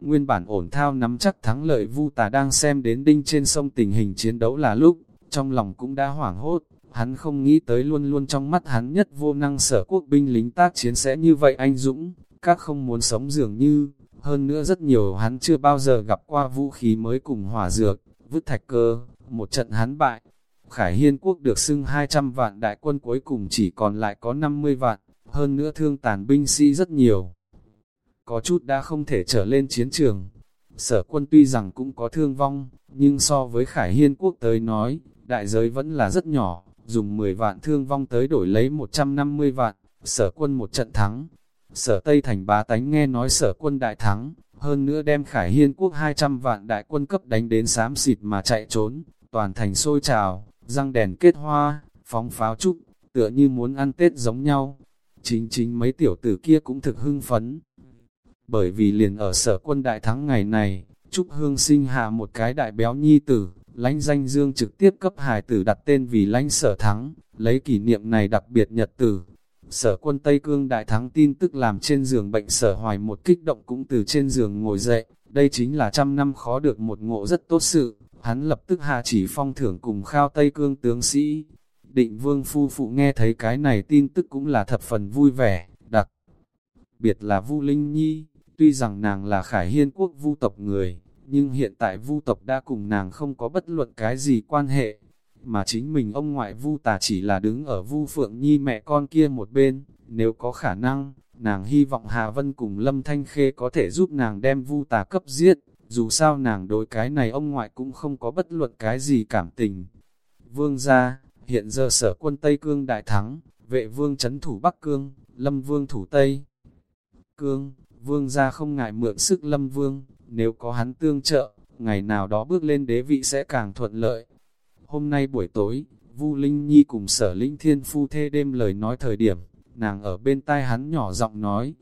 Nguyên bản ổn thao nắm chắc thắng lợi vu tà đang xem đến đinh trên sông tình hình chiến đấu là lúc, trong lòng cũng đã hoảng hốt, hắn không nghĩ tới luôn luôn trong mắt hắn nhất vô năng sở quốc binh lính tác chiến sẽ như vậy anh Dũng, các không muốn sống dường như, hơn nữa rất nhiều hắn chưa bao giờ gặp qua vũ khí mới cùng hỏa dược, vứt thạch cơ, một trận hắn bại. Khải Hiên quốc được xưng 200 vạn đại quân cuối cùng chỉ còn lại có 50 vạn, hơn nữa thương tàn binh sĩ rất nhiều. Có chút đã không thể trở lên chiến trường. Sở quân tuy rằng cũng có thương vong, nhưng so với Khải Hiên quốc tới nói, đại giới vẫn là rất nhỏ, dùng 10 vạn thương vong tới đổi lấy 150 vạn, sở quân một trận thắng. Sở Tây Thành bá tánh nghe nói sở quân đại thắng, hơn nữa đem Khải Hiên quốc 200 vạn đại quân cấp đánh đến xám xịt mà chạy trốn, toàn thành sôi trào, răng đèn kết hoa, phóng pháo trúc, tựa như muốn ăn Tết giống nhau. Chính chính mấy tiểu tử kia cũng thực hưng phấn. Bởi vì liền ở sở quân đại thắng ngày này, Trúc Hương sinh hạ một cái đại béo nhi tử, lãnh danh dương trực tiếp cấp hài tử đặt tên vì lãnh sở thắng, lấy kỷ niệm này đặc biệt nhật tử. Sở quân Tây Cương đại thắng tin tức làm trên giường bệnh sở hoài một kích động cũng từ trên giường ngồi dậy, đây chính là trăm năm khó được một ngộ rất tốt sự, hắn lập tức hạ chỉ phong thưởng cùng khao Tây Cương tướng sĩ. Định vương phu phụ nghe thấy cái này tin tức cũng là thập phần vui vẻ, đặc biệt là Vu Linh Nhi, tuy rằng nàng là khải hiên quốc vu tộc người, nhưng hiện tại vu tộc đã cùng nàng không có bất luận cái gì quan hệ, mà chính mình ông ngoại vu tà chỉ là đứng ở vu phượng nhi mẹ con kia một bên, nếu có khả năng, nàng hy vọng Hà Vân cùng Lâm Thanh Khê có thể giúp nàng đem vu tà cấp giết, dù sao nàng đối cái này ông ngoại cũng không có bất luận cái gì cảm tình. Vương gia, hiện giờ sở quân Tây Cương đại thắng, vệ vương chấn thủ Bắc Cương, Lâm Vương thủ Tây Cương, Vương gia không ngại mượn sức Lâm Vương, nếu có hắn tương trợ, ngày nào đó bước lên đế vị sẽ càng thuận lợi. Hôm nay buổi tối, Vu Linh Nhi cùng sở linh thiên phu thê đêm lời nói thời điểm, nàng ở bên tai hắn nhỏ giọng nói,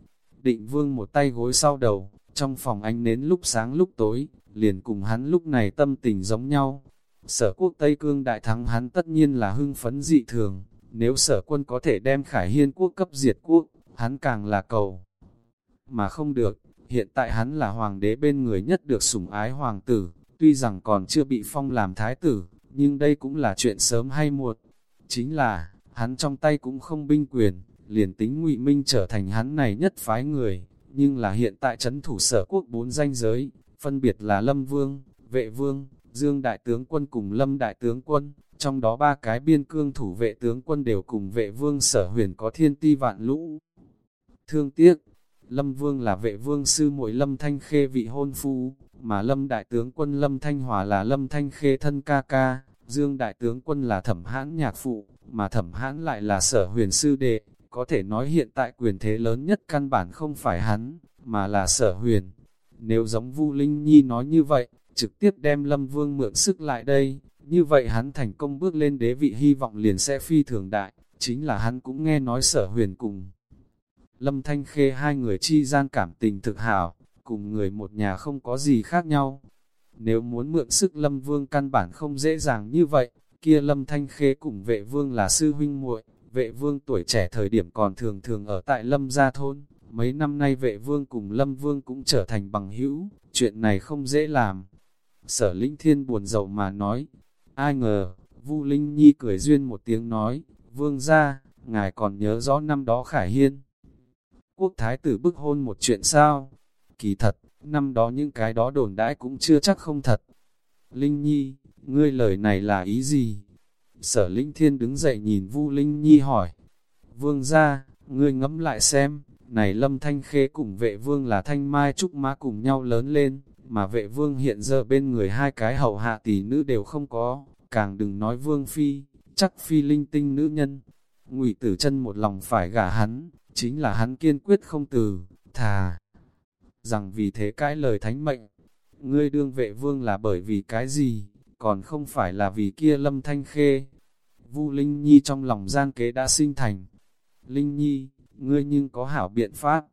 định vương một tay gối sau đầu, trong phòng ánh nến lúc sáng lúc tối, liền cùng hắn lúc này tâm tình giống nhau. Sở quốc Tây Cương đại thắng hắn tất nhiên là hưng phấn dị thường, nếu sở quân có thể đem khải hiên quốc cấp diệt quốc, hắn càng là cầu. Mà không được, hiện tại hắn là hoàng đế bên người nhất được sủng ái hoàng tử, tuy rằng còn chưa bị phong làm thái tử, nhưng đây cũng là chuyện sớm hay muộn. Chính là, hắn trong tay cũng không binh quyền, liền tính ngụy Minh trở thành hắn này nhất phái người, nhưng là hiện tại chấn thủ sở quốc bốn danh giới, phân biệt là Lâm Vương, Vệ Vương, Dương Đại Tướng Quân cùng Lâm Đại Tướng Quân, trong đó ba cái biên cương thủ vệ tướng quân đều cùng vệ vương sở huyền có thiên ti vạn lũ. Thương tiếc, Lâm Vương là vệ vương sư muội Lâm Thanh Khê vị hôn phu, mà Lâm Đại Tướng Quân Lâm Thanh Hòa là Lâm Thanh Khê thân ca ca, Dương Đại Tướng Quân là thẩm hãn nhạc phụ, mà thẩm hãn lại là sở huyền sư đệ, có thể nói hiện tại quyền thế lớn nhất căn bản không phải hắn, mà là sở huyền. Nếu giống Vu Linh Nhi nói như vậy, trực tiếp đem Lâm Vương mượn sức lại đây, như vậy hắn thành công bước lên đế vị hy vọng liền sẽ phi thường đại, chính là hắn cũng nghe nói sở huyền cùng. Lâm Thanh Khê hai người chi gian cảm tình thực hảo, cùng người một nhà không có gì khác nhau. Nếu muốn mượn sức Lâm Vương căn bản không dễ dàng như vậy, kia Lâm Thanh Khê cùng vệ vương là sư huynh muội vệ vương tuổi trẻ thời điểm còn thường thường ở tại Lâm Gia Thôn. Mấy năm nay vệ vương cùng Lâm Vương cũng trở thành bằng hữu, chuyện này không dễ làm. Sở Linh Thiên buồn rầu mà nói, ai ngờ, Vu Linh Nhi cười duyên một tiếng nói, Vương ra, ngài còn nhớ rõ năm đó Khải Hiên quốc thái tử bức hôn một chuyện sao? Kỳ thật, năm đó những cái đó đồn đãi cũng chưa chắc không thật. Linh Nhi, ngươi lời này là ý gì? Sở Linh Thiên đứng dậy nhìn Vu Linh Nhi hỏi. Vương ra, ngươi ngẫm lại xem, này Lâm Thanh Khê cùng vệ vương là Thanh Mai Trúc Mã cùng nhau lớn lên, mà vệ vương hiện giờ bên người hai cái hậu hạ tỷ nữ đều không có, càng đừng nói vương phi, chắc phi linh tinh nữ nhân. Ngụy tử chân một lòng phải gả hắn, chính là hắn kiên quyết không từ, thà, rằng vì thế cái lời thánh mệnh, ngươi đương vệ vương là bởi vì cái gì, còn không phải là vì kia lâm thanh khê. Vu Linh Nhi trong lòng gian kế đã sinh thành. Linh Nhi, ngươi nhưng có hảo biện pháp.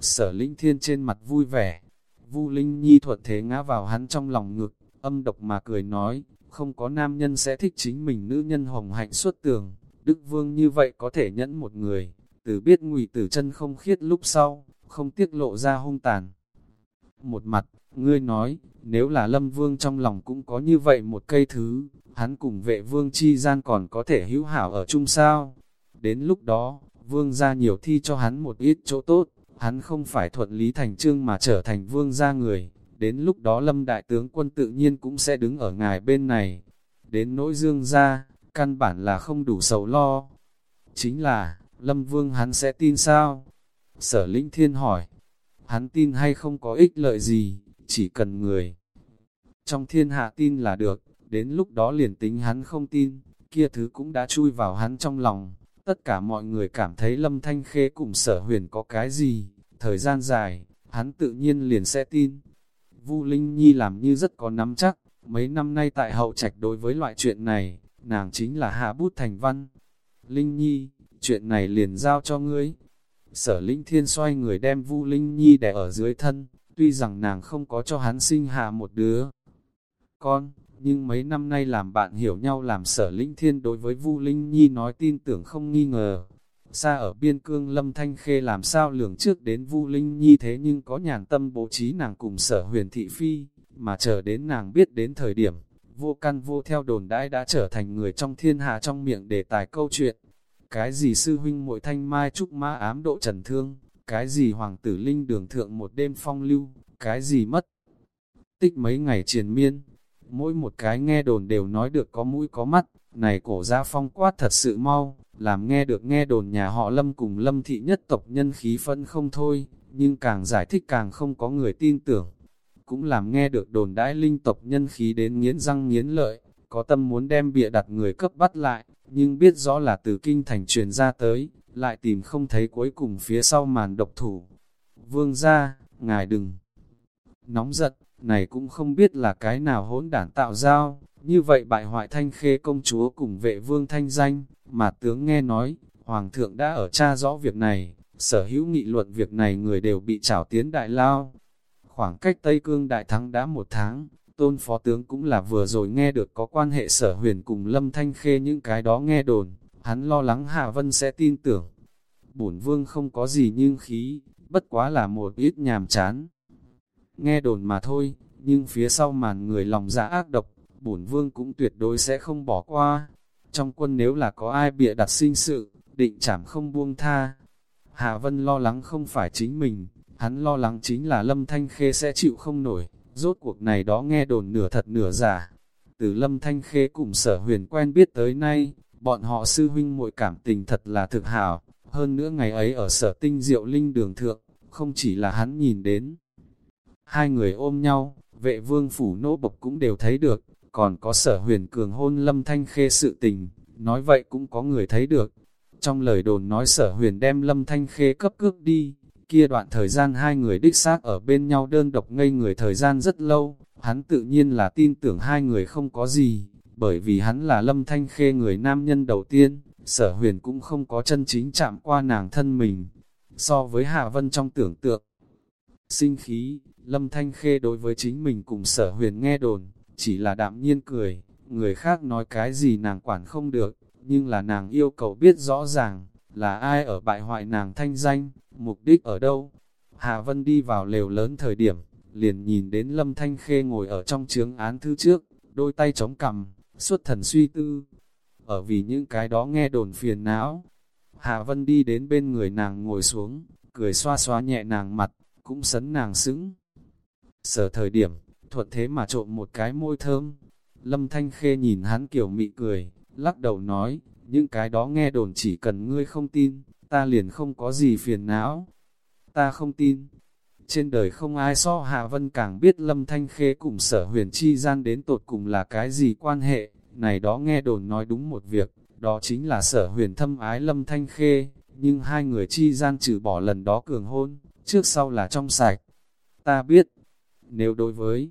Sở Linh Thiên trên mặt vui vẻ. Vu Linh Nhi thuận thế ngã vào hắn trong lòng ngực, âm độc mà cười nói, không có nam nhân sẽ thích chính mình nữ nhân hồng hạnh xuất tường. Đức Vương như vậy có thể nhẫn một người, từ biết ngụy tử chân không khiết lúc sau, không tiết lộ ra hung tàn. Một mặt, ngươi nói, nếu là lâm vương trong lòng cũng có như vậy một cây thứ, hắn cùng vệ vương chi gian còn có thể hữu hảo ở chung sao. Đến lúc đó, vương ra nhiều thi cho hắn một ít chỗ tốt, hắn không phải thuận lý thành trương mà trở thành vương gia người. Đến lúc đó lâm đại tướng quân tự nhiên cũng sẽ đứng ở ngài bên này. Đến nỗi dương ra, căn bản là không đủ sầu lo. Chính là, lâm vương hắn sẽ tin sao? Sở lĩnh thiên hỏi, hắn tin hay không có ích lợi gì, chỉ cần người. Trong thiên hạ tin là được, đến lúc đó liền tính hắn không tin, kia thứ cũng đã chui vào hắn trong lòng. Tất cả mọi người cảm thấy lâm thanh khê cùng sở huyền có cái gì, thời gian dài, hắn tự nhiên liền sẽ tin. Vu Linh Nhi làm như rất có nắm chắc, mấy năm nay tại hậu trạch đối với loại chuyện này, nàng chính là hạ bút thành văn. Linh Nhi, chuyện này liền giao cho ngươi. Sở Lĩnh Thiên xoay người đem Vu Linh Nhi đè ở dưới thân, tuy rằng nàng không có cho hắn sinh hạ một đứa con, nhưng mấy năm nay làm bạn hiểu nhau làm sở Lĩnh Thiên đối với Vu Linh Nhi nói tin tưởng không nghi ngờ. Xa ở biên cương Lâm Thanh Khê làm sao lường trước đến Vu Linh Nhi thế nhưng có nhàn tâm bố trí nàng cùng sở huyền thị phi, mà chờ đến nàng biết đến thời điểm, vô căn vô theo đồn đãi đã trở thành người trong thiên hạ trong miệng đề tài câu chuyện. Cái gì sư huynh muội thanh mai trúc ma ám độ trần thương, cái gì hoàng tử linh đường thượng một đêm phong lưu, cái gì mất. Tích mấy ngày triền miên, mỗi một cái nghe đồn đều nói được có mũi có mắt, này cổ gia phong quát thật sự mau, làm nghe được nghe đồn nhà họ lâm cùng lâm thị nhất tộc nhân khí phân không thôi, nhưng càng giải thích càng không có người tin tưởng. Cũng làm nghe được đồn đãi linh tộc nhân khí đến nghiến răng nghiến lợi, có tâm muốn đem bịa đặt người cấp bắt lại, nhưng biết rõ là từ kinh thành truyền ra tới, lại tìm không thấy cuối cùng phía sau màn độc thủ. Vương ra, ngài đừng nóng giận, này cũng không biết là cái nào hỗn đản tạo giao, như vậy bại hoại thanh khê công chúa cùng vệ vương thanh danh, mà tướng nghe nói, hoàng thượng đã ở tra rõ việc này, sở hữu nghị luận việc này người đều bị trảo tiến đại lao. Khoảng cách Tây Cương đại thắng đã một tháng, tôn phó tướng cũng là vừa rồi nghe được có quan hệ sở huyền cùng lâm thanh khê những cái đó nghe đồn, hắn lo lắng Hạ Vân sẽ tin tưởng. Bổn vương không có gì nhưng khí, bất quá là một ít nhàm chán. Nghe đồn mà thôi, nhưng phía sau màn người lòng dạ ác độc, bổn vương cũng tuyệt đối sẽ không bỏ qua. Trong quân nếu là có ai bịa đặt sinh sự, định chảm không buông tha. Hạ Vân lo lắng không phải chính mình, hắn lo lắng chính là Lâm Thanh Khê sẽ chịu không nổi, rốt cuộc này đó nghe đồn nửa thật nửa giả. Từ Lâm Thanh Khê cùng sở huyền quen biết tới nay, bọn họ sư huynh muội cảm tình thật là thực hảo, hơn nữa ngày ấy ở sở tinh diệu linh đường thượng, không chỉ là hắn nhìn đến. Hai người ôm nhau, vệ vương phủ nô bộc cũng đều thấy được, còn có sở huyền cường hôn lâm thanh khê sự tình, nói vậy cũng có người thấy được. Trong lời đồn nói sở huyền đem lâm thanh khê cấp cước đi, kia đoạn thời gian hai người đích xác ở bên nhau đơn độc ngây người thời gian rất lâu, hắn tự nhiên là tin tưởng hai người không có gì, bởi vì hắn là lâm thanh khê người nam nhân đầu tiên, sở huyền cũng không có chân chính chạm qua nàng thân mình. So với Hạ Vân trong tưởng tượng, sinh khí, lâm thanh khê đối với chính mình cùng sở huyền nghe đồn, chỉ là đạm nhiên cười, người khác nói cái gì nàng quản không được, nhưng là nàng yêu cầu biết rõ ràng, là ai ở bại hoại nàng thanh danh, mục đích ở đâu. Hà Vân đi vào lều lớn thời điểm, liền nhìn đến Lâm Thanh Khê ngồi ở trong chướng án thư trước, đôi tay chống cằm, suốt thần suy tư. Ở vì những cái đó nghe đồn phiền não, Hà Vân đi đến bên người nàng ngồi xuống, cười xoa xoa nhẹ nàng mặt, cũng sấn nàng sững. Sở thời điểm, thuận thế mà trộm một cái môi thơm. Lâm Thanh Khê nhìn hắn kiểu mị cười, lắc đầu nói, những cái đó nghe đồn chỉ cần ngươi không tin, ta liền không có gì phiền não. Ta không tin. Trên đời không ai so Hạ Vân càng biết Lâm Thanh Khê cùng sở huyền chi gian đến tột cùng là cái gì quan hệ, này đó nghe đồn nói đúng một việc, đó chính là sở huyền thâm ái Lâm Thanh Khê, nhưng hai người chi gian trừ bỏ lần đó cường hôn, trước sau là trong sạch. Ta biết, nếu đối với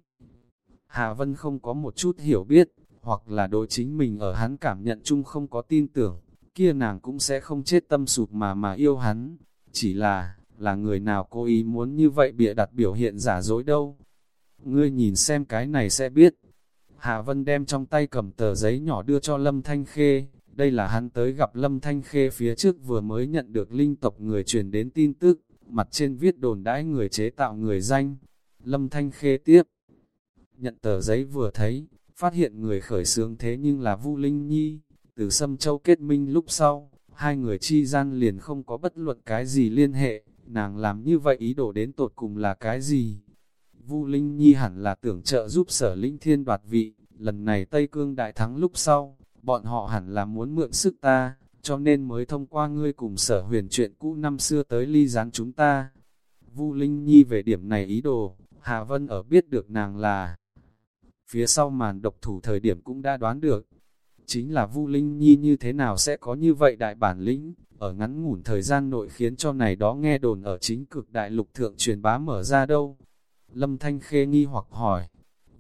Hạ Vân không có một chút hiểu biết, hoặc là đối chính mình ở hắn cảm nhận chung không có tin tưởng, kia nàng cũng sẽ không chết tâm sụp mà mà yêu hắn. Chỉ là, là người nào cố ý muốn như vậy bịa đặt biểu hiện giả dối đâu. Ngươi nhìn xem cái này sẽ biết. Hạ Vân đem trong tay cầm tờ giấy nhỏ đưa cho Lâm Thanh Khê. Đây là hắn tới gặp Lâm Thanh Khê phía trước vừa mới nhận được linh tộc người truyền đến tin tức, mặt trên viết đồn đãi người chế tạo người danh. Lâm Thanh Khê tiếp. Nhận tờ giấy vừa thấy, phát hiện người khởi xướng thế nhưng là Vu Linh Nhi, từ Sâm Châu kết minh lúc sau, hai người chi gian liền không có bất luận cái gì liên hệ, nàng làm như vậy ý đồ đến tột cùng là cái gì? Vu Linh Nhi hẳn là tưởng trợ giúp sở linh thiên đoạt vị, lần này Tây Cương đại thắng lúc sau, bọn họ hẳn là muốn mượn sức ta, cho nên mới thông qua ngươi cùng sở huyền chuyện cũ năm xưa tới ly gián chúng ta. Vu Linh Nhi về điểm này ý đồ, Hà Vân ở biết được nàng là phía sau màn độc thủ thời điểm cũng đã đoán được. Chính là Vu Linh Nhi như thế nào sẽ có như vậy đại bản lĩnh, ở ngắn ngủn thời gian nội khiến cho này đó nghe đồn ở chính cực đại lục thượng truyền bá mở ra đâu. Lâm Thanh Khê nghi hoặc hỏi,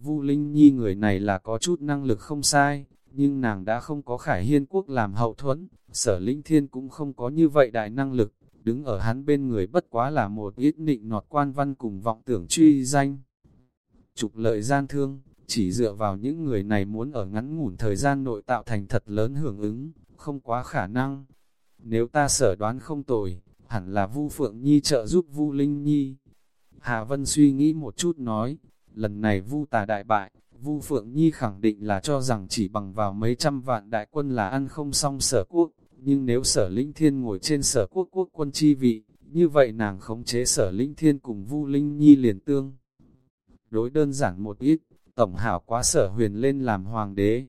Vu Linh Nhi người này là có chút năng lực không sai, nhưng nàng đã không có khải hiên quốc làm hậu thuẫn, sở linh thiên cũng không có như vậy đại năng lực, đứng ở hắn bên người bất quá là một ít nịnh nọt quan văn cùng vọng tưởng truy danh. Trục lợi gian thương, chỉ dựa vào những người này muốn ở ngắn ngủn thời gian nội tạo thành thật lớn hưởng ứng, không quá khả năng. Nếu ta sở đoán không tồi, hẳn là Vu Phượng Nhi trợ giúp Vu Linh Nhi. Hà Vân suy nghĩ một chút nói, lần này Vu tà đại bại, Vu Phượng Nhi khẳng định là cho rằng chỉ bằng vào mấy trăm vạn đại quân là ăn không xong sở quốc, nhưng nếu sở linh thiên ngồi trên sở quốc quốc quân chi vị, như vậy nàng khống chế sở linh thiên cùng Vu Linh Nhi liền tương. Đối đơn giản một ít, tổng hảo quá sở huyền lên làm hoàng đế.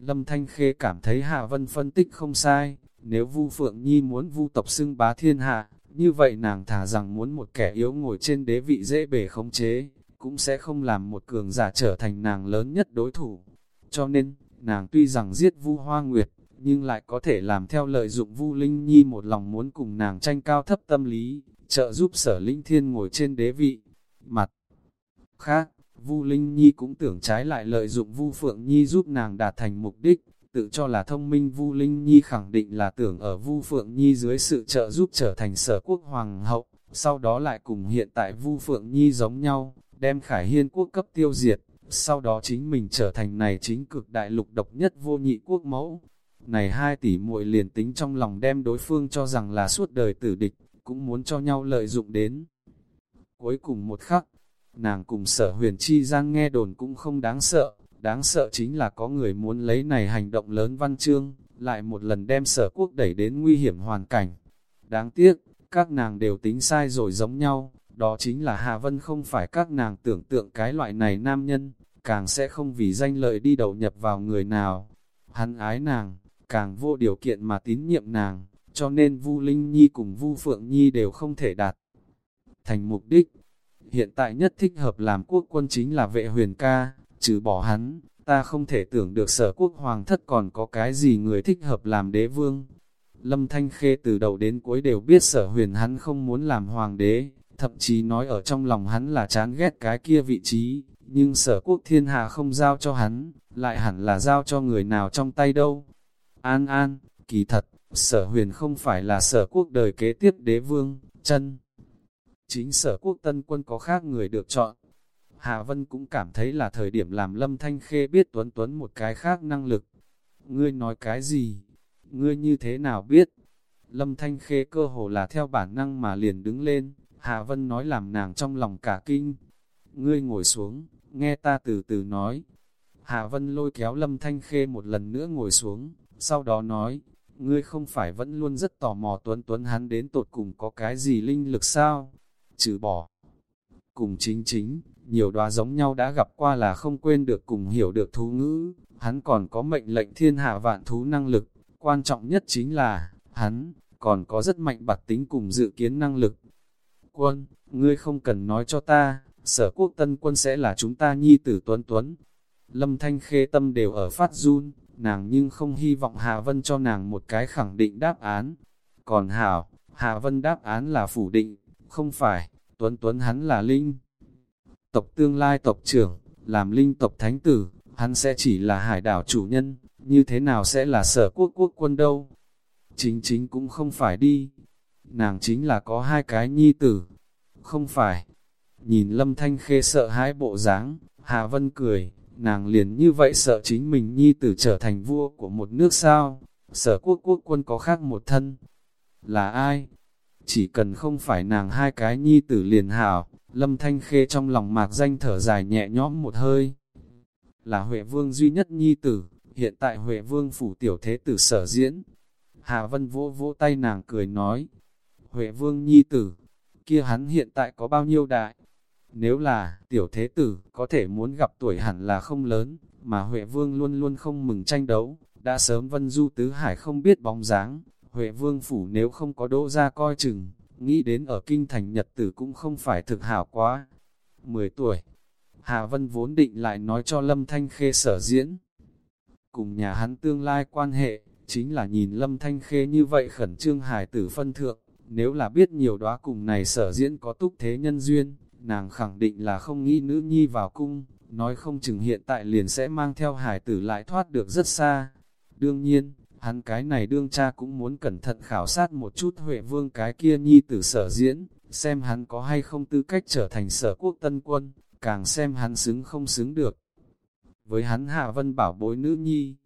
Lâm Thanh Khê cảm thấy Hạ Vân phân tích không sai, nếu Vu Phượng Nhi muốn Vu tộc xưng bá thiên hạ, như vậy nàng thả rằng muốn một kẻ yếu ngồi trên đế vị dễ bể khống chế, cũng sẽ không làm một cường giả trở thành nàng lớn nhất đối thủ. Cho nên, nàng tuy rằng giết Vu Hoa Nguyệt, nhưng lại có thể làm theo lợi dụng Vu Linh Nhi một lòng muốn cùng nàng tranh cao thấp tâm lý, trợ giúp sở linh thiên ngồi trên đế vị. Mặt khác, Vu Linh Nhi cũng tưởng trái lại lợi dụng Vu Phượng Nhi giúp nàng đạt thành mục đích, tự cho là thông minh Vu Linh Nhi khẳng định là tưởng ở Vu Phượng Nhi dưới sự trợ giúp trở thành sở quốc hoàng hậu, sau đó lại cùng hiện tại Vu Phượng Nhi giống nhau, đem Khải Hiên quốc cấp tiêu diệt, sau đó chính mình trở thành này chính cực đại lục độc nhất vô nhị quốc mẫu. Này hai tỷ muội liền tính trong lòng đem đối phương cho rằng là suốt đời tử địch, cũng muốn cho nhau lợi dụng đến. Cuối cùng một khắc, nàng cùng sở huyền chi giang nghe đồn cũng không đáng sợ, đáng sợ chính là có người muốn lấy này hành động lớn văn chương, lại một lần đem sở quốc đẩy đến nguy hiểm hoàn cảnh. Đáng tiếc, các nàng đều tính sai rồi giống nhau, đó chính là Hà Vân không phải các nàng tưởng tượng cái loại này nam nhân, càng sẽ không vì danh lợi đi đầu nhập vào người nào. Hắn ái nàng, càng vô điều kiện mà tín nhiệm nàng, cho nên Vu Linh Nhi cùng Vu Phượng Nhi đều không thể đạt thành mục đích. Hiện tại nhất thích hợp làm quốc quân chính là vệ huyền ca, trừ bỏ hắn, ta không thể tưởng được sở quốc hoàng thất còn có cái gì người thích hợp làm đế vương. Lâm Thanh Khê từ đầu đến cuối đều biết sở huyền hắn không muốn làm hoàng đế, thậm chí nói ở trong lòng hắn là chán ghét cái kia vị trí, nhưng sở quốc thiên hạ không giao cho hắn, lại hẳn là giao cho người nào trong tay đâu. An an, kỳ thật, sở huyền không phải là sở quốc đời kế tiếp đế vương, chân. Chính sở quốc tân quân có khác người được chọn. Hà Vân cũng cảm thấy là thời điểm làm lâm thanh khê biết tuấn tuấn một cái khác năng lực. Ngươi nói cái gì? Ngươi như thế nào biết? Lâm thanh khê cơ hồ là theo bản năng mà liền đứng lên, Hà Vân nói làm nàng trong lòng cả kinh. Ngươi ngồi xuống, nghe ta từ từ nói. Hà Vân lôi kéo Lâm Thanh Khê một lần nữa ngồi xuống, sau đó nói, ngươi không phải vẫn luôn rất tò mò Tuấn Tuấn hắn đến tột cùng có cái gì linh lực sao? Trừ bỏ. Cùng chính chính, nhiều đoá giống nhau đã gặp qua là không quên được cùng hiểu được thú ngữ, hắn còn có mệnh lệnh thiên hạ vạn thú năng lực, quan trọng nhất chính là, hắn, còn có rất mạnh bạc tính cùng dự kiến năng lực, quân, ngươi không cần nói cho ta, sở quốc tân quân sẽ là chúng ta nhi tử tuấn tuấn. Lâm Thanh Khê tâm đều ở phát run, nàng nhưng không hy vọng Hà Vân cho nàng một cái khẳng định đáp án. Còn Hảo, Hà Vân đáp án là phủ định, không phải, Tuấn Tuấn hắn là Linh. Tộc tương lai tộc trưởng, làm Linh tộc thánh tử, hắn sẽ chỉ là hải đảo chủ nhân, như thế nào sẽ là sở quốc quốc quân đâu? Chính chính cũng không phải đi, nàng chính là có hai cái nhi tử. Không phải, nhìn lâm thanh khê sợ hãi bộ dáng Hà Vân cười, nàng liền như vậy sợ chính mình nhi tử trở thành vua của một nước sao, sở quốc quốc quân có khác một thân. Là ai? Chỉ cần không phải nàng hai cái nhi tử liền hảo, Lâm Thanh Khê trong lòng mạc danh thở dài nhẹ nhõm một hơi. Là Huệ Vương duy nhất nhi tử, hiện tại Huệ Vương phủ tiểu thế tử sở diễn. Hà Vân vỗ vỗ tay nàng cười nói, Huệ Vương nhi tử, kia hắn hiện tại có bao nhiêu đại? Nếu là tiểu thế tử, có thể muốn gặp tuổi hẳn là không lớn, mà Huệ Vương luôn luôn không mừng tranh đấu, đã sớm Vân Du Tứ Hải không biết bóng dáng, Huệ Vương phủ nếu không có đỗ ra coi chừng, nghĩ đến ở kinh thành Nhật tử cũng không phải thực hảo quá. 10 tuổi, Hà Vân vốn định lại nói cho Lâm Thanh Khê sở diễn. Cùng nhà hắn tương lai quan hệ, chính là nhìn Lâm Thanh Khê như vậy khẩn trương hài tử phân thượng, nếu là biết nhiều đóa cùng này sở diễn có túc thế nhân duyên, nàng khẳng định là không nghĩ nữ nhi vào cung, nói không chừng hiện tại liền sẽ mang theo hài tử lại thoát được rất xa. Đương nhiên, hắn cái này đương cha cũng muốn cẩn thận khảo sát một chút Huệ Vương cái kia nhi tử sở diễn, xem hắn có hay không tư cách trở thành sở quốc tân quân, càng xem hắn xứng không xứng được. Với hắn Hạ Vân bảo bối nữ nhi,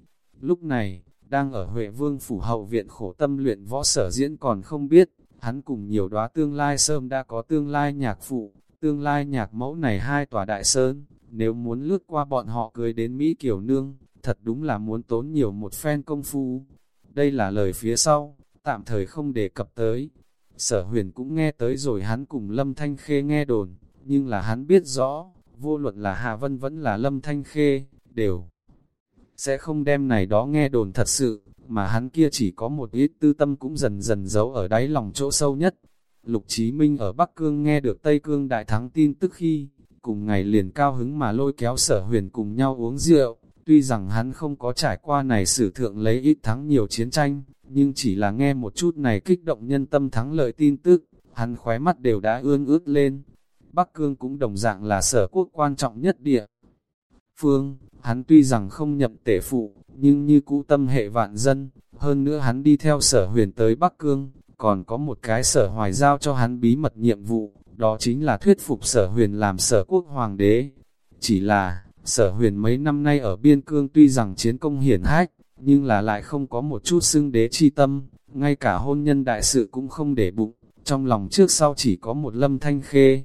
lúc này, đang ở Huệ Vương phủ hậu viện khổ tâm luyện võ sở diễn còn không biết, hắn cùng nhiều đóa tương lai sớm đã có tương lai nhạc phụ, tương lai nhạc mẫu này hai tòa đại sơn, nếu muốn lướt qua bọn họ cưới đến Mỹ Kiều Nương, thật đúng là muốn tốn nhiều một phen công phu. Đây là lời phía sau, tạm thời không đề cập tới. Sở huyền cũng nghe tới rồi hắn cùng Lâm Thanh Khê nghe đồn, nhưng là hắn biết rõ, vô luận là Hà Vân vẫn là Lâm Thanh Khê, đều sẽ không đem này đó nghe đồn thật sự, mà hắn kia chỉ có một ít tư tâm cũng dần dần giấu ở đáy lòng chỗ sâu nhất. Lục Chí Minh ở Bắc Cương nghe được Tây Cương đại thắng tin tức khi, cùng ngày liền cao hứng mà lôi kéo sở huyền cùng nhau uống rượu, tuy rằng hắn không có trải qua này sử thượng lấy ít thắng nhiều chiến tranh, nhưng chỉ là nghe một chút này kích động nhân tâm thắng lợi tin tức, hắn khóe mắt đều đã ương ước lên. Bắc Cương cũng đồng dạng là sở quốc quan trọng nhất địa. Phương, hắn tuy rằng không nhậm tể phụ, nhưng như cũ tâm hệ vạn dân, hơn nữa hắn đi theo sở huyền tới Bắc Cương, còn có một cái sở hoài giao cho hắn bí mật nhiệm vụ, đó chính là thuyết phục sở huyền làm sở quốc hoàng đế. Chỉ là, sở huyền mấy năm nay ở biên cương tuy rằng chiến công hiển hách, nhưng là lại không có một chút xưng đế chi tâm, ngay cả hôn nhân đại sự cũng không để bụng, trong lòng trước sau chỉ có một lâm thanh khê.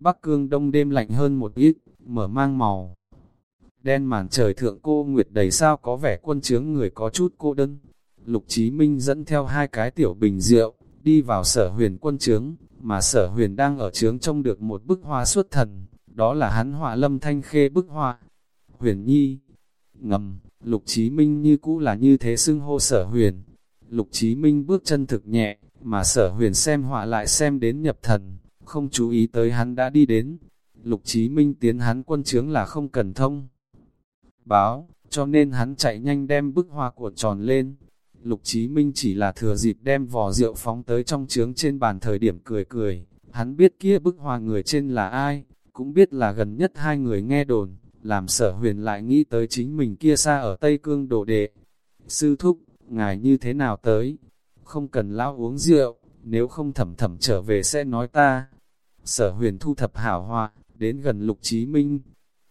Bắc cương đông đêm lạnh hơn một ít, mở mang màu. Đen màn trời thượng cô Nguyệt đầy sao có vẻ quân chướng người có chút cô đơn. Lục Chí Minh dẫn theo hai cái tiểu bình rượu, đi vào sở huyền quân chướng, mà sở huyền đang ở chướng trông được một bức hoa xuất thần, đó là hắn họa lâm thanh khê bức hoa. Huyền nhi, ngầm, lục chí minh như cũ là như thế xưng hô sở huyền. Lục chí minh bước chân thực nhẹ, mà sở huyền xem họa lại xem đến nhập thần, không chú ý tới hắn đã đi đến. Lục chí minh tiến hắn quân chướng là không cần thông. Báo, cho nên hắn chạy nhanh đem bức hoa cuộn tròn lên, Lục Chí Minh chỉ là thừa dịp đem vò rượu phóng tới trong trướng trên bàn thời điểm cười cười, hắn biết kia bức hoa người trên là ai, cũng biết là gần nhất hai người nghe đồn, làm sở huyền lại nghĩ tới chính mình kia xa ở Tây Cương đổ đệ. Sư thúc, ngài như thế nào tới? Không cần lão uống rượu, nếu không thẩm thẩm trở về sẽ nói ta. Sở huyền thu thập hảo hoa, đến gần lục chí minh.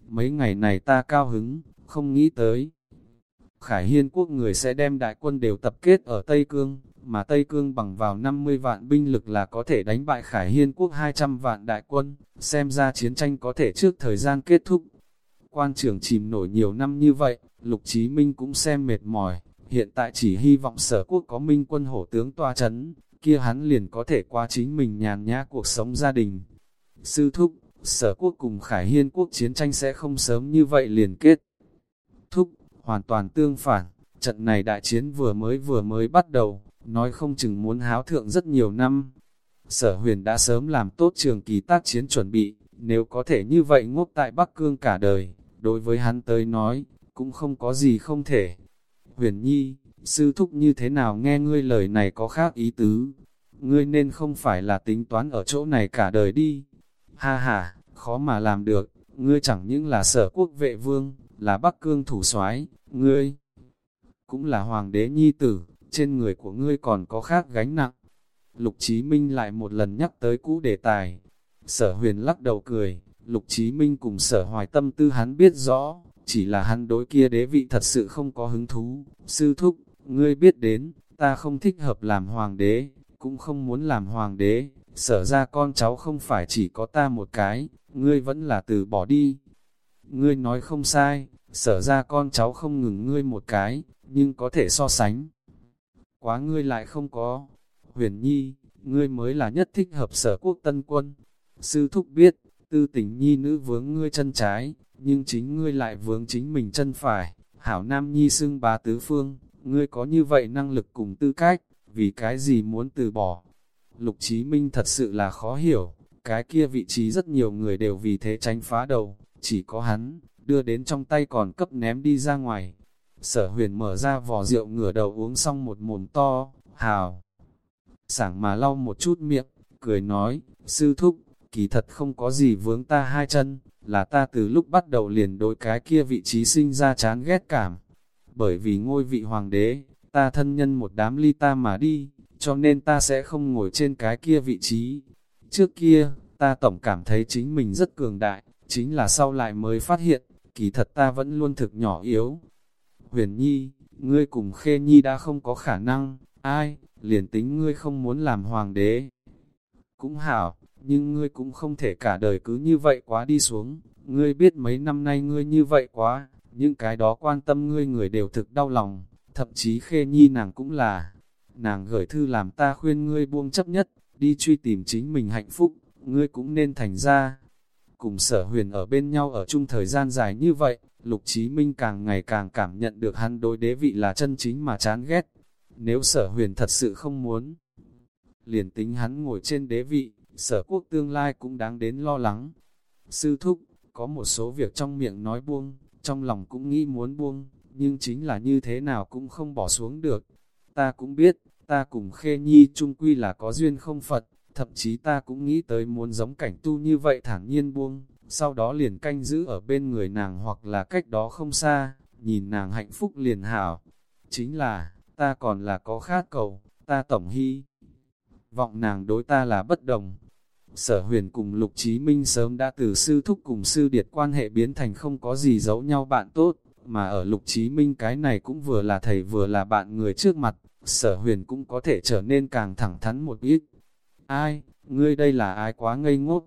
Mấy ngày này ta cao hứng, không nghĩ tới. Khải Hiên quốc người sẽ đem đại quân đều tập kết ở Tây Cương, mà Tây Cương bằng vào 50 vạn binh lực là có thể đánh bại Khải Hiên quốc 200 vạn đại quân, xem ra chiến tranh có thể trước thời gian kết thúc. Quan trưởng chìm nổi nhiều năm như vậy, Lục Chí Minh cũng xem mệt mỏi, hiện tại chỉ hy vọng sở quốc có minh quân hổ tướng toa chấn, kia hắn liền có thể qua chính mình nhàn nhã cuộc sống gia đình. Sư thúc, sở quốc cùng Khải Hiên quốc chiến tranh sẽ không sớm như vậy liền kết thúc, hoàn toàn tương phản, trận này đại chiến vừa mới vừa mới bắt đầu, nói không chừng muốn háo thượng rất nhiều năm. Sở huyền đã sớm làm tốt trường kỳ tác chiến chuẩn bị, nếu có thể như vậy ngốc tại Bắc Cương cả đời, đối với hắn tới nói, cũng không có gì không thể. Huyền Nhi, sư thúc như thế nào nghe ngươi lời này có khác ý tứ? Ngươi nên không phải là tính toán ở chỗ này cả đời đi. Ha ha, khó mà làm được, ngươi chẳng những là sở quốc vệ vương, là Bắc Cương thủ soái ngươi cũng là hoàng đế nhi tử, trên người của ngươi còn có khác gánh nặng. Lục Chí Minh lại một lần nhắc tới cũ đề tài. Sở huyền lắc đầu cười, Lục Chí Minh cùng sở hoài tâm tư hắn biết rõ, chỉ là hắn đối kia đế vị thật sự không có hứng thú. Sư thúc, ngươi biết đến, ta không thích hợp làm hoàng đế, cũng không muốn làm hoàng đế, sở ra con cháu không phải chỉ có ta một cái, ngươi vẫn là từ bỏ đi. Ngươi nói không sai, sở ra con cháu không ngừng ngươi một cái, nhưng có thể so sánh. Quá ngươi lại không có. Huyền Nhi, ngươi mới là nhất thích hợp sở quốc tân quân. Sư thúc biết, tư tình nhi nữ vướng ngươi chân trái, nhưng chính ngươi lại vướng chính mình chân phải. Hảo Nam Nhi xưng bá tứ phương, ngươi có như vậy năng lực cùng tư cách, vì cái gì muốn từ bỏ. Lục Chí Minh thật sự là khó hiểu, cái kia vị trí rất nhiều người đều vì thế tránh phá đầu, chỉ có hắn, đưa đến trong tay còn cấp ném đi ra ngoài. Sở huyền mở ra vò rượu ngửa đầu uống xong một mồm to, hào. Sảng mà lau một chút miệng, cười nói, sư thúc, kỳ thật không có gì vướng ta hai chân, là ta từ lúc bắt đầu liền đối cái kia vị trí sinh ra chán ghét cảm. Bởi vì ngôi vị hoàng đế, ta thân nhân một đám ly ta mà đi, cho nên ta sẽ không ngồi trên cái kia vị trí. Trước kia, ta tổng cảm thấy chính mình rất cường đại, chính là sau lại mới phát hiện, kỳ thật ta vẫn luôn thực nhỏ yếu. Huyền Nhi, ngươi cùng Khê Nhi đã không có khả năng, ai, liền tính ngươi không muốn làm hoàng đế. Cũng hảo, nhưng ngươi cũng không thể cả đời cứ như vậy quá đi xuống, ngươi biết mấy năm nay ngươi như vậy quá, những cái đó quan tâm ngươi người đều thực đau lòng, thậm chí Khê Nhi nàng cũng là. Nàng gửi thư làm ta khuyên ngươi buông chấp nhất, đi truy tìm chính mình hạnh phúc, ngươi cũng nên thành ra, cùng sở huyền ở bên nhau ở chung thời gian dài như vậy, Lục Chí Minh càng ngày càng cảm nhận được hắn đối đế vị là chân chính mà chán ghét. Nếu sở huyền thật sự không muốn, liền tính hắn ngồi trên đế vị, sở quốc tương lai cũng đáng đến lo lắng. Sư thúc, có một số việc trong miệng nói buông, trong lòng cũng nghĩ muốn buông, nhưng chính là như thế nào cũng không bỏ xuống được. Ta cũng biết, ta cùng khê nhi Trung quy là có duyên không Phật, thậm chí ta cũng nghĩ tới muốn giống cảnh tu như vậy thản nhiên buông, sau đó liền canh giữ ở bên người nàng hoặc là cách đó không xa, nhìn nàng hạnh phúc liền hảo. Chính là, ta còn là có khát cầu, ta tổng hy. Vọng nàng đối ta là bất đồng. Sở huyền cùng Lục Chí Minh sớm đã từ sư thúc cùng sư điệt quan hệ biến thành không có gì giấu nhau bạn tốt, mà ở Lục Chí Minh cái này cũng vừa là thầy vừa là bạn người trước mặt, sở huyền cũng có thể trở nên càng thẳng thắn một ít. Ai, ngươi đây là ai quá ngây ngốc?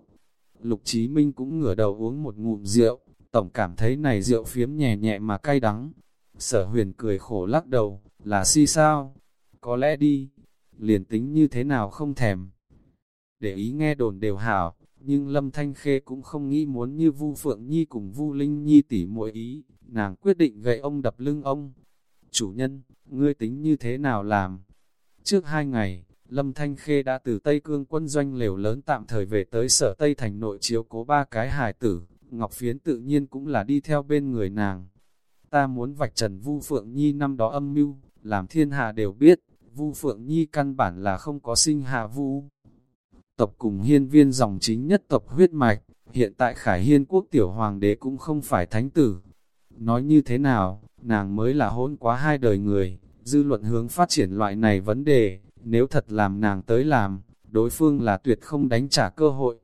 Lục Chí Minh cũng ngửa đầu uống một ngụm rượu, tổng cảm thấy này rượu phiếm nhẹ nhẹ mà cay đắng. Sở huyền cười khổ lắc đầu, là si sao? Có lẽ đi, liền tính như thế nào không thèm. Để ý nghe đồn đều hảo, nhưng Lâm Thanh Khê cũng không nghĩ muốn như Vu Phượng Nhi cùng Vu Linh Nhi tỉ muội ý, nàng quyết định gậy ông đập lưng ông. Chủ nhân, ngươi tính như thế nào làm? Trước hai ngày, Lâm Thanh Khê đã từ Tây Cương quân doanh lều lớn tạm thời về tới sở Tây Thành nội chiếu cố ba cái hài tử, Ngọc Phiến tự nhiên cũng là đi theo bên người nàng. Ta muốn vạch trần Vu Phượng Nhi năm đó âm mưu, làm thiên hạ đều biết, Vu Phượng Nhi căn bản là không có sinh hạ Vu. Tộc cùng hiên viên dòng chính nhất tộc huyết mạch, hiện tại Khải Hiên quốc tiểu hoàng đế cũng không phải thánh tử. Nói như thế nào, nàng mới là hôn quá hai đời người, dư luận hướng phát triển loại này vấn đề, nếu thật làm nàng tới làm, đối phương là tuyệt không đánh trả cơ hội.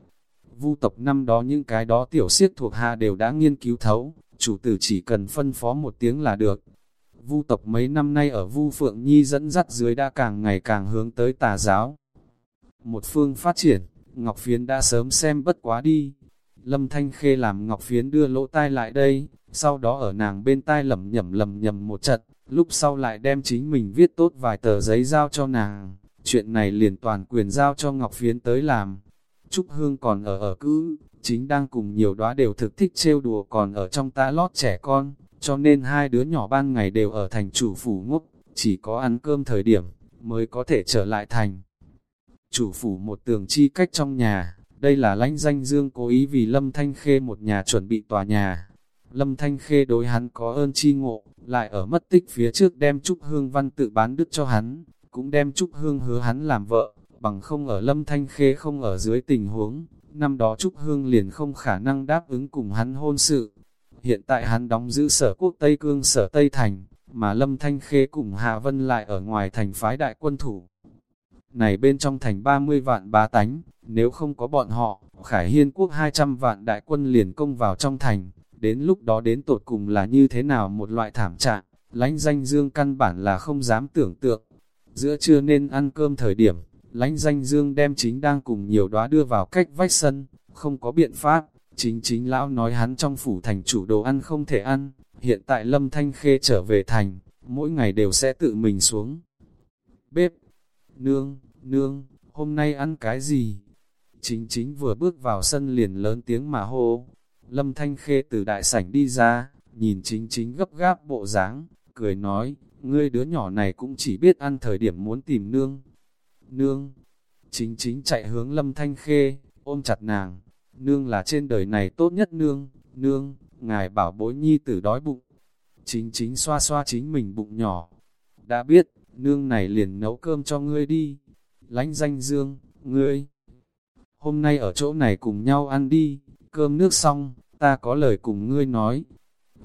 Vu tộc năm đó những cái đó tiểu siết thuộc hạ đều đã nghiên cứu thấu, chủ tử chỉ cần phân phó một tiếng là được. Vu tộc mấy năm nay ở Vu Phượng Nhi dẫn dắt dưới đã càng ngày càng hướng tới tà giáo. Một phương phát triển, Ngọc Phiến đã sớm xem bất quá đi. Lâm Thanh Khê làm Ngọc Phiến đưa lỗ tai lại đây, sau đó ở nàng bên tai lầm nhầm lầm nhầm một trận, lúc sau lại đem chính mình viết tốt vài tờ giấy giao cho nàng, chuyện này liền toàn quyền giao cho Ngọc Phiến tới làm. Trúc Hương còn ở ở cữ, chính đang cùng nhiều đóa đều thực thích trêu đùa còn ở trong ta lót trẻ con, cho nên hai đứa nhỏ ban ngày đều ở thành chủ phủ ngốc, chỉ có ăn cơm thời điểm, mới có thể trở lại thành. Chủ phủ một tường chi cách trong nhà, đây là lãnh danh dương cố ý vì Lâm Thanh Khê một nhà chuẩn bị tòa nhà. Lâm Thanh Khê đối hắn có ơn chi ngộ, lại ở mất tích phía trước đem Trúc Hương Văn tự bán đứt cho hắn, cũng đem Trúc Hương hứa hắn làm vợ, bằng không ở Lâm Thanh Khê không ở dưới tình huống, năm đó Trúc Hương liền không khả năng đáp ứng cùng hắn hôn sự. Hiện tại hắn đóng giữ sở quốc Tây Cương sở Tây Thành, mà Lâm Thanh Khê cùng Hạ Vân lại ở ngoài thành phái đại quân thủ. Này bên trong thành 30 vạn bá tánh, nếu không có bọn họ, Khải Hiên quốc 200 vạn đại quân liền công vào trong thành, đến lúc đó đến tột cùng là như thế nào một loại thảm trạng, lãnh danh dương căn bản là không dám tưởng tượng. Giữa trưa nên ăn cơm thời điểm, Lánh danh dương đem chính đang cùng nhiều đóa đưa vào cách vách sân, không có biện pháp, chính chính lão nói hắn trong phủ thành chủ đồ ăn không thể ăn, hiện tại lâm thanh khê trở về thành, mỗi ngày đều sẽ tự mình xuống. Bếp, nương, nương, hôm nay ăn cái gì? Chính chính vừa bước vào sân liền lớn tiếng mà hô. Lâm Thanh Khê từ đại sảnh đi ra, nhìn chính chính gấp gáp bộ dáng, cười nói, ngươi đứa nhỏ này cũng chỉ biết ăn thời điểm muốn tìm nương. Nương, chính chính chạy hướng Lâm Thanh Khê, ôm chặt nàng, nương là trên đời này tốt nhất nương, nương, ngài bảo bối nhi tử đói bụng. Chính chính xoa xoa chính mình bụng nhỏ. Đã biết, nương này liền nấu cơm cho ngươi đi. Lánh danh dương, ngươi. Hôm nay ở chỗ này cùng nhau ăn đi, cơm nước xong, ta có lời cùng ngươi nói.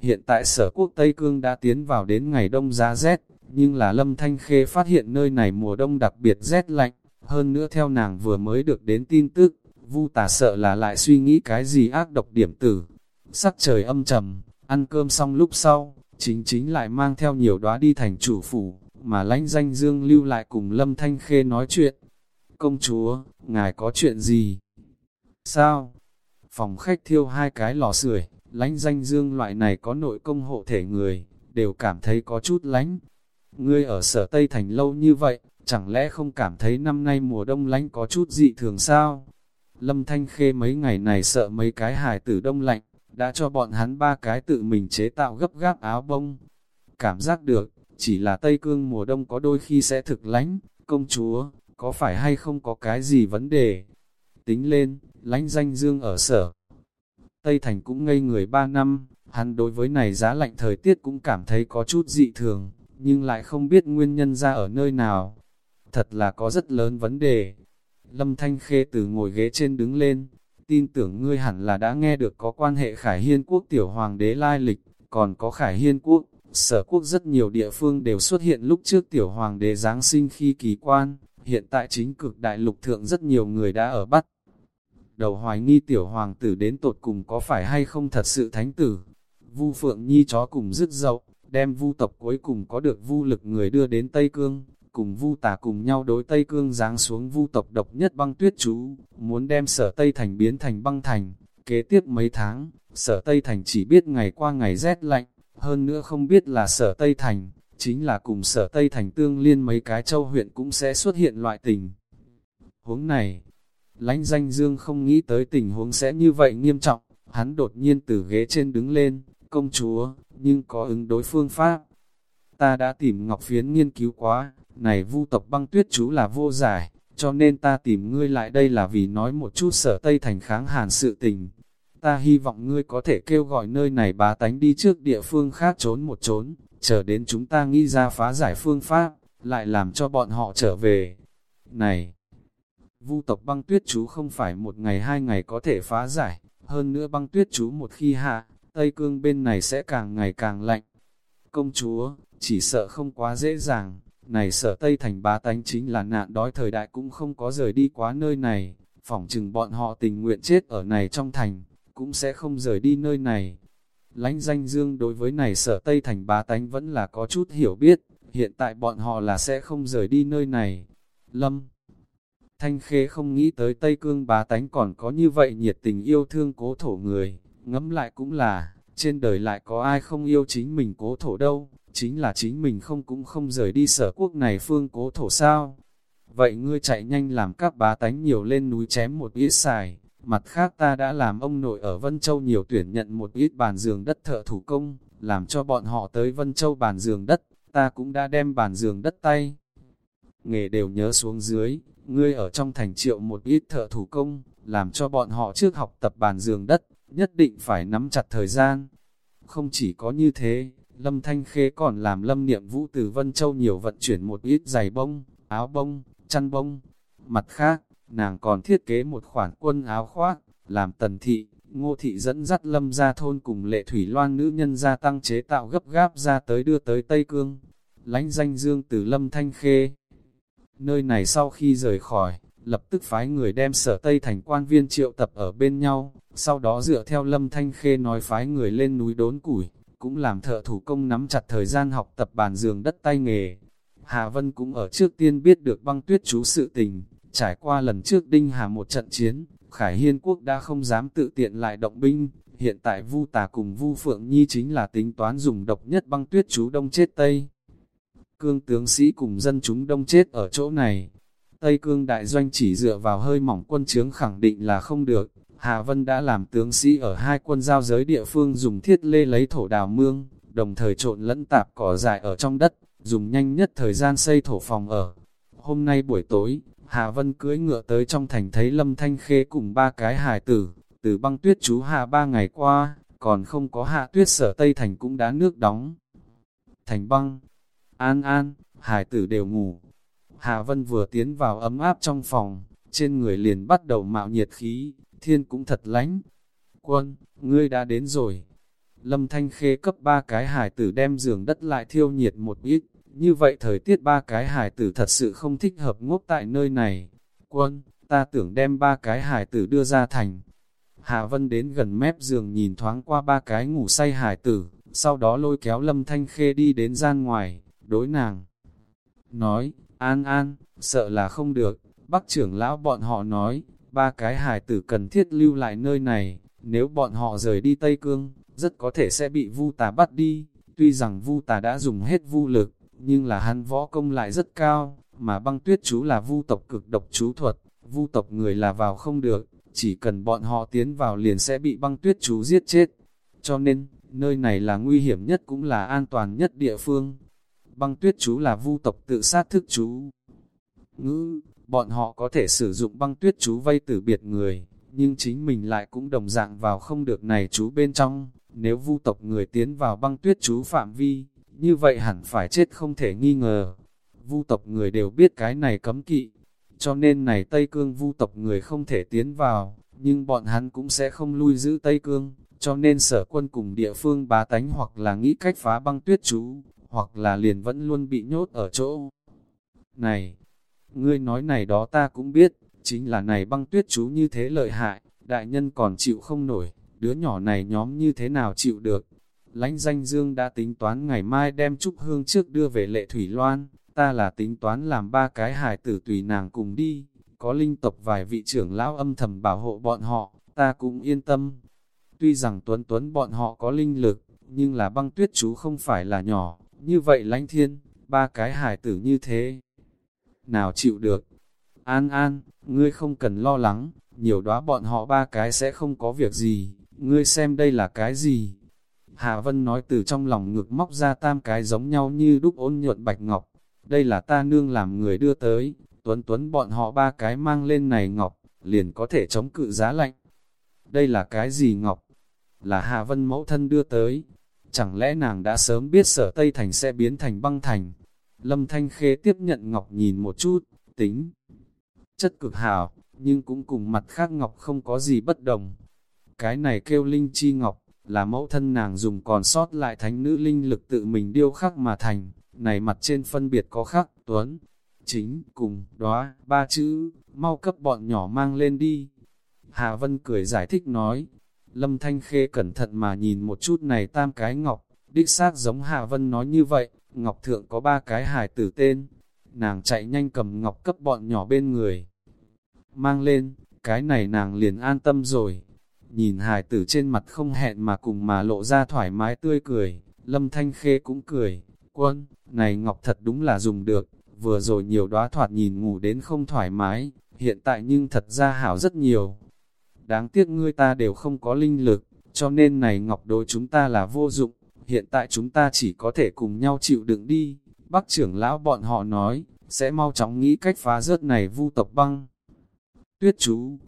Hiện tại sở quốc Tây Cương đã tiến vào đến ngày đông giá rét, nhưng là Lâm Thanh Khê phát hiện nơi này mùa đông đặc biệt rét lạnh, hơn nữa theo nàng vừa mới được đến tin tức, Vu tà sợ là lại suy nghĩ cái gì ác độc điểm tử. Sắc trời âm trầm, ăn cơm xong lúc sau, chính chính lại mang theo nhiều đóa đi thành chủ phủ, mà lãnh danh dương lưu lại cùng Lâm Thanh Khê nói chuyện. Công chúa, ngài có chuyện gì? Sao? Phòng khách thiêu hai cái lò sưởi, lãnh danh dương loại này có nội công hộ thể người, đều cảm thấy có chút lánh. Ngươi ở sở Tây Thành lâu như vậy, chẳng lẽ không cảm thấy năm nay mùa đông lánh có chút dị thường sao? Lâm Thanh Khê mấy ngày này sợ mấy cái hài tử đông lạnh, đã cho bọn hắn ba cái tự mình chế tạo gấp gáp áo bông. Cảm giác được, chỉ là Tây Cương mùa đông có đôi khi sẽ thực lánh, công chúa, có phải hay không có cái gì vấn đề? Tính lên, lãnh danh dương ở sở. Tây Thành cũng ngây người ba năm, hắn đối với này giá lạnh thời tiết cũng cảm thấy có chút dị thường, nhưng lại không biết nguyên nhân ra ở nơi nào. Thật là có rất lớn vấn đề. Lâm Thanh Khê từ ngồi ghế trên đứng lên, tin tưởng ngươi hẳn là đã nghe được có quan hệ Khải Hiên quốc tiểu hoàng đế lai lịch, còn có Khải Hiên quốc, sở quốc rất nhiều địa phương đều xuất hiện lúc trước tiểu hoàng đế Giáng sinh khi kỳ quan, hiện tại chính cực đại lục thượng rất nhiều người đã ở bắt. Đầu hoài nghi tiểu hoàng tử đến tột cùng có phải hay không thật sự thánh tử. Vu Phượng Nhi chó cùng dứt dậu, đem vu tộc cuối cùng có được vu lực người đưa đến Tây Cương, cùng vu tà cùng nhau đối Tây Cương giáng xuống vu tộc độc nhất băng tuyết chú, muốn đem sở Tây Thành biến thành băng thành. Kế tiếp mấy tháng, sở Tây Thành chỉ biết ngày qua ngày rét lạnh, hơn nữa không biết là sở Tây Thành, chính là cùng sở Tây Thành tương liên mấy cái châu huyện cũng sẽ xuất hiện loại tình. Huống này, lãnh danh dương không nghĩ tới tình huống sẽ như vậy nghiêm trọng, hắn đột nhiên từ ghế trên đứng lên, công chúa, nhưng có ứng đối phương pháp. Ta đã tìm Ngọc Phiến nghiên cứu quá, này vu tộc băng tuyết chú là vô giải, cho nên ta tìm ngươi lại đây là vì nói một chút sở Tây Thành kháng hàn sự tình. Ta hy vọng ngươi có thể kêu gọi nơi này bá tánh đi trước địa phương khác trốn một trốn, chờ đến chúng ta nghĩ ra phá giải phương pháp, lại làm cho bọn họ trở về. Này, vu tộc băng tuyết chú không phải một ngày hai ngày có thể phá giải, hơn nữa băng tuyết chú một khi hạ, Tây Cương bên này sẽ càng ngày càng lạnh. Công chúa, chỉ sợ không quá dễ dàng, này sở Tây Thành bá tánh chính là nạn đói thời đại cũng không có rời đi quá nơi này, phỏng chừng bọn họ tình nguyện chết ở này trong thành, cũng sẽ không rời đi nơi này. Lánh danh dương đối với này sở Tây Thành bá tánh vẫn là có chút hiểu biết, hiện tại bọn họ là sẽ không rời đi nơi này. Lâm Thanh Khê không nghĩ tới Tây Cương bá tánh còn có như vậy nhiệt tình yêu thương cố thổ người, ngẫm lại cũng là, trên đời lại có ai không yêu chính mình cố thổ đâu, chính là chính mình không cũng không rời đi sở quốc này phương cố thổ sao. Vậy ngươi chạy nhanh làm các bá tánh nhiều lên núi chém một ít xài, mặt khác ta đã làm ông nội ở Vân Châu nhiều tuyển nhận một ít bàn giường đất thợ thủ công, làm cho bọn họ tới Vân Châu bàn giường đất, ta cũng đã đem bàn giường đất tay. Nghề đều nhớ xuống dưới, ngươi ở trong thành triệu một ít thợ thủ công, làm cho bọn họ trước học tập bàn giường đất, nhất định phải nắm chặt thời gian. Không chỉ có như thế, Lâm Thanh Khê còn làm Lâm Niệm Vũ từ Vân Châu nhiều vận chuyển một ít giày bông, áo bông, chăn bông. Mặt khác, nàng còn thiết kế một khoản quân áo khoác, làm tần thị, ngô thị dẫn dắt Lâm ra thôn cùng lệ thủy loan nữ nhân gia tăng chế tạo gấp gáp ra tới đưa tới Tây Cương. lánh danh dương từ Lâm Thanh Khê. Nơi này sau khi rời khỏi, lập tức phái người đem sở Tây thành quan viên triệu tập ở bên nhau, sau đó dựa theo Lâm Thanh Khê nói phái người lên núi đốn củi, cũng làm thợ thủ công nắm chặt thời gian học tập bàn giường đất tay nghề. Hà Vân cũng ở trước tiên biết được băng tuyết chú sự tình, Trải qua lần trước Đinh Hà một trận chiến, Khải Hiên quốc đã không dám tự tiện lại động binh, hiện tại Vu Tà cùng Vu Phượng Nhi chính là tính toán dùng độc nhất băng tuyết chú đông chết Tây. Cương tướng sĩ cùng dân chúng đông chết ở chỗ này. Tây Cương đại doanh chỉ dựa vào hơi mỏng quân chướng khẳng định là không được. Hà Vân đã làm tướng sĩ ở hai quân giao giới địa phương dùng thiết lê lấy thổ đào mương, đồng thời trộn lẫn tạp cỏ dại ở trong đất, dùng nhanh nhất thời gian xây thổ phòng ở. Hôm nay buổi tối, Hà Vân cưỡi ngựa tới trong thành thấy Lâm Thanh Khê cùng ba cái hài tử, từ băng tuyết chú hạ ba ngày qua, còn không có hạ tuyết sở Tây Thành cũng đã nước đóng. Thành băng, an an, Hải tử đều ngủ. Hà Vân vừa tiến vào ấm áp trong phòng, trên người liền bắt đầu mạo nhiệt khí, thiên cũng thật lánh. Quân, ngươi đã đến rồi. Lâm Thanh Khê cấp ba cái Hải tử đem giường đất lại thiêu nhiệt một ít, như vậy thời tiết ba cái Hải tử thật sự không thích hợp ngốc tại nơi này. Quân, ta tưởng đem ba cái Hải tử đưa ra thành. Hà Vân đến gần mép giường nhìn thoáng qua ba cái ngủ say Hải tử, sau đó lôi kéo Lâm Thanh Khê đi đến gian ngoài, đối nàng. Nói, an an, sợ là không được, bác trưởng lão bọn họ nói, ba cái hài tử cần thiết lưu lại nơi này, nếu bọn họ rời đi Tây Cương, rất có thể sẽ bị vu tà bắt đi, tuy rằng vu tà đã dùng hết vu lực, nhưng là hắn võ công lại rất cao, mà băng tuyết chú là vu tộc cực độc chú thuật, vu tộc người là vào không được, chỉ cần bọn họ tiến vào liền sẽ bị băng tuyết chú giết chết. Cho nên, nơi này là nguy hiểm nhất cũng là an toàn nhất địa phương. Băng tuyết chú là vu tộc tự sát thức chú. Ngữ, bọn họ có thể sử dụng băng tuyết chú vây tử biệt người, nhưng chính mình lại cũng đồng dạng vào không được này chú bên trong. Nếu vu tộc người tiến vào băng tuyết chú phạm vi, như vậy hẳn phải chết không thể nghi ngờ. Vu tộc người đều biết cái này cấm kỵ, cho nên này Tây Cương vu tộc người không thể tiến vào, nhưng bọn hắn cũng sẽ không lui giữ Tây Cương, cho nên sở quân cùng địa phương bá tánh hoặc là nghĩ cách phá băng tuyết chú, hoặc là liền vẫn luôn bị nhốt ở chỗ. Này, ngươi nói này đó ta cũng biết, chính là này băng tuyết chú như thế lợi hại, đại nhân còn chịu không nổi, đứa nhỏ này nhóm như thế nào chịu được. Lánh danh dương đã tính toán ngày mai đem Trúc Hương trước đưa về lệ Thủy Loan, ta là tính toán làm ba cái hài tử tùy nàng cùng đi, có linh tộc vài vị trưởng lão âm thầm bảo hộ bọn họ, ta cũng yên tâm. Tuy rằng Tuấn Tuấn bọn họ có linh lực, nhưng là băng tuyết chú không phải là nhỏ, như vậy lãnh thiên, ba cái hài tử như thế. Nào chịu được? An An, ngươi không cần lo lắng, nhiều đóa bọn họ ba cái sẽ không có việc gì, ngươi xem đây là cái gì? Hà Vân nói từ trong lòng ngực móc ra tam cái giống nhau như đúc ôn nhuận bạch ngọc, đây là ta nương làm người đưa tới, tuấn tuấn bọn họ ba cái mang lên này ngọc, liền có thể chống cự giá lạnh. Đây là cái gì ngọc? Là Hà Vân mẫu thân đưa tới. Chẳng lẽ nàng đã sớm biết sở Tây Thành sẽ biến thành băng thành? Lâm Thanh Khê tiếp nhận ngọc nhìn một chút, tính. Chất cực hào, nhưng cũng cùng mặt khác ngọc không có gì bất đồng. Cái này kêu linh chi ngọc, là mẫu thân nàng dùng còn sót lại thánh nữ linh lực tự mình điêu khắc mà thành này mặt trên phân biệt có khắc, tuấn, chính, cùng, đóa ba chữ, mau cấp bọn nhỏ mang lên đi. Hà Vân cười giải thích nói, Lâm Thanh Khê cẩn thận mà nhìn một chút này tam cái ngọc, đích xác giống Hạ Vân nói như vậy, ngọc thượng có ba cái hài tử tên, nàng chạy nhanh cầm ngọc cấp bọn nhỏ bên người. Mang lên, cái này nàng liền an tâm rồi. Nhìn hài tử trên mặt không hẹn mà cùng mà lộ ra thoải mái tươi cười, Lâm Thanh Khê cũng cười, quân, này ngọc thật đúng là dùng được, vừa rồi nhiều đóa thoạt nhìn ngủ đến không thoải mái, hiện tại nhưng thật ra hảo rất nhiều. Đáng tiếc ngươi ta đều không có linh lực, cho nên này ngọc đối chúng ta là vô dụng, hiện tại chúng ta chỉ có thể cùng nhau chịu đựng đi. Bác trưởng lão bọn họ nói, sẽ mau chóng nghĩ cách phá rớt này vu tộc băng. Tuyết chú,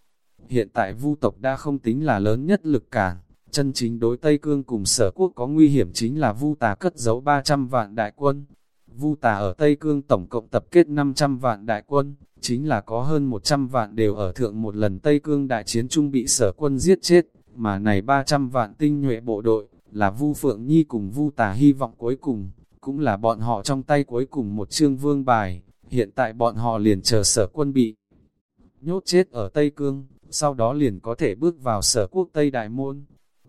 hiện tại vu tộc đã không tính là lớn nhất lực cả. Chân chính đối Tây Cương cùng sở quốc có nguy hiểm chính là Vu Tà cất giấu 300 vạn đại quân. Vu Tà ở Tây Cương tổng cộng tập kết 500 vạn đại quân, chính là có hơn 100 vạn đều ở thượng một lần Tây Cương đại chiến trung bị sở quân giết chết, mà này 300 vạn tinh nhuệ bộ đội, là Vu Phượng Nhi cùng Vu Tà hy vọng cuối cùng, cũng là bọn họ trong tay cuối cùng một chương vương bài, hiện tại bọn họ liền chờ sở quân bị nhốt chết ở Tây Cương, sau đó liền có thể bước vào sở quốc Tây Đại Môn,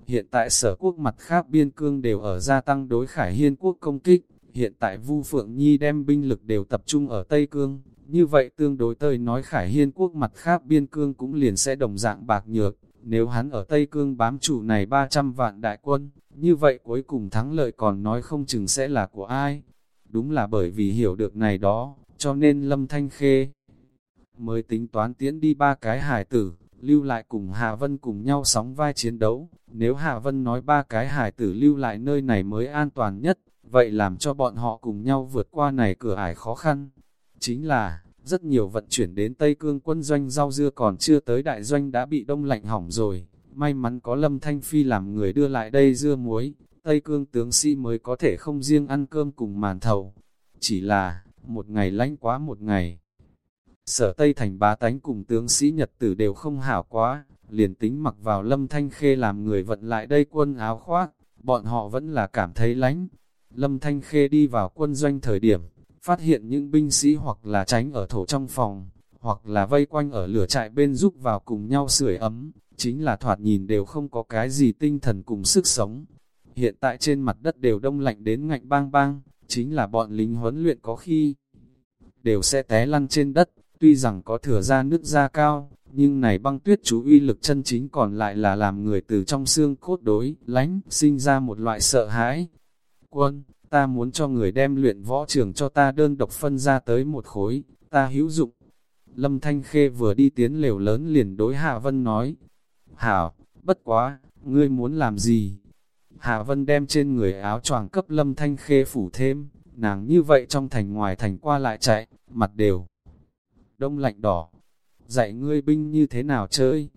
Hiện tại sở quốc mặt khác biên cương đều ở gia tăng đối khải hiên quốc công kích, hiện tại Vu Phượng Nhi đem binh lực đều tập trung ở Tây Cương, như vậy tương đối tơi nói Khải Hiên quốc mặt khác biên cương cũng liền sẽ đồng dạng bạc nhược, nếu hắn ở Tây Cương bám chủ này 300 vạn đại quân, như vậy cuối cùng thắng lợi còn nói không chừng sẽ là của ai. Đúng là bởi vì hiểu được này đó, cho nên Lâm Thanh Khê mới tính toán tiến đi ba cái hải tử, lưu lại cùng Hà Vân cùng nhau sóng vai chiến đấu. Nếu Hà Vân nói ba cái hải tử lưu lại nơi này mới an toàn nhất, vậy làm cho bọn họ cùng nhau vượt qua này cửa ải khó khăn. Chính là, rất nhiều vận chuyển đến Tây Cương quân doanh rau dưa còn chưa tới đại doanh đã bị đông lạnh hỏng rồi. May mắn có Lâm Thanh Phi làm người đưa lại đây dưa muối, Tây Cương tướng sĩ mới có thể không riêng ăn cơm cùng màn thầu. Chỉ là, một ngày lạnh quá một ngày. Sở Tây Thành bá tánh cùng tướng sĩ Nhật tử đều không hảo quá, liền tính mặc vào Lâm Thanh Khê làm người vận lại đây quân áo khoác, bọn họ vẫn là cảm thấy lánh. Lâm Thanh Khê đi vào quân doanh thời điểm, phát hiện những binh sĩ hoặc là tránh ở thổ trong phòng, hoặc là vây quanh ở lửa trại bên giúp vào cùng nhau sưởi ấm, chính là thoạt nhìn đều không có cái gì tinh thần cùng sức sống. Hiện tại trên mặt đất đều đông lạnh đến ngạnh bang bang, chính là bọn lính huấn luyện có khi đều sẽ té lăn trên đất, tuy rằng có thừa ra nước da cao, nhưng này băng tuyết chú uy lực chân chính còn lại là làm người từ trong xương cốt đối, lánh, sinh ra một loại sợ hãi. Quân, ta muốn cho người đem luyện võ trường cho ta đơn độc phân ra tới một khối, ta hữu dụng. Lâm Thanh Khê vừa đi tiến lều lớn liền đối Hạ Vân nói, Hảo, bất quá, ngươi muốn làm gì? Hạ Vân đem trên người áo choàng cấp Lâm Thanh Khê phủ thêm, nàng như vậy trong thành ngoài thành qua lại chạy, mặt đều đông lạnh đỏ. Dạy ngươi binh như thế nào chơi?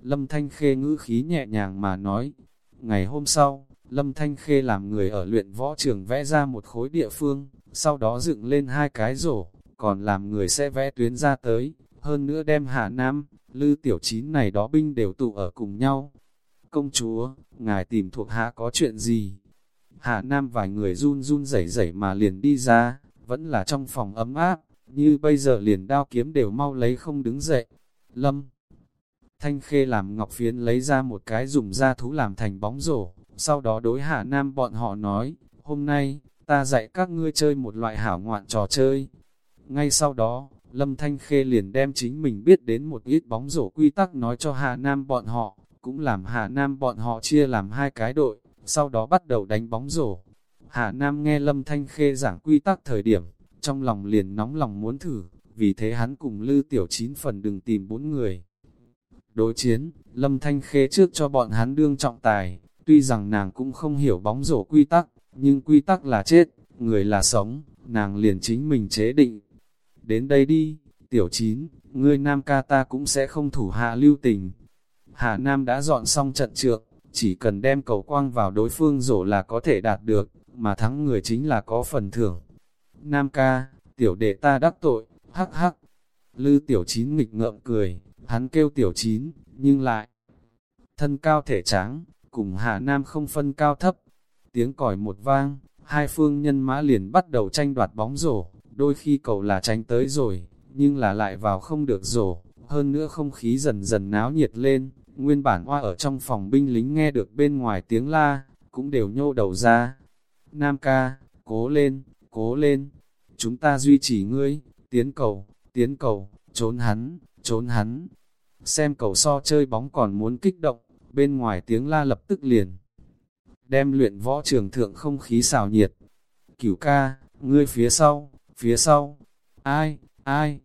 Lâm Thanh Khê ngữ khí nhẹ nhàng mà nói. Ngày hôm sau, Lâm Thanh Khê làm người ở luyện võ trường vẽ ra một khối địa phương, sau đó dựng lên hai cái rổ, còn làm người sẽ vẽ tuyến ra tới, hơn nữa đem Hà Nam, Lư Tiểu Chín này đó binh đều tụ ở cùng nhau. Công chúa, ngài tìm thuộc hạ có chuyện gì? Hà Nam vài người run run rẩy rẩy mà liền đi ra, vẫn là trong phòng ấm áp, như bây giờ liền đao kiếm đều mau lấy không đứng dậy. Lâm Thanh Khê làm ngọc phiến lấy ra một cái dùng da thú làm thành bóng rổ, sau đó đối hạ nam bọn họ nói, hôm nay, ta dạy các ngươi chơi một loại hảo ngoạn trò chơi. Ngay sau đó, Lâm Thanh Khê liền đem chính mình biết đến một ít bóng rổ quy tắc nói cho Hà Nam bọn họ, cũng làm Hà Nam bọn họ chia làm hai cái đội, sau đó bắt đầu đánh bóng rổ. Hà Nam nghe Lâm Thanh Khê giảng quy tắc thời điểm, trong lòng liền nóng lòng muốn thử, vì thế hắn cùng Lư Tiểu Chín phần đừng tìm bốn người. Đối chiến, Lâm Thanh Khê trước cho bọn hắn đương trọng tài, tuy rằng nàng cũng không hiểu bóng rổ quy tắc, nhưng quy tắc là chết, người là sống, nàng liền chính mình chế định. Đến đây đi, Tiểu Chín, ngươi Nam ca ta cũng sẽ không thủ hạ lưu tình. Hạ Nam đã dọn xong trận trược chỉ cần đem cầu quang vào đối phương rổ là có thể đạt được, mà thắng người chính là có phần thưởng. Nam ca, tiểu đệ ta đắc tội, hắc hắc. Lư tiểu chín nghịch ngợm cười, hắn kêu tiểu chín, nhưng lại thân cao thể trắng cùng hạ nam không phân cao thấp. Tiếng còi một vang, hai phương nhân mã liền bắt đầu tranh đoạt bóng rổ, đôi khi cầu là tránh tới rồi, nhưng là lại vào không được rổ, hơn nữa không khí dần dần náo nhiệt lên, nguyên bản hoa ở trong phòng binh lính nghe được bên ngoài tiếng la, cũng đều nhô đầu ra. Nam ca, cố lên, cố lên, chúng ta duy trì ngươi, tiến cầu, tiến cầu, trốn hắn, trốn hắn. Xem cầu so chơi bóng còn muốn kích động, bên ngoài tiếng la lập tức liền. Đem luyện võ trường thượng không khí xào nhiệt. Cửu ca, ngươi phía sau, phía sau. Ai, ai?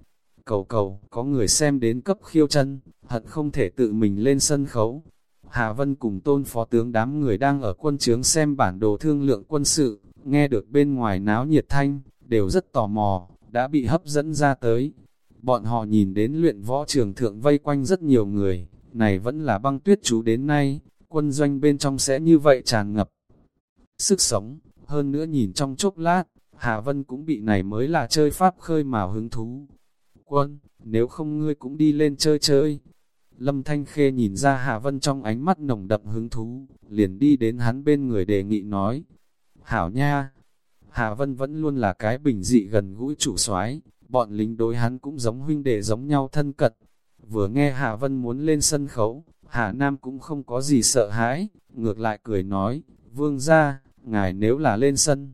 Cầu cầu, có người xem đến cấp khiêu chân, hận không thể tự mình lên sân khấu. Hà Vân cùng tôn phó tướng đám người đang ở quân trướng xem bản đồ thương lượng quân sự, nghe được bên ngoài náo nhiệt thanh, đều rất tò mò, đã bị hấp dẫn ra tới. Bọn họ nhìn đến luyện võ trường thượng vây quanh rất nhiều người, này vẫn là băng tuyết chú đến nay, quân doanh bên trong sẽ như vậy tràn ngập. Sức sống, hơn nữa nhìn trong chốc lát, Hà Vân cũng bị này mới là chơi pháp khơi mà hứng thú. Quân, nếu không ngươi cũng đi lên chơi chơi. Lâm Thanh Khê nhìn ra Hà Vân trong ánh mắt nồng đậm hứng thú, liền đi đến hắn bên người đề nghị nói, Hảo nha, Hà Vân vẫn luôn là cái bình dị gần gũi chủ soái, bọn lính đối hắn cũng giống huynh đệ giống nhau thân cận. Vừa nghe Hà Vân muốn lên sân khấu, Hà Nam cũng không có gì sợ hãi, ngược lại cười nói, vương ra, ngài nếu là lên sân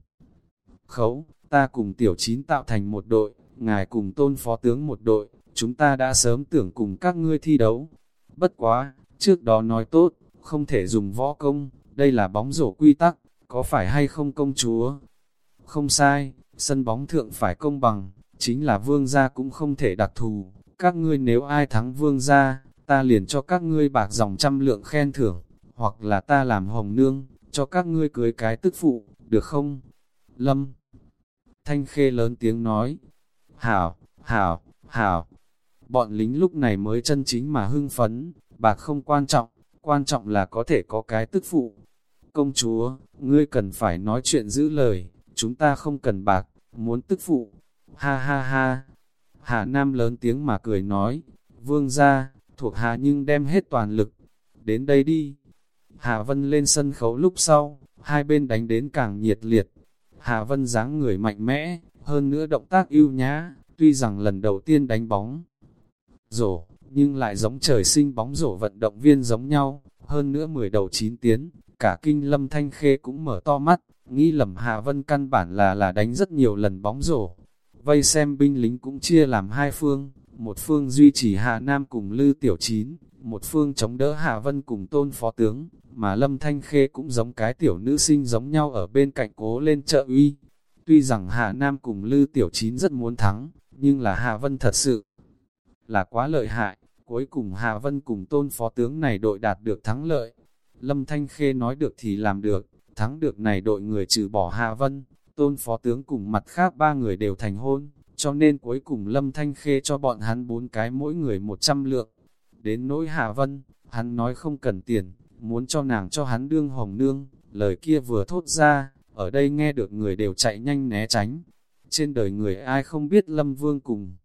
khấu, ta cùng tiểu chín tạo thành một đội, ngài cùng tôn phó tướng một đội, chúng ta đã sớm tưởng cùng các ngươi thi đấu. Bất quá, trước đó nói tốt, không thể dùng võ công, đây là bóng rổ quy tắc, có phải hay không công chúa? Không sai, sân bóng thượng phải công bằng, chính là vương gia cũng không thể đặc thù, các ngươi nếu ai thắng vương gia, ta liền cho các ngươi bạc dòng trăm lượng khen thưởng, hoặc là ta làm hồng nương, cho các ngươi cưới cái tức phụ, được không? Lâm Thanh Khê lớn tiếng nói, Hảo, Hảo, Hảo. Bọn lính lúc này mới chân chính mà hưng phấn, bạc không quan trọng, quan trọng là có thể có cái tức phụ. Công chúa, ngươi cần phải nói chuyện giữ lời, chúng ta không cần bạc, muốn tức phụ. Ha ha ha. Hà Nam lớn tiếng mà cười nói, vương ra, thuộc Hà nhưng đem hết toàn lực. Đến đây đi. Hà Vân lên sân khấu lúc sau, hai bên đánh đến càng nhiệt liệt. Hà Vân dáng người mạnh mẽ, hơn nữa động tác ưu nhã, tuy rằng lần đầu tiên đánh bóng rổ, nhưng lại giống trời sinh bóng rổ vận động viên giống nhau, hơn nữa 10 đầu 9 tiến, cả kinh lâm thanh khê cũng mở to mắt, nghĩ lầm Hà Vân căn bản là là đánh rất nhiều lần bóng rổ. Vây xem binh lính cũng chia làm hai phương, một phương duy trì Hà Nam cùng Lư Tiểu Chín, một phương chống đỡ Hà Vân cùng tôn phó tướng, mà Lâm Thanh Khê cũng giống cái tiểu nữ sinh giống nhau ở bên cạnh cố lên trợ uy. Tuy rằng Hà Nam cùng Lư Tiểu Chín rất muốn thắng, nhưng là Hà Vân thật sự là quá lợi hại, cuối cùng Hà Vân cùng tôn phó tướng này đội đạt được thắng lợi. Lâm Thanh Khê nói được thì làm được, thắng được này đội người trừ bỏ Hà Vân, tôn phó tướng cùng mặt khác ba người đều thành hôn, cho nên cuối cùng Lâm Thanh Khê cho bọn hắn bốn cái mỗi người một trăm lượng. Đến nỗi Hà Vân, hắn nói không cần tiền, muốn cho nàng cho hắn đương hồng nương, lời kia vừa thốt ra, ở đây nghe được người đều chạy nhanh né tránh. Trên đời người ai không biết Lâm Vương cùng.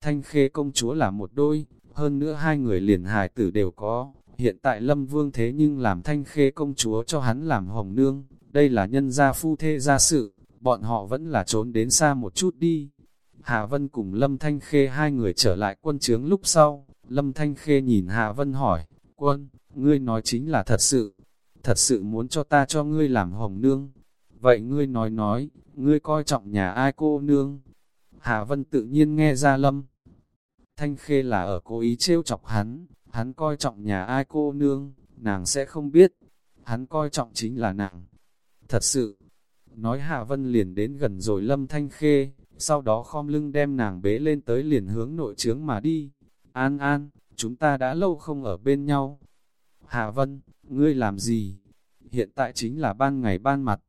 Thanh Khê công chúa là một đôi, hơn nữa hai người liền hài tử đều có. Hiện tại Lâm Vương thế nhưng làm Thanh Khê công chúa cho hắn làm hồng nương, đây là nhân gia phu thê gia sự, bọn họ vẫn là trốn đến xa một chút đi. Hà Vân cùng Lâm Thanh Khê hai người trở lại quân trướng lúc sau, Lâm Thanh Khê nhìn Hà Vân hỏi, quân, ngươi nói chính là thật sự, thật sự muốn cho ta cho ngươi làm hồng nương. Vậy ngươi nói nói, ngươi coi trọng nhà ai cô nương? Hà Vân tự nhiên nghe ra Lâm. Thanh Khê là ở cố ý trêu chọc hắn, hắn coi trọng nhà ai cô nương, nàng sẽ không biết. Hắn coi trọng chính là nàng. Thật sự, nói Hạ Vân liền đến gần rồi Lâm Thanh Khê, sau đó khom lưng đem nàng bế lên tới liền hướng nội trướng mà đi. An An, chúng ta đã lâu không ở bên nhau. Hạ Vân, ngươi làm gì? Hiện tại chính là ban ngày ban mặt.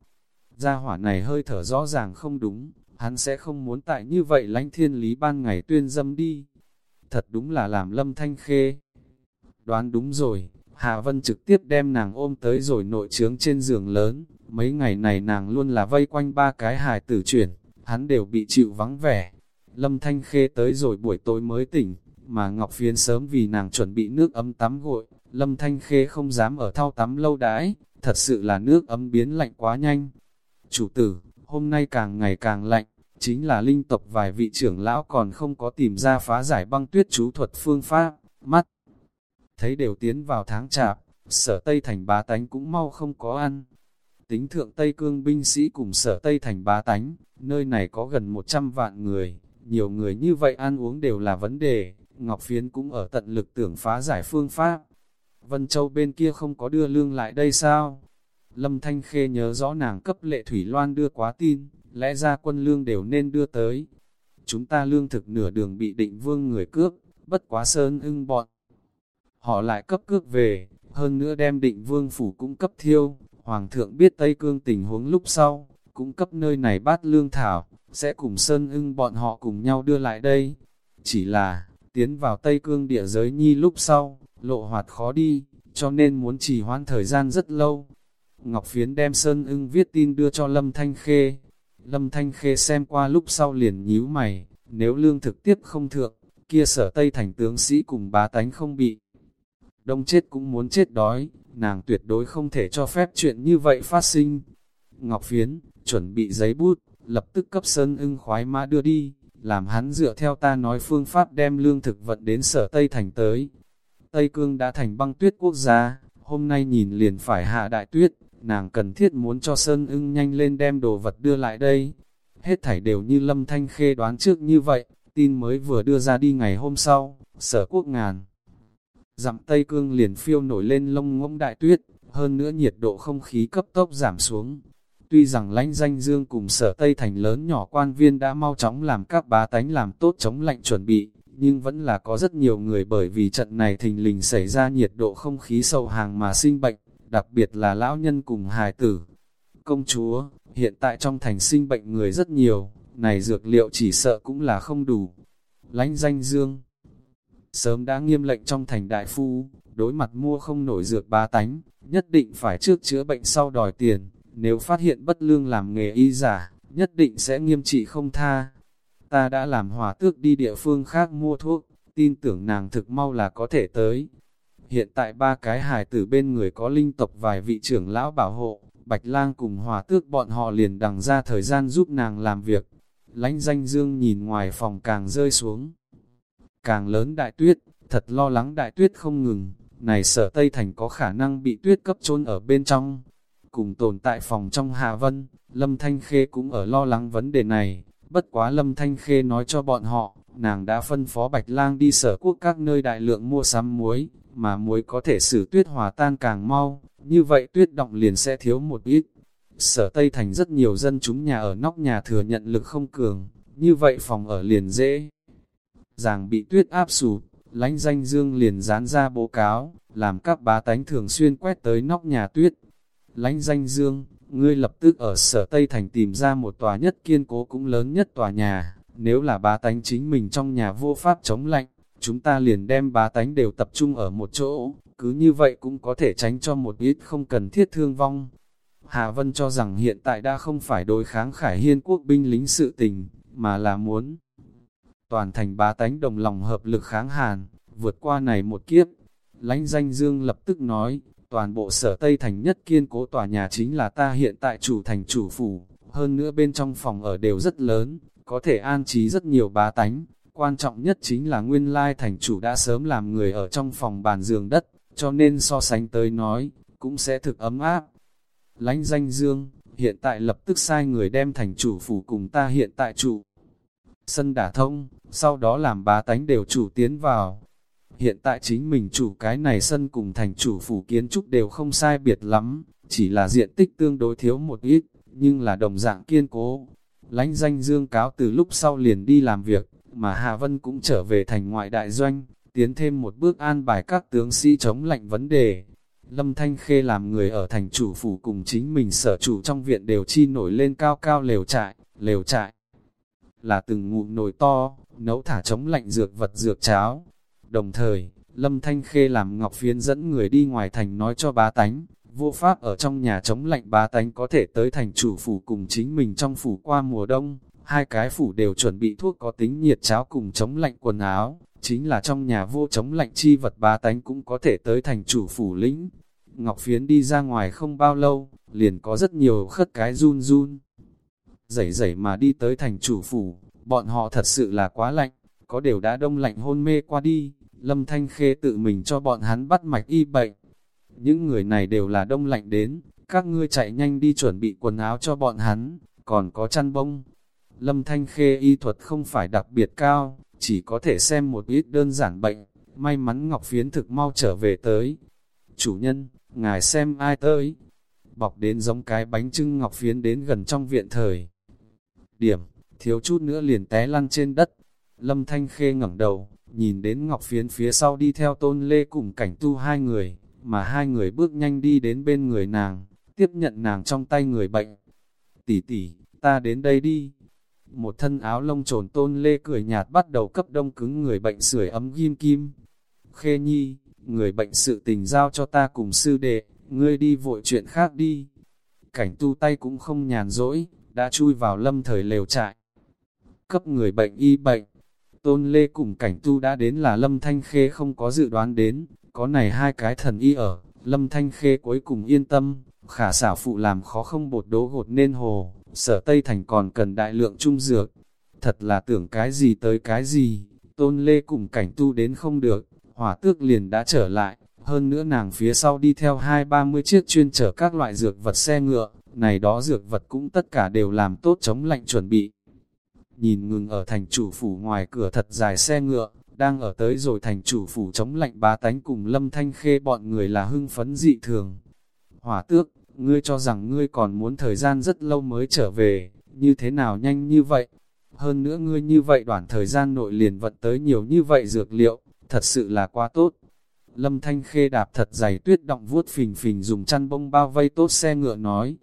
Gia hỏa này hơi thở rõ ràng không đúng, hắn sẽ không muốn tại như vậy lánh thiên lý ban ngày tuyên dâm đi. Thật đúng là làm lâm thanh khê. Đoán đúng rồi, Hà Vân trực tiếp đem nàng ôm tới rồi nội trướng trên giường lớn. Mấy ngày này nàng luôn là vây quanh ba cái hài tử chuyển, hắn đều bị chịu vắng vẻ. Lâm Thanh Khê tới rồi buổi tối mới tỉnh, mà Ngọc Phiến sớm vì nàng chuẩn bị nước ấm tắm gội, Lâm Thanh Khê không dám ở thao tắm lâu đãi, thật sự là nước ấm biến lạnh quá nhanh. Chủ tử, hôm nay càng ngày càng lạnh, chính là linh tộc vài vị trưởng lão còn không có tìm ra phá giải băng tuyết chú thuật phương pháp, mắt. Thấy đều tiến vào tháng chạp, sở Tây Thành bá tánh cũng mau không có ăn. Tính thượng Tây Cương binh sĩ cùng sở Tây Thành bá tánh, nơi này có gần 100 vạn người, nhiều người như vậy ăn uống đều là vấn đề, Ngọc Phiến cũng ở tận lực tưởng phá giải phương pháp. Vân Châu bên kia không có đưa lương lại đây sao? Lâm Thanh Khê nhớ rõ nàng cấp lệ Thủy Loan đưa quá tin, lẽ ra quân lương đều nên đưa tới. Chúng ta lương thực nửa đường bị định vương người cướp, bất quá sơn ưng bọn. Họ lại cấp cước về, hơn nữa đem định vương phủ cũng cấp thiêu. Hoàng thượng biết Tây Cương tình huống lúc sau, cũng cấp nơi này bát lương thảo, sẽ cùng sơn ưng bọn họ cùng nhau đưa lại đây. Chỉ là, tiến vào Tây Cương địa giới nhi lúc sau, lộ hoạt khó đi, cho nên muốn trì hoãn thời gian rất lâu. Ngọc Phiến đem Sơn ưng viết tin đưa cho Lâm Thanh Khê. Lâm Thanh Khê xem qua lúc sau liền nhíu mày, nếu lương thực tiếp không thượng, kia sở Tây thành tướng sĩ cùng bá tánh không bị. Đông chết cũng muốn chết đói, nàng tuyệt đối không thể cho phép chuyện như vậy phát sinh. Ngọc Phiến, chuẩn bị giấy bút, lập tức cấp Sơn ưng khoái mã đưa đi, làm hắn dựa theo ta nói phương pháp đem lương thực vận đến sở Tây thành tới. Tây Cương đã thành băng tuyết quốc gia, hôm nay nhìn liền phải hạ đại tuyết, nàng cần thiết muốn cho Sơn ưng nhanh lên đem đồ vật đưa lại đây. hết thảy đều như Lâm Thanh Khê đoán trước như vậy, tin mới vừa đưa ra đi ngày hôm sau, sở quốc ngàn. Dặm Tây Cương liền phiêu nổi lên lông ngỗng đại tuyết, hơn nữa nhiệt độ không khí cấp tốc giảm xuống. Tuy rằng lãnh danh dương cùng sở Tây Thành lớn nhỏ quan viên đã mau chóng làm các bá tánh làm tốt chống lạnh chuẩn bị, nhưng vẫn là có rất nhiều người bởi vì trận này thình lình xảy ra nhiệt độ không khí sâu hàng mà sinh bệnh, đặc biệt là lão nhân cùng hài tử. Công chúa, hiện tại trong thành sinh bệnh người rất nhiều, này dược liệu chỉ sợ cũng là không đủ. Lánh danh dương Sớm đã nghiêm lệnh trong thành đại phu, đối mặt mua không nổi dược ba tánh, nhất định phải trước chữa bệnh sau đòi tiền, nếu phát hiện bất lương làm nghề y giả, nhất định sẽ nghiêm trị không tha. Ta đã làm hòa tước đi địa phương khác mua thuốc, tin tưởng nàng thực mau là có thể tới. Hiện tại ba cái hài tử bên người có linh tộc vài vị trưởng lão bảo hộ, Bạch lang cùng hòa tước bọn họ liền đằng ra thời gian giúp nàng làm việc. Lánh danh dương nhìn ngoài phòng càng rơi xuống. Càng lớn đại tuyết, thật lo lắng đại tuyết không ngừng, này sở Tây Thành có khả năng bị tuyết cấp trôn ở bên trong. Cùng tồn tại phòng trong Hạ Vân, Lâm Thanh Khê cũng ở lo lắng vấn đề này, bất quá Lâm Thanh Khê nói cho bọn họ, nàng đã phân phó Bạch Lang đi sở quốc các nơi đại lượng mua sắm muối, mà muối có thể xử tuyết hòa tan càng mau, như vậy tuyết động liền sẽ thiếu một ít. Sở Tây Thành rất nhiều dân chúng nhà ở nóc nhà thừa nhận lực không cường, như vậy phòng ở liền dễ. Giàng bị tuyết áp sụp, lánh danh dương liền dán ra bố cáo, làm các bá tánh thường xuyên quét tới nóc nhà tuyết. Lánh danh dương, ngươi lập tức ở sở Tây Thành tìm ra một tòa nhất kiên cố cũng lớn nhất tòa nhà, nếu là bá tánh chính mình trong nhà vô pháp chống lạnh, chúng ta liền đem bá tánh đều tập trung ở một chỗ, cứ như vậy cũng có thể tránh cho một ít không cần thiết thương vong. Hà Vân cho rằng hiện tại đã không phải đối kháng khải hiên quốc binh lính sự tình, mà là muốn toàn thành bá tánh đồng lòng hợp lực kháng hàn, vượt qua này một kiếp. Lánh danh dương lập tức nói, toàn bộ sở Tây Thành nhất kiên cố tòa nhà chính là ta hiện tại chủ thành chủ phủ, hơn nữa bên trong phòng ở đều rất lớn, có thể an trí rất nhiều bá tánh. Quan trọng nhất chính là nguyên lai thành chủ đã sớm làm người ở trong phòng bàn giường đất, cho nên so sánh tới nói, cũng sẽ thực ấm áp. Lánh danh dương, hiện tại lập tức sai người đem thành chủ phủ cùng ta hiện tại chủ. Sân đả thông, sau đó làm bá tánh đều chủ tiến vào. Hiện tại chính mình chủ cái này sân cùng thành chủ phủ kiến trúc đều không sai biệt lắm, chỉ là diện tích tương đối thiếu một ít, nhưng là đồng dạng kiên cố. Lánh danh dương cáo từ lúc sau liền đi làm việc, mà Hà Vân cũng trở về thành ngoại đại doanh, tiến thêm một bước an bài các tướng sĩ chống lạnh vấn đề. Lâm Thanh Khê làm người ở thành chủ phủ cùng chính mình sở chủ trong viện đều chi nổi lên cao cao lều trại, lều trại. Là từng ngụm nồi to, nấu thả chống lạnh dược vật dược cháo. Đồng thời, Lâm Thanh Khê làm Ngọc Phiến dẫn người đi ngoài thành nói cho bá tánh, vô pháp ở trong nhà chống lạnh bá tánh có thể tới thành chủ phủ cùng chính mình trong phủ qua mùa đông. Hai cái phủ đều chuẩn bị thuốc có tính nhiệt cháo cùng chống lạnh quần áo, chính là trong nhà vô chống lạnh chi vật bá tánh cũng có thể tới thành chủ phủ lĩnh. Ngọc Phiến đi ra ngoài không bao lâu, liền có rất nhiều khất cái run run. Dẩy dẩy mà đi tới thành chủ phủ, bọn họ thật sự là quá lạnh, có đều đã đông lạnh hôn mê qua đi, Lâm Thanh Khê tự mình cho bọn hắn bắt mạch y bệnh. Những người này đều là đông lạnh đến, các ngươi chạy nhanh đi chuẩn bị quần áo cho bọn hắn, còn có chăn bông. Lâm Thanh Khê y thuật không phải đặc biệt cao, chỉ có thể xem một ít đơn giản bệnh, may mắn Ngọc Phiến thực mau trở về tới. Chủ nhân, ngài xem ai tới? Bọc đến giống cái bánh trưng Ngọc Phiến đến gần trong viện thời. Điểm, thiếu chút nữa liền té lăn trên đất. Lâm Thanh Khê ngẩng đầu, nhìn đến Ngọc Phiến phía sau đi theo tôn lê cùng cảnh tu hai người, mà hai người bước nhanh đi đến bên người nàng, tiếp nhận nàng trong tay người bệnh. Tỷ tỷ, ta đến đây đi. Một thân áo lông trồn tôn lê cười nhạt bắt đầu cấp đông cứng người bệnh sưởi ấm ghim kim. Khê nhi, người bệnh sự tình giao cho ta cùng sư đệ, ngươi đi vội chuyện khác đi. Cảnh tu tay cũng không nhàn rỗi, đã chui vào lâm thời lều trại. Cấp người bệnh y bệnh, tôn lê cùng cảnh tu đã đến là lâm thanh khê không có dự đoán đến, có này hai cái thần y ở, lâm thanh khê cuối cùng yên tâm, khả xảo phụ làm khó không bột đố gột nên hồ, sở Tây Thành còn cần đại lượng trung dược. Thật là tưởng cái gì tới cái gì, tôn lê cùng cảnh tu đến không được, hỏa tước liền đã trở lại, hơn nữa nàng phía sau đi theo hai ba mươi chiếc chuyên chở các loại dược vật xe ngựa, này đó dược vật cũng tất cả đều làm tốt chống lạnh chuẩn bị. Nhìn ngừng ở thành chủ phủ ngoài cửa thật dài xe ngựa, đang ở tới rồi thành chủ phủ chống lạnh bá tánh cùng lâm thanh khê bọn người là hưng phấn dị thường. Hỏa tước, ngươi cho rằng ngươi còn muốn thời gian rất lâu mới trở về, như thế nào nhanh như vậy? Hơn nữa ngươi như vậy đoạn thời gian nội liền vận tới nhiều như vậy dược liệu, thật sự là quá tốt. Lâm Thanh Khê đạp thật dày tuyết động vuốt phình phình dùng chăn bông bao vây tốt xe ngựa nói.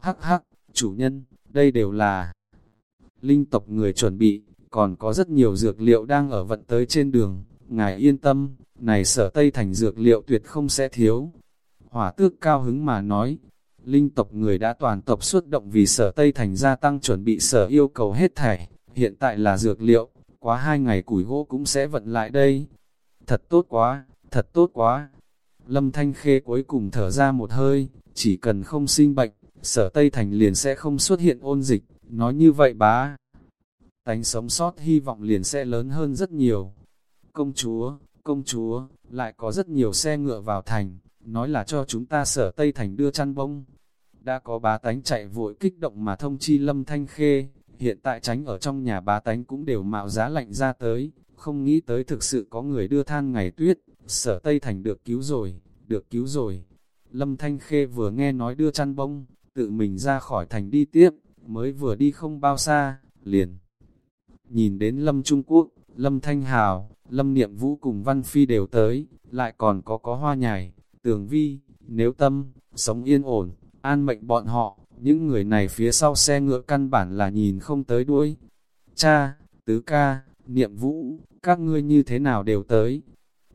Hắc hắc, chủ nhân, đây đều là linh tộc người chuẩn bị, còn có rất nhiều dược liệu đang ở vận tới trên đường. Ngài yên tâm, này sở Tây Thành dược liệu tuyệt không sẽ thiếu. Hỏa tước cao hứng mà nói, linh tộc người đã toàn tộc xuất động vì sở Tây Thành gia tăng chuẩn bị sở yêu cầu hết thảy, hiện tại là dược liệu, quá hai ngày củi gỗ cũng sẽ vận lại đây. Thật tốt quá, thật tốt quá. Lâm Thanh Khê cuối cùng thở ra một hơi, chỉ cần không sinh bệnh, sở Tây Thành liền sẽ không xuất hiện ôn dịch, nói như vậy bá. Tánh sống sót hy vọng liền sẽ lớn hơn rất nhiều. Công chúa, công chúa, lại có rất nhiều xe ngựa vào thành, nói là cho chúng ta sở Tây Thành đưa chăn bông. Đã có bá tánh chạy vội kích động mà thông chi Lâm Thanh Khê, hiện tại tránh ở trong nhà bá tánh cũng đều mạo giá lạnh ra tới, không nghĩ tới thực sự có người đưa than ngày tuyết, sở Tây Thành được cứu rồi, được cứu rồi. Lâm Thanh Khê vừa nghe nói đưa chăn bông, tự mình ra khỏi thành đi tiếp, mới vừa đi không bao xa, liền. Nhìn đến Lâm Trung Quốc, Lâm Thanh Hào, Lâm Niệm Vũ cùng Văn Phi đều tới, lại còn có có hoa nhài, tường vi, nếu tâm, sống yên ổn, an mệnh bọn họ, những người này phía sau xe ngựa căn bản là nhìn không tới đuôi. Cha, tứ ca, niệm vũ, các ngươi như thế nào đều tới.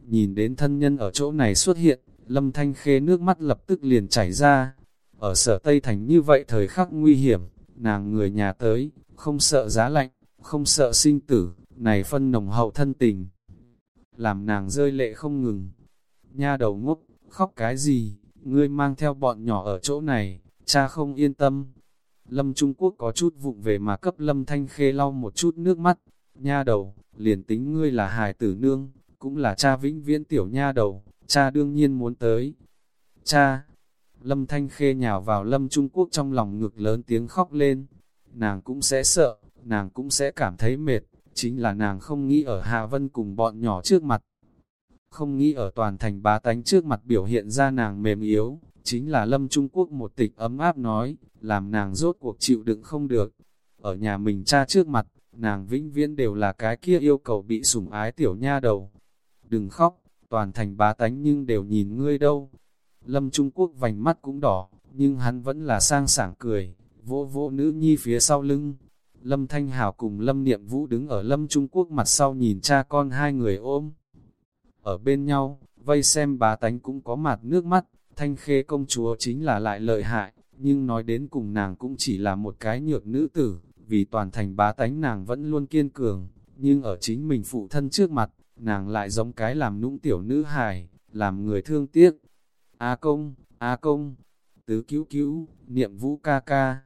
Nhìn đến thân nhân ở chỗ này xuất hiện, lâm thanh khê nước mắt lập tức liền chảy ra. Ở sở Tây Thành như vậy thời khắc nguy hiểm, nàng người nhà tới, không sợ giá lạnh, không sợ sinh tử, này phân nồng hậu thân tình. Làm nàng rơi lệ không ngừng. Nha đầu ngốc, khóc cái gì, ngươi mang theo bọn nhỏ ở chỗ này, cha không yên tâm. Lâm Trung Quốc có chút vụng về mà cấp Lâm Thanh Khê lau một chút nước mắt. Nha đầu, liền tính ngươi là hài tử nương, cũng là cha vĩnh viễn tiểu nha đầu, cha đương nhiên muốn tới. Cha! Lâm Thanh Khê nhào vào Lâm Trung Quốc trong lòng ngực lớn tiếng khóc lên. Nàng cũng sẽ sợ, nàng cũng sẽ cảm thấy mệt, chính là nàng không nghĩ ở Hạ Vân cùng bọn nhỏ trước mặt. Không nghĩ ở toàn thành bá tánh trước mặt biểu hiện ra nàng mềm yếu, chính là Lâm Trung Quốc một tịch ấm áp nói, làm nàng rốt cuộc chịu đựng không được. Ở nhà mình cha trước mặt, nàng vĩnh viễn đều là cái kia yêu cầu bị sủng ái tiểu nha đầu. Đừng khóc, toàn thành bá tánh nhưng đều nhìn ngươi đâu. Lâm Trung Quốc vành mắt cũng đỏ, nhưng hắn vẫn là sang sảng cười, vỗ vỗ nữ nhi phía sau lưng. Lâm Thanh Hảo cùng Lâm Niệm Vũ đứng ở Lâm Trung Quốc mặt sau nhìn cha con hai người ôm. Ở bên nhau, vây xem bá tánh cũng có mặt nước mắt, thanh khê công chúa chính là lại lợi hại, nhưng nói đến cùng nàng cũng chỉ là một cái nhược nữ tử, vì toàn thành bá tánh nàng vẫn luôn kiên cường, nhưng ở chính mình phụ thân trước mặt, nàng lại giống cái làm nũng tiểu nữ hài, làm người thương tiếc. A công, A công, tứ cứu cứu, niệm vũ ca ca.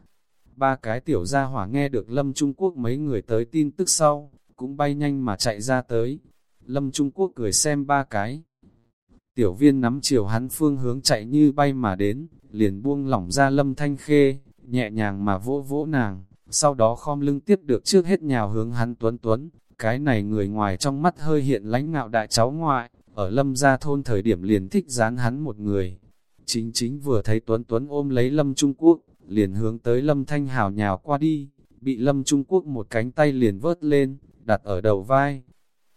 Ba cái tiểu gia hỏa nghe được Lâm Trung Quốc mấy người tới tin tức sau, cũng bay nhanh mà chạy ra tới. Lâm Trung Quốc cười xem ba cái. Tiểu viên nắm chiều hắn phương hướng chạy như bay mà đến, liền buông lỏng ra lâm thanh khê, nhẹ nhàng mà vỗ vỗ nàng, sau đó khom lưng tiếp được trước hết nhào hướng hắn tuấn tuấn, cái này người ngoài trong mắt hơi hiện lánh ngạo đại cháu ngoại, ở lâm gia thôn thời điểm liền thích dán hắn một người. Chính chính vừa thấy tuấn tuấn ôm lấy lâm Trung Quốc, liền hướng tới lâm thanh hào nhào qua đi, bị lâm Trung Quốc một cánh tay liền vớt lên, đặt ở đầu vai.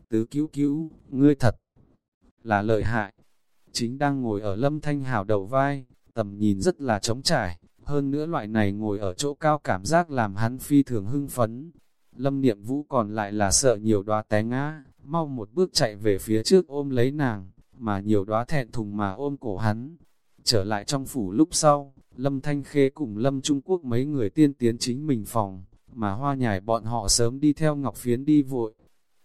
Tứ cứu cứu, ngươi thật là lợi hại, chính đang ngồi ở lâm thanh hào đầu vai, tầm nhìn rất là trống trải, hơn nữa loại này ngồi ở chỗ cao cảm giác làm hắn phi thường hưng phấn. Lâm niệm vũ còn lại là sợ nhiều đoá té ngã, mau một bước chạy về phía trước ôm lấy nàng, mà nhiều đóa thẹn thùng mà ôm cổ hắn. Trở lại trong phủ lúc sau, Lâm Thanh Khê cùng Lâm Trung Quốc mấy người tiên tiến chính mình phòng, mà hoa nhài bọn họ sớm đi theo Ngọc Phiến đi vội.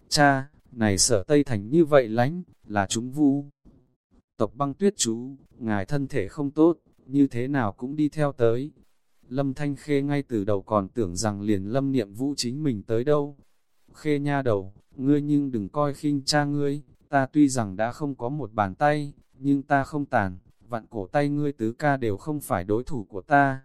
Cha, này sở Tây Thành như vậy lánh, là chúng vu tộc băng tuyết chú, ngài thân thể không tốt, như thế nào cũng đi theo tới. Lâm Thanh Khê ngay từ đầu còn tưởng rằng liền lâm niệm vũ chính mình tới đâu. Khê nha đầu, ngươi nhưng đừng coi khinh cha ngươi, ta tuy rằng đã không có một bàn tay, nhưng ta không tàn, vặn cổ tay ngươi tứ ca đều không phải đối thủ của ta.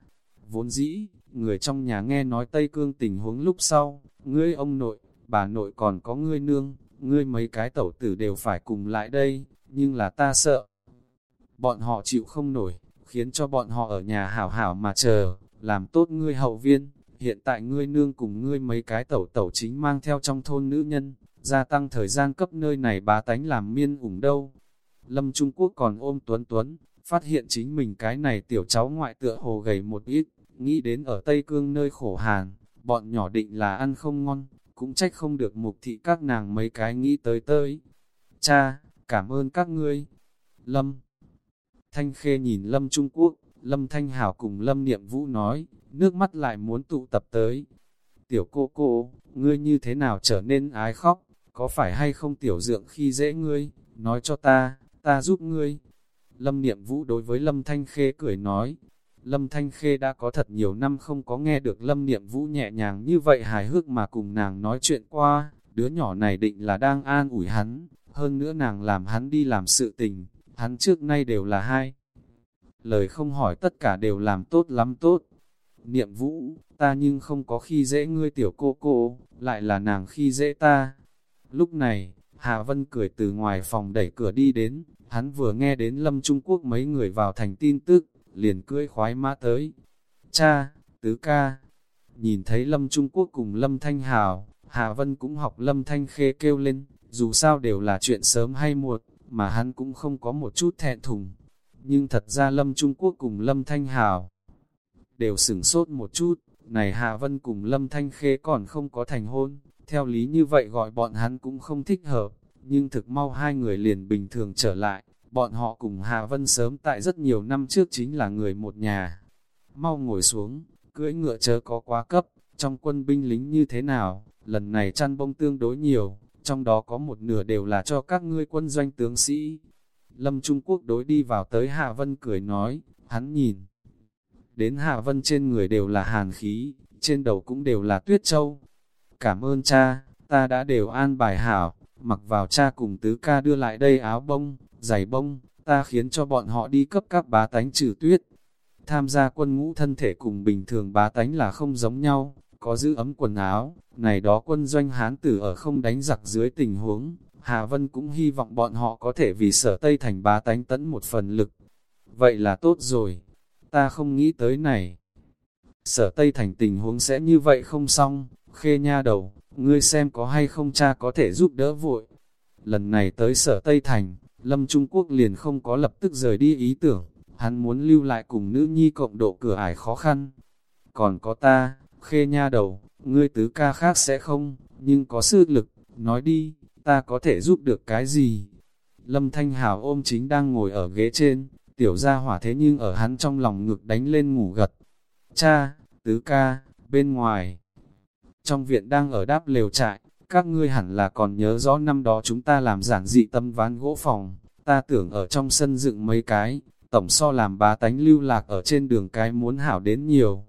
Vốn dĩ, người trong nhà nghe nói Tây Cương tình huống lúc sau, ngươi ông nội, bà nội còn có ngươi nương, ngươi mấy cái tẩu tử đều phải cùng lại đây, nhưng là ta sợ. Bọn họ chịu không nổi, khiến cho bọn họ ở nhà hảo hảo mà chờ, làm tốt ngươi hậu viên. Hiện tại ngươi nương cùng ngươi mấy cái tẩu tẩu chính mang theo trong thôn nữ nhân, gia tăng thời gian cấp nơi này bá tánh làm miên ủng đâu. Lâm Trung Quốc còn ôm Tuấn Tuấn, phát hiện chính mình cái này tiểu cháu ngoại tựa hồ gầy một ít, nghĩ đến ở Tây Cương nơi khổ hàn, bọn nhỏ định là ăn không ngon, cũng trách không được mục thị các nàng mấy cái nghĩ tới tới. Cha, cảm ơn các ngươi. Lâm Thanh Khê nhìn Lâm Trung Quốc, Lâm Thanh Hảo cùng Lâm Niệm Vũ nói, nước mắt lại muốn tụ tập tới. Tiểu cô cô, ngươi như thế nào trở nên ái khóc, có phải hay không tiểu dượng khi dễ ngươi, nói cho ta, ta giúp ngươi. Lâm Niệm Vũ đối với Lâm Thanh Khê cười nói, Lâm Thanh Khê đã có thật nhiều năm không có nghe được Lâm Niệm Vũ nhẹ nhàng như vậy hài hước mà cùng nàng nói chuyện qua, đứa nhỏ này định là đang an ủi hắn, hơn nữa nàng làm hắn đi làm sự tình, hắn trước nay đều là hai. Lời không hỏi tất cả đều làm tốt lắm tốt. Niệm Vũ, ta nhưng không có khi dễ ngươi tiểu cô cô, lại là nàng khi dễ ta. Lúc này, Hà Vân cười từ ngoài phòng đẩy cửa đi đến, hắn vừa nghe đến Lâm Trung Quốc mấy người vào thành tin tức, liền cưỡi khoái mã tới. Cha, tứ ca, nhìn thấy Lâm Trung Quốc cùng Lâm Thanh Hào, Hà Vân cũng học Lâm Thanh Khê kêu lên, dù sao đều là chuyện sớm hay muộn, mà hắn cũng không có một chút thẹn thùng. Nhưng thật ra Lâm Trung Quốc cùng Lâm Thanh Hào đều sửng sốt một chút, này Hạ Vân cùng Lâm Thanh Khê còn không có thành hôn, theo lý như vậy gọi bọn hắn cũng không thích hợp, nhưng thực mau hai người liền bình thường trở lại, Bọn họ cùng Hà Vân sớm tại rất nhiều năm trước chính là người một nhà. Mau ngồi xuống, cưỡi ngựa chớ có quá cấp, trong quân binh lính như thế nào, lần này chăn bông tương đối nhiều, trong đó có một nửa đều là cho các ngươi quân doanh tướng sĩ. Lâm Trung Quốc đối đi vào tới Hà Vân cười nói, hắn nhìn. Đến Hà Vân trên người đều là hàn khí, trên đầu cũng đều là tuyết châu. Cảm ơn cha, ta đã đều an bài hảo, mặc vào cha cùng tứ ca đưa lại đây áo bông, giày bông, ta khiến cho bọn họ đi cấp các bá tánh trừ tuyết. Tham gia quân ngũ thân thể cùng bình thường bá tánh là không giống nhau, có giữ ấm quần áo, này đó quân doanh hán tử ở không đánh giặc dưới tình huống. Hà Vân cũng hy vọng bọn họ có thể vì sở Tây thành bá tánh tẫn một phần lực. Vậy là tốt rồi, ta không nghĩ tới này. Sở Tây thành tình huống sẽ như vậy không xong, khê nha đầu, ngươi xem có hay không cha có thể giúp đỡ vội. Lần này tới sở Tây thành, Lâm Trung Quốc liền không có lập tức rời đi ý tưởng, hắn muốn lưu lại cùng nữ nhi cộng độ cửa ải khó khăn. Còn có ta, khê nha đầu, ngươi tứ ca khác sẽ không, nhưng có sư lực, nói đi, ta có thể giúp được cái gì? Lâm Thanh Hào ôm chính đang ngồi ở ghế trên, tiểu gia hỏa thế nhưng ở hắn trong lòng ngực đánh lên ngủ gật. Cha, tứ ca, bên ngoài. Trong viện đang ở đáp lều trại, các ngươi hẳn là còn nhớ rõ năm đó chúng ta làm giản dị tâm ván gỗ phòng, ta tưởng ở trong sân dựng mấy cái, tổng so làm bá tánh lưu lạc ở trên đường cái muốn hảo đến nhiều.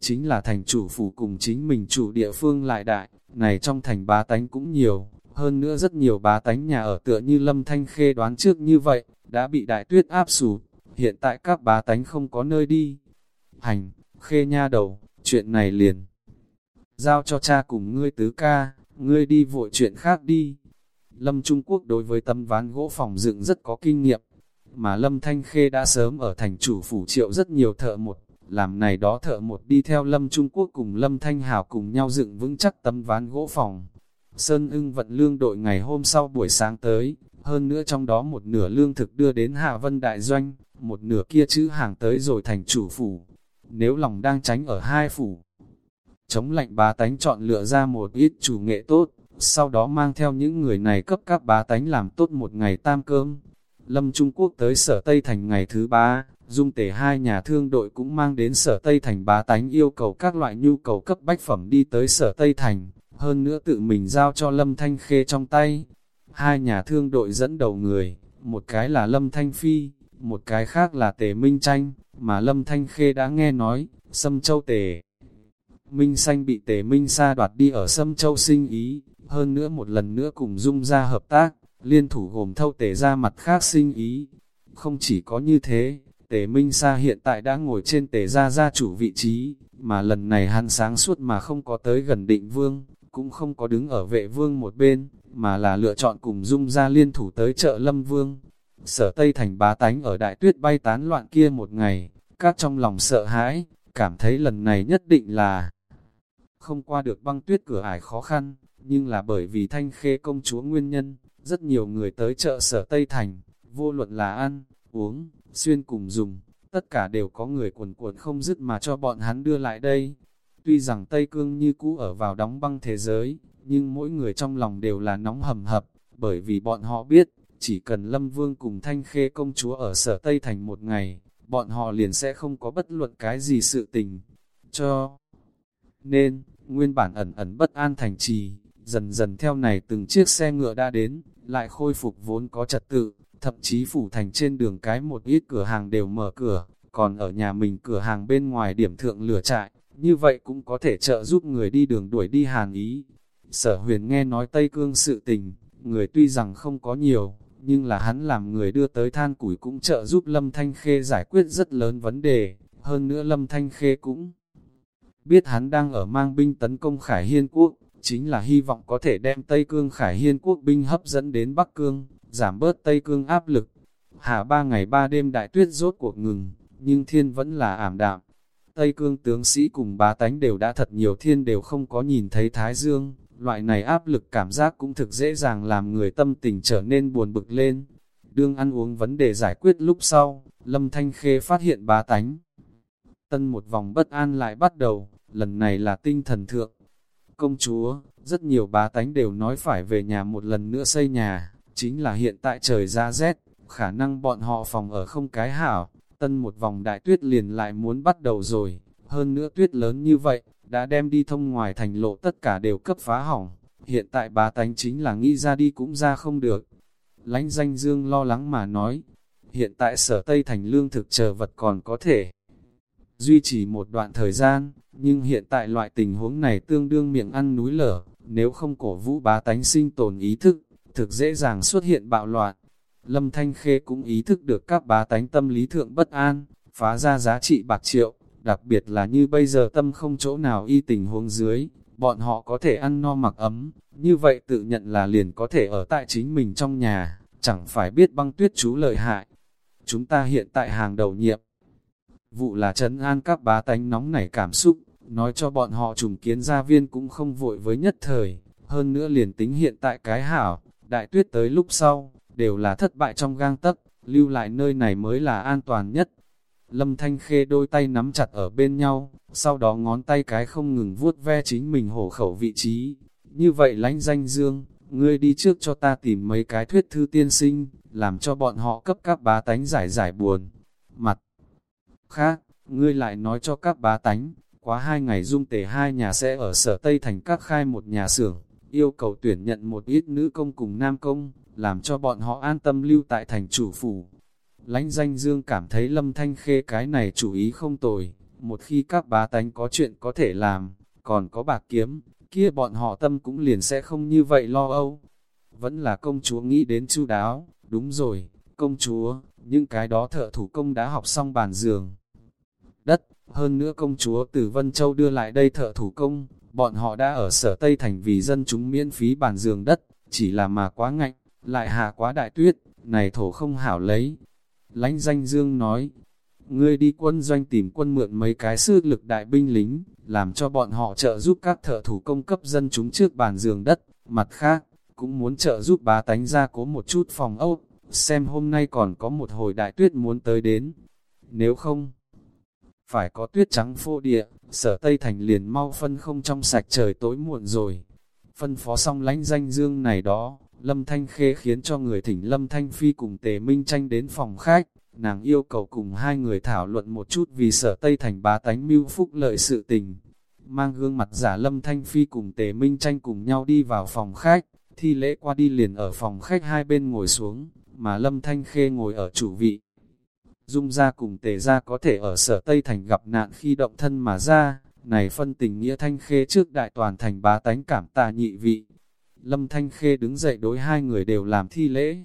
Chính là thành chủ phủ cùng chính mình chủ địa phương lại đại, này trong thành bá tánh cũng nhiều, hơn nữa rất nhiều bá tánh nhà ở tựa như Lâm Thanh Khê đoán trước như vậy, đã bị đại tuyết áp sụp, hiện tại các bá tánh không có nơi đi. Hành, Khê nha đầu, chuyện này liền. Giao cho cha cùng ngươi tứ ca, ngươi đi vội chuyện khác đi. Lâm Trung Quốc đối với tấm ván gỗ phòng dựng rất có kinh nghiệm, mà Lâm Thanh Khê đã sớm ở thành chủ phủ triệu rất nhiều thợ một, làm này đó thợ một đi theo Lâm Trung Quốc cùng Lâm Thanh hảo cùng nhau dựng vững chắc tấm ván gỗ phòng. Sơn ưng vận lương đội ngày hôm sau buổi sáng tới, hơn nữa trong đó một nửa lương thực đưa đến Hạ Vân Đại Doanh, một nửa kia chữ hàng tới rồi thành chủ phủ. Nếu lòng đang tránh ở hai phủ, chống lạnh bá tánh chọn lựa ra một ít chủ nghệ tốt, sau đó mang theo những người này cấp các bá tánh làm tốt một ngày tam cơm. Lâm Trung Quốc tới sở Tây Thành ngày thứ ba, dung tể hai nhà thương đội cũng mang đến sở Tây Thành bá tánh yêu cầu các loại nhu cầu cấp bách phẩm đi tới sở Tây Thành, hơn nữa tự mình giao cho Lâm Thanh Khê trong tay. Hai nhà thương đội dẫn đầu người, một cái là Lâm Thanh Phi, một cái khác là Tề Minh Tranh, mà Lâm Thanh Khê đã nghe nói, Sâm Châu Tề. Minh Xanh bị Tề Minh Sa đoạt đi ở Sâm Châu sinh ý, hơn nữa một lần nữa cùng Dung ra hợp tác, liên thủ gồm thâu Tề ra mặt khác sinh ý. Không chỉ có như thế, Tề Minh Sa hiện tại đã ngồi trên tề gia gia chủ vị trí, mà lần này hắn sáng suốt mà không có tới gần định vương, cũng không có đứng ở vệ vương một bên, mà là lựa chọn cùng dung ra liên thủ tới chợ lâm vương. Sở Tây Thành bá tánh ở đại tuyết bay tán loạn kia một ngày, các trong lòng sợ hãi, cảm thấy lần này nhất định là không qua được băng tuyết cửa ải khó khăn, nhưng là bởi vì thanh khê công chúa nguyên nhân, rất nhiều người tới chợ sở Tây Thành, vô luận là ăn, uống, xuyên cùng dùng, tất cả đều có người quần cuộn không dứt mà cho bọn hắn đưa lại đây. Tuy rằng Tây Cương như cũ ở vào đóng băng thế giới, nhưng mỗi người trong lòng đều là nóng hầm hập, bởi vì bọn họ biết, chỉ cần Lâm Vương cùng Thanh Khê công chúa ở sở Tây Thành một ngày, bọn họ liền sẽ không có bất luận cái gì sự tình. Cho nên, nguyên bản ẩn ẩn bất an thành trì, dần dần theo này từng chiếc xe ngựa đã đến, lại khôi phục vốn có trật tự, thậm chí phủ thành trên đường cái một ít cửa hàng đều mở cửa, còn ở nhà mình cửa hàng bên ngoài điểm thượng lửa trại, như vậy cũng có thể trợ giúp người đi đường đuổi đi hàn ý. Sở huyền nghe nói Tây Cương sự tình, người tuy rằng không có nhiều, nhưng là hắn làm người đưa tới than củi cũng trợ giúp Lâm Thanh Khê giải quyết rất lớn vấn đề, hơn nữa Lâm Thanh Khê cũng biết hắn đang ở mang binh tấn công Khải Hiên Quốc, chính là hy vọng có thể đem Tây Cương Khải Hiên Quốc binh hấp dẫn đến Bắc Cương, giảm bớt Tây Cương áp lực. Hạ ba ngày ba đêm đại tuyết rốt cuộc ngừng, nhưng thiên vẫn là ảm đạm. Tây Cương tướng sĩ cùng bá tánh đều đã thật nhiều thiên đều không có nhìn thấy Thái Dương, loại này áp lực cảm giác cũng thực dễ dàng làm người tâm tình trở nên buồn bực lên. Đương ăn uống vấn đề giải quyết lúc sau, Lâm Thanh Khê phát hiện bá tánh. Tân một vòng bất an lại bắt đầu, lần này là tinh thần thượng. Công chúa, rất nhiều bá tánh đều nói phải về nhà một lần nữa xây nhà, chính là hiện tại trời ra rét, khả năng bọn họ phòng ở không cái hảo, tân một vòng đại tuyết liền lại muốn bắt đầu rồi, hơn nữa tuyết lớn như vậy, đã đem đi thông ngoài thành lộ tất cả đều cấp phá hỏng, hiện tại bà tánh chính là nghĩ ra đi cũng ra không được. Lánh danh dương lo lắng mà nói, hiện tại sở Tây Thành lương thực chờ vật còn có thể duy trì một đoạn thời gian, nhưng hiện tại loại tình huống này tương đương miệng ăn núi lở, nếu không cổ vũ bá tánh sinh tồn ý thức, thực dễ dàng xuất hiện bạo loạn. Lâm Thanh Khê cũng ý thức được các bá tánh tâm lý thượng bất an, phá ra giá trị bạc triệu, đặc biệt là như bây giờ tâm không chỗ nào y tình huống dưới, bọn họ có thể ăn no mặc ấm, như vậy tự nhận là liền có thể ở tại chính mình trong nhà, chẳng phải biết băng tuyết chú lợi hại. Chúng ta hiện tại hàng đầu nhiệm. Vụ là trấn an các bá tánh nóng nảy cảm xúc, nói cho bọn họ trùng kiến gia viên cũng không vội với nhất thời, hơn nữa liền tính hiện tại cái hảo, đại tuyết tới lúc sau, đều là thất bại trong gang tấc, lưu lại nơi này mới là an toàn nhất. Lâm Thanh Khê đôi tay nắm chặt ở bên nhau, sau đó ngón tay cái không ngừng vuốt ve chính mình hổ khẩu vị trí. Như vậy lánh danh dương, ngươi đi trước cho ta tìm mấy cái thuyết thư tiên sinh, làm cho bọn họ cấp các bá tánh giải giải buồn. Mặt khác, ngươi lại nói cho các bá tánh, quá hai ngày dung tề hai nhà sẽ ở sở Tây Thành các khai một nhà xưởng, yêu cầu tuyển nhận một ít nữ công cùng nam công, làm cho bọn họ an tâm lưu tại thành chủ phủ lãnh danh dương cảm thấy lâm thanh khê cái này chủ ý không tồi, một khi các bá tánh có chuyện có thể làm, còn có bạc kiếm, kia bọn họ tâm cũng liền sẽ không như vậy lo âu. Vẫn là công chúa nghĩ đến chu đáo, đúng rồi, công chúa, những cái đó thợ thủ công đã học xong bàn giường. Đất, hơn nữa công chúa từ Vân Châu đưa lại đây thợ thủ công, bọn họ đã ở sở Tây Thành vì dân chúng miễn phí bàn giường đất, chỉ là mà quá ngạnh, lại hạ quá đại tuyết, này thổ không hảo lấy lãnh danh dương nói, ngươi đi quân doanh tìm quân mượn mấy cái sư lực đại binh lính, làm cho bọn họ trợ giúp các thợ thủ công cấp dân chúng trước bàn giường đất, mặt khác, cũng muốn trợ giúp bá tánh ra cố một chút phòng ốc, xem hôm nay còn có một hồi đại tuyết muốn tới đến. Nếu không, phải có tuyết trắng phô địa, sở Tây Thành liền mau phân không trong sạch trời tối muộn rồi. Phân phó xong lánh danh dương này đó, Lâm Thanh Khê khiến cho người thỉnh Lâm Thanh Phi cùng Tề Minh tranh đến phòng khách, nàng yêu cầu cùng hai người thảo luận một chút vì sở Tây Thành bá tánh mưu phúc lợi sự tình. Mang gương mặt giả Lâm Thanh Phi cùng Tề Minh tranh cùng nhau đi vào phòng khách, thi lễ qua đi liền ở phòng khách hai bên ngồi xuống, mà Lâm Thanh Khê ngồi ở chủ vị. Dung ra cùng tề ra có thể ở sở Tây Thành gặp nạn khi động thân mà ra, này phân tình nghĩa Thanh Khê trước đại toàn thành bá tánh cảm tà nhị vị. Lâm Thanh Khê đứng dậy đối hai người đều làm thi lễ.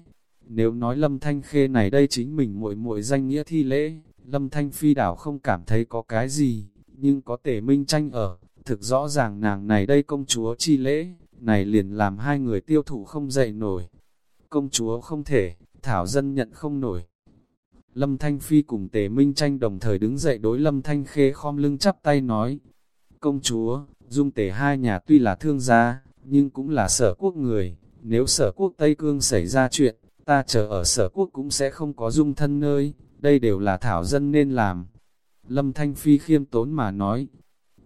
Nếu nói Lâm Thanh Khê này đây chính mình muội muội danh nghĩa thi lễ, Lâm Thanh Phi đảo không cảm thấy có cái gì, nhưng có tề minh tranh ở, thực rõ ràng nàng này đây công chúa chi lễ, này liền làm hai người tiêu thụ không dậy nổi. Công chúa không thể, Thảo dân nhận không nổi. Lâm Thanh Phi cùng tề minh tranh đồng thời đứng dậy đối Lâm Thanh Khê khom lưng chắp tay nói. Công chúa, dung tề hai nhà tuy là thương gia, nhưng cũng là sở quốc người, nếu sở quốc Tây Cương xảy ra chuyện, ta chờ ở sở quốc cũng sẽ không có dung thân nơi, đây đều là thảo dân nên làm. Lâm Thanh Phi khiêm tốn mà nói,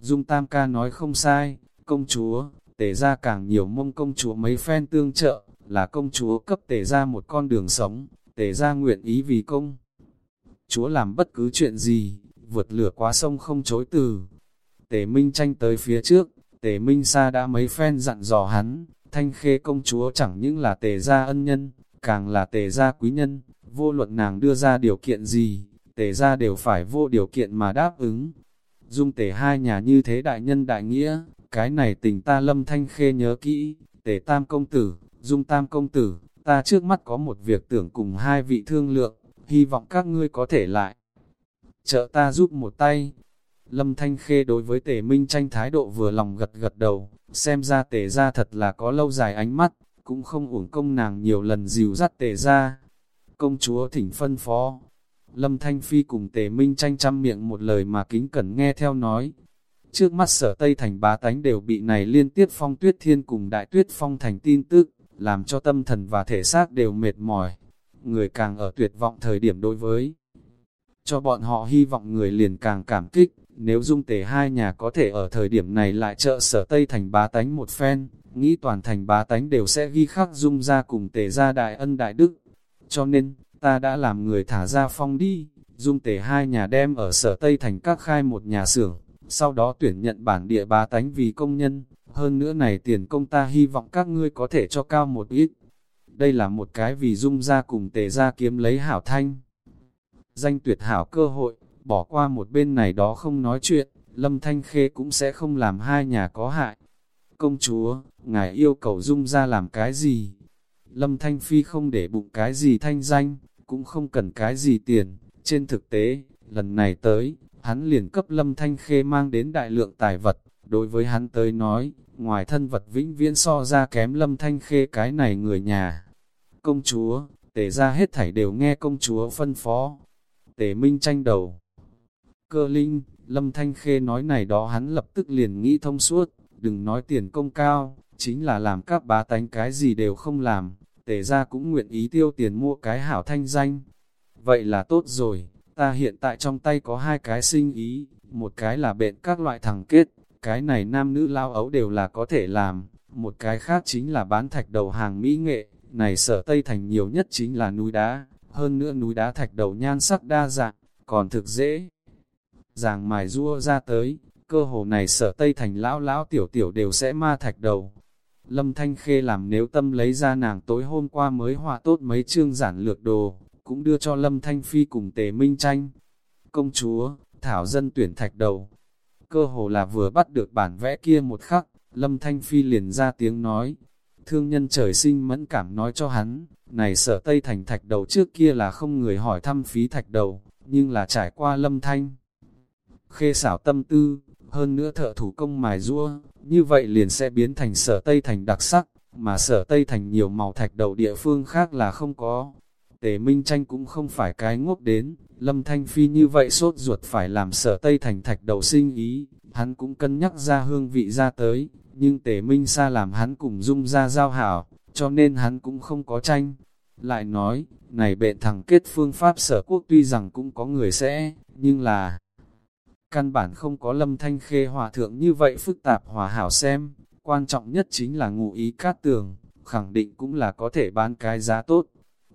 Dung Tam ca nói không sai, công chúa, tề ra càng nhiều mông công chúa mấy phen tương trợ, là công chúa cấp tề ra một con đường sống, tề ra nguyện ý vì công. Chúa làm bất cứ chuyện gì, vượt lửa quá sông không chối từ. Tề Minh tranh tới phía trước, tề Minh Sa đã mấy phen dặn dò hắn, thanh khê công chúa chẳng những là tề gia ân nhân, càng là tề gia quý nhân, vô luận nàng đưa ra điều kiện gì, tề gia đều phải vô điều kiện mà đáp ứng. Dung tề hai nhà như thế đại nhân đại nghĩa, cái này tình ta lâm thanh khê nhớ kỹ, tề tam công tử, dung tam công tử, ta trước mắt có một việc tưởng cùng hai vị thương lượng, hy vọng các ngươi có thể lại. Trợ ta giúp một tay. Lâm Thanh Khê đối với tề minh tranh thái độ vừa lòng gật gật đầu, xem ra tề ra thật là có lâu dài ánh mắt, cũng không uổng công nàng nhiều lần dìu dắt tề ra. Công chúa thỉnh phân phó. Lâm Thanh Phi cùng tề minh tranh chăm miệng một lời mà kính cẩn nghe theo nói. Trước mắt sở Tây Thành bá tánh đều bị này liên tiếp phong tuyết thiên cùng đại tuyết phong thành tin tức, làm cho tâm thần và thể xác đều mệt mỏi. Người càng ở tuyệt vọng thời điểm đối với. Cho bọn họ hy vọng người liền càng cảm kích, nếu dung tề hai nhà có thể ở thời điểm này lại trợ sở Tây Thành bá tánh một phen, nghĩ toàn thành bá tánh đều sẽ ghi khắc dung ra cùng tề ra đại ân đại đức. Cho nên, ta đã làm người thả ra phong đi, dung tề hai nhà đem ở sở Tây Thành các khai một nhà xưởng, sau đó tuyển nhận bản địa bá tánh vì công nhân, hơn nữa này tiền công ta hy vọng các ngươi có thể cho cao một ít. Đây là một cái vì dung ra cùng tề ra kiếm lấy hảo thanh. Danh tuyệt hảo cơ hội, bỏ qua một bên này đó không nói chuyện, Lâm Thanh Khê cũng sẽ không làm hai nhà có hại. Công chúa, ngài yêu cầu dung ra làm cái gì? Lâm Thanh Phi không để bụng cái gì thanh danh, cũng không cần cái gì tiền. Trên thực tế, lần này tới, hắn liền cấp Lâm Thanh Khê mang đến đại lượng tài vật. Đối với hắn tới nói, ngoài thân vật vĩnh viễn so ra kém Lâm Thanh Khê cái này người nhà. Công chúa, tề ra hết thảy đều nghe công chúa phân phó. Tề Minh tranh đầu. Cơ linh, Lâm Thanh Khê nói này đó hắn lập tức liền nghĩ thông suốt, đừng nói tiền công cao, chính là làm các bá tánh cái gì đều không làm, tề ra cũng nguyện ý tiêu tiền mua cái hảo thanh danh. Vậy là tốt rồi, ta hiện tại trong tay có hai cái sinh ý, một cái là bệnh các loại thằng kết, cái này nam nữ lao ấu đều là có thể làm, một cái khác chính là bán thạch đầu hàng mỹ nghệ, này sở Tây Thành nhiều nhất chính là núi đá, hơn nữa núi đá thạch đầu nhan sắc đa dạng, còn thực dễ. Giàng mài rua ra tới, cơ hồ này sở Tây Thành lão lão tiểu tiểu đều sẽ ma thạch đầu, Lâm Thanh Khê làm nếu tâm lấy ra nàng tối hôm qua mới hòa tốt mấy chương giản lược đồ, cũng đưa cho Lâm Thanh Phi cùng tề minh tranh. Công chúa, Thảo dân tuyển thạch đầu. Cơ hồ là vừa bắt được bản vẽ kia một khắc, Lâm Thanh Phi liền ra tiếng nói. Thương nhân trời sinh mẫn cảm nói cho hắn, này sở Tây Thành thạch đầu trước kia là không người hỏi thăm phí thạch đầu, nhưng là trải qua Lâm Thanh. Khê xảo tâm tư, hơn nữa thợ thủ công mài rua, như vậy liền sẽ biến thành sở Tây Thành đặc sắc, mà sở Tây Thành nhiều màu thạch đầu địa phương khác là không có. Tề Minh Tranh cũng không phải cái ngốc đến, Lâm Thanh Phi như vậy sốt ruột phải làm sở Tây Thành thạch đầu sinh ý, hắn cũng cân nhắc ra hương vị ra tới, nhưng Tề Minh Sa làm hắn cùng dung ra giao hảo, cho nên hắn cũng không có tranh. Lại nói, này bệnh thằng kết phương pháp sở quốc tuy rằng cũng có người sẽ, nhưng là Căn bản không có lâm thanh khê hòa thượng như vậy phức tạp hòa hảo xem, quan trọng nhất chính là ngụ ý cát tường, khẳng định cũng là có thể bán cái giá tốt.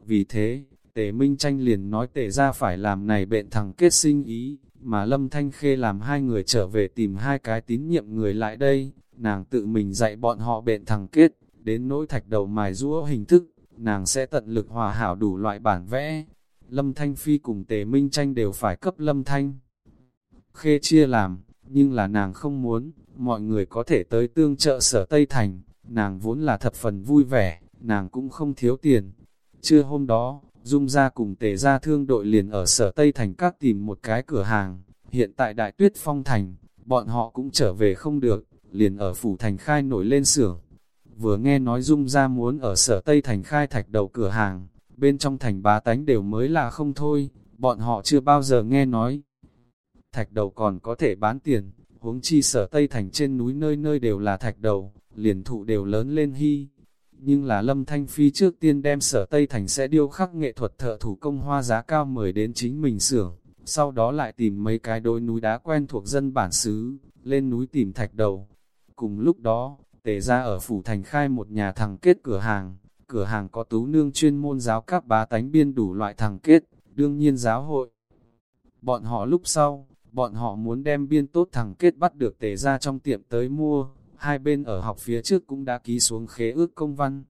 Vì thế, tề minh tranh liền nói tề ra phải làm này bệnh thằng kết sinh ý, mà lâm thanh khê làm hai người trở về tìm hai cái tín nhiệm người lại đây, nàng tự mình dạy bọn họ bệnh thằng kết, đến nỗi thạch đầu mài rũa hình thức, nàng sẽ tận lực hòa hảo đủ loại bản vẽ. Lâm Thanh Phi cùng Tề Minh Tranh đều phải cấp Lâm Thanh khê chia làm, nhưng là nàng không muốn, mọi người có thể tới tương trợ sở Tây Thành, nàng vốn là thập phần vui vẻ, nàng cũng không thiếu tiền. Trưa hôm đó, Dung ra cùng tề ra thương đội liền ở sở Tây Thành các tìm một cái cửa hàng, hiện tại đại tuyết phong thành, bọn họ cũng trở về không được, liền ở phủ thành khai nổi lên xưởng. Vừa nghe nói Dung ra muốn ở sở Tây Thành khai thạch đầu cửa hàng, bên trong thành bá tánh đều mới là không thôi, bọn họ chưa bao giờ nghe nói. Thạch đầu còn có thể bán tiền, huống chi sở Tây Thành trên núi nơi nơi đều là thạch đầu, liền thụ đều lớn lên hy. Nhưng là Lâm Thanh Phi trước tiên đem sở Tây Thành sẽ điêu khắc nghệ thuật thợ thủ công hoa giá cao mời đến chính mình xưởng, sau đó lại tìm mấy cái đôi núi đá quen thuộc dân bản xứ, lên núi tìm thạch đầu. Cùng lúc đó, tề ra ở Phủ Thành khai một nhà thằng kết cửa hàng, cửa hàng có tú nương chuyên môn giáo các bá tánh biên đủ loại thằng kết, đương nhiên giáo hội. Bọn họ lúc sau, bọn họ muốn đem biên tốt thằng kết bắt được tề ra trong tiệm tới mua, hai bên ở học phía trước cũng đã ký xuống khế ước công văn.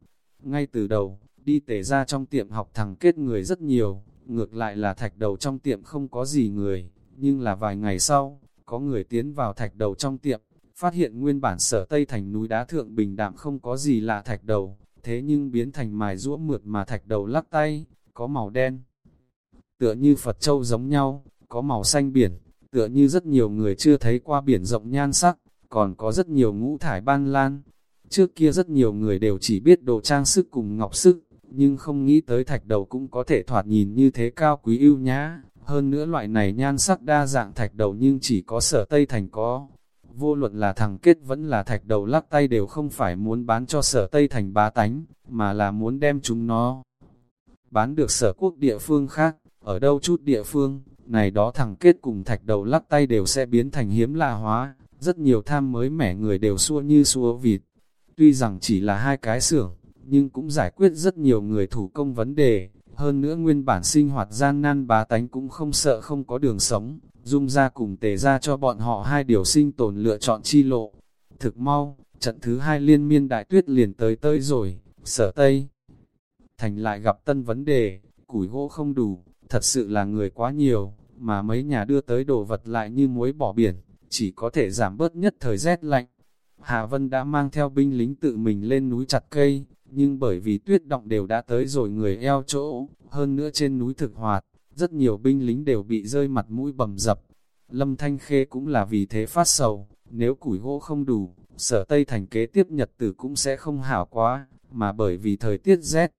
Ngay từ đầu, đi tề ra trong tiệm học thằng kết người rất nhiều, ngược lại là thạch đầu trong tiệm không có gì người, nhưng là vài ngày sau, có người tiến vào thạch đầu trong tiệm, phát hiện nguyên bản sở Tây thành núi đá thượng bình đạm không có gì lạ thạch đầu, thế nhưng biến thành mài rũa mượt mà thạch đầu lắc tay, có màu đen. Tựa như Phật Châu giống nhau, có màu xanh biển, tựa như rất nhiều người chưa thấy qua biển rộng nhan sắc, còn có rất nhiều ngũ thải ban lan. Trước kia rất nhiều người đều chỉ biết đồ trang sức cùng ngọc sức, nhưng không nghĩ tới thạch đầu cũng có thể thoạt nhìn như thế cao quý ưu nhã. Hơn nữa loại này nhan sắc đa dạng thạch đầu nhưng chỉ có sở Tây Thành có. Vô luận là thằng kết vẫn là thạch đầu lắc tay đều không phải muốn bán cho sở Tây Thành bá tánh, mà là muốn đem chúng nó bán được sở quốc địa phương khác, ở đâu chút địa phương, này đó thằng kết cùng thạch đầu lắc tay đều sẽ biến thành hiếm lạ hóa, rất nhiều tham mới mẻ người đều xua như xua vịt. Tuy rằng chỉ là hai cái xưởng, nhưng cũng giải quyết rất nhiều người thủ công vấn đề, hơn nữa nguyên bản sinh hoạt gian nan bá tánh cũng không sợ không có đường sống, dung ra cùng tề ra cho bọn họ hai điều sinh tồn lựa chọn chi lộ. Thực mau, trận thứ hai liên miên đại tuyết liền tới tới rồi, sở Tây. Thành lại gặp tân vấn đề, củi gỗ không đủ, thật sự là người quá nhiều, mà mấy nhà đưa tới đồ vật lại như muối bỏ biển, chỉ có thể giảm bớt nhất thời rét lạnh. Hà Vân đã mang theo binh lính tự mình lên núi chặt cây, nhưng bởi vì tuyết động đều đã tới rồi người eo chỗ, hơn nữa trên núi thực hoạt, rất nhiều binh lính đều bị rơi mặt mũi bầm dập. Lâm Thanh Khê cũng là vì thế phát sầu, nếu củi gỗ không đủ, sở Tây Thành kế tiếp nhật tử cũng sẽ không hảo quá, mà bởi vì thời tiết rét,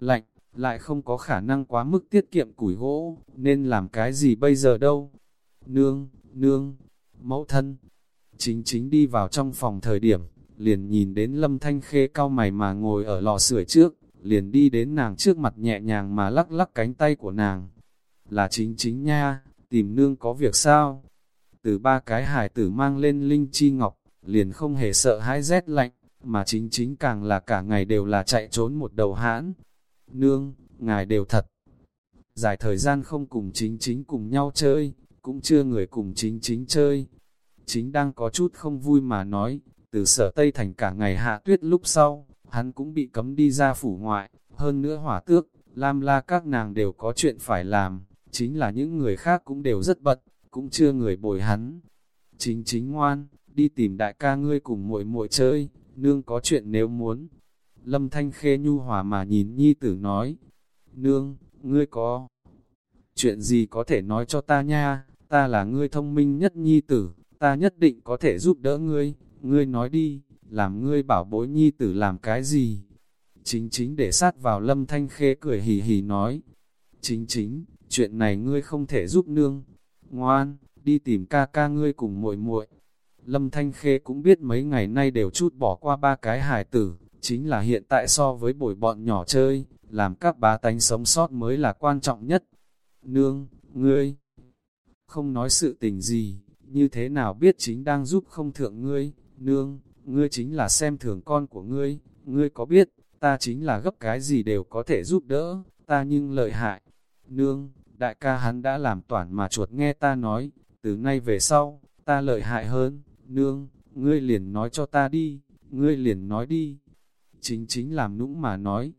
lạnh, lại không có khả năng quá mức tiết kiệm củi gỗ, nên làm cái gì bây giờ đâu. Nương, nương, mẫu thân, chính chính đi vào trong phòng thời điểm, liền nhìn đến lâm thanh khê cao mày mà ngồi ở lò sưởi trước, liền đi đến nàng trước mặt nhẹ nhàng mà lắc lắc cánh tay của nàng. Là chính chính nha, tìm nương có việc sao? Từ ba cái hải tử mang lên linh chi ngọc, liền không hề sợ hãi rét lạnh, mà chính chính càng là cả ngày đều là chạy trốn một đầu hãn. Nương, ngài đều thật. Dài thời gian không cùng chính chính cùng nhau chơi, cũng chưa người cùng chính chính chơi. Chính đang có chút không vui mà nói, từ sở Tây Thành cả ngày hạ tuyết lúc sau, hắn cũng bị cấm đi ra phủ ngoại, hơn nữa hỏa tước, lam la các nàng đều có chuyện phải làm, chính là những người khác cũng đều rất bận, cũng chưa người bồi hắn. Chính chính ngoan, đi tìm đại ca ngươi cùng muội muội chơi, nương có chuyện nếu muốn. Lâm Thanh Khê nhu hòa mà nhìn nhi tử nói, nương, ngươi có chuyện gì có thể nói cho ta nha, ta là ngươi thông minh nhất nhi tử, ta nhất định có thể giúp đỡ ngươi, ngươi nói đi, làm ngươi bảo bối nhi tử làm cái gì? Chính chính để sát vào lâm thanh khê cười hì hì nói, chính chính, chuyện này ngươi không thể giúp nương, ngoan, đi tìm ca ca ngươi cùng muội muội. Lâm Thanh Khê cũng biết mấy ngày nay đều chút bỏ qua ba cái hài tử, chính là hiện tại so với bồi bọn nhỏ chơi, làm các bá tánh sống sót mới là quan trọng nhất. Nương, ngươi, không nói sự tình gì, như thế nào biết chính đang giúp không thượng ngươi, nương, ngươi chính là xem thường con của ngươi, ngươi có biết, ta chính là gấp cái gì đều có thể giúp đỡ, ta nhưng lợi hại. Nương, đại ca hắn đã làm toàn mà chuột nghe ta nói, từ nay về sau, ta lợi hại hơn, nương, ngươi liền nói cho ta đi, ngươi liền nói đi. Chính chính làm nũng mà nói,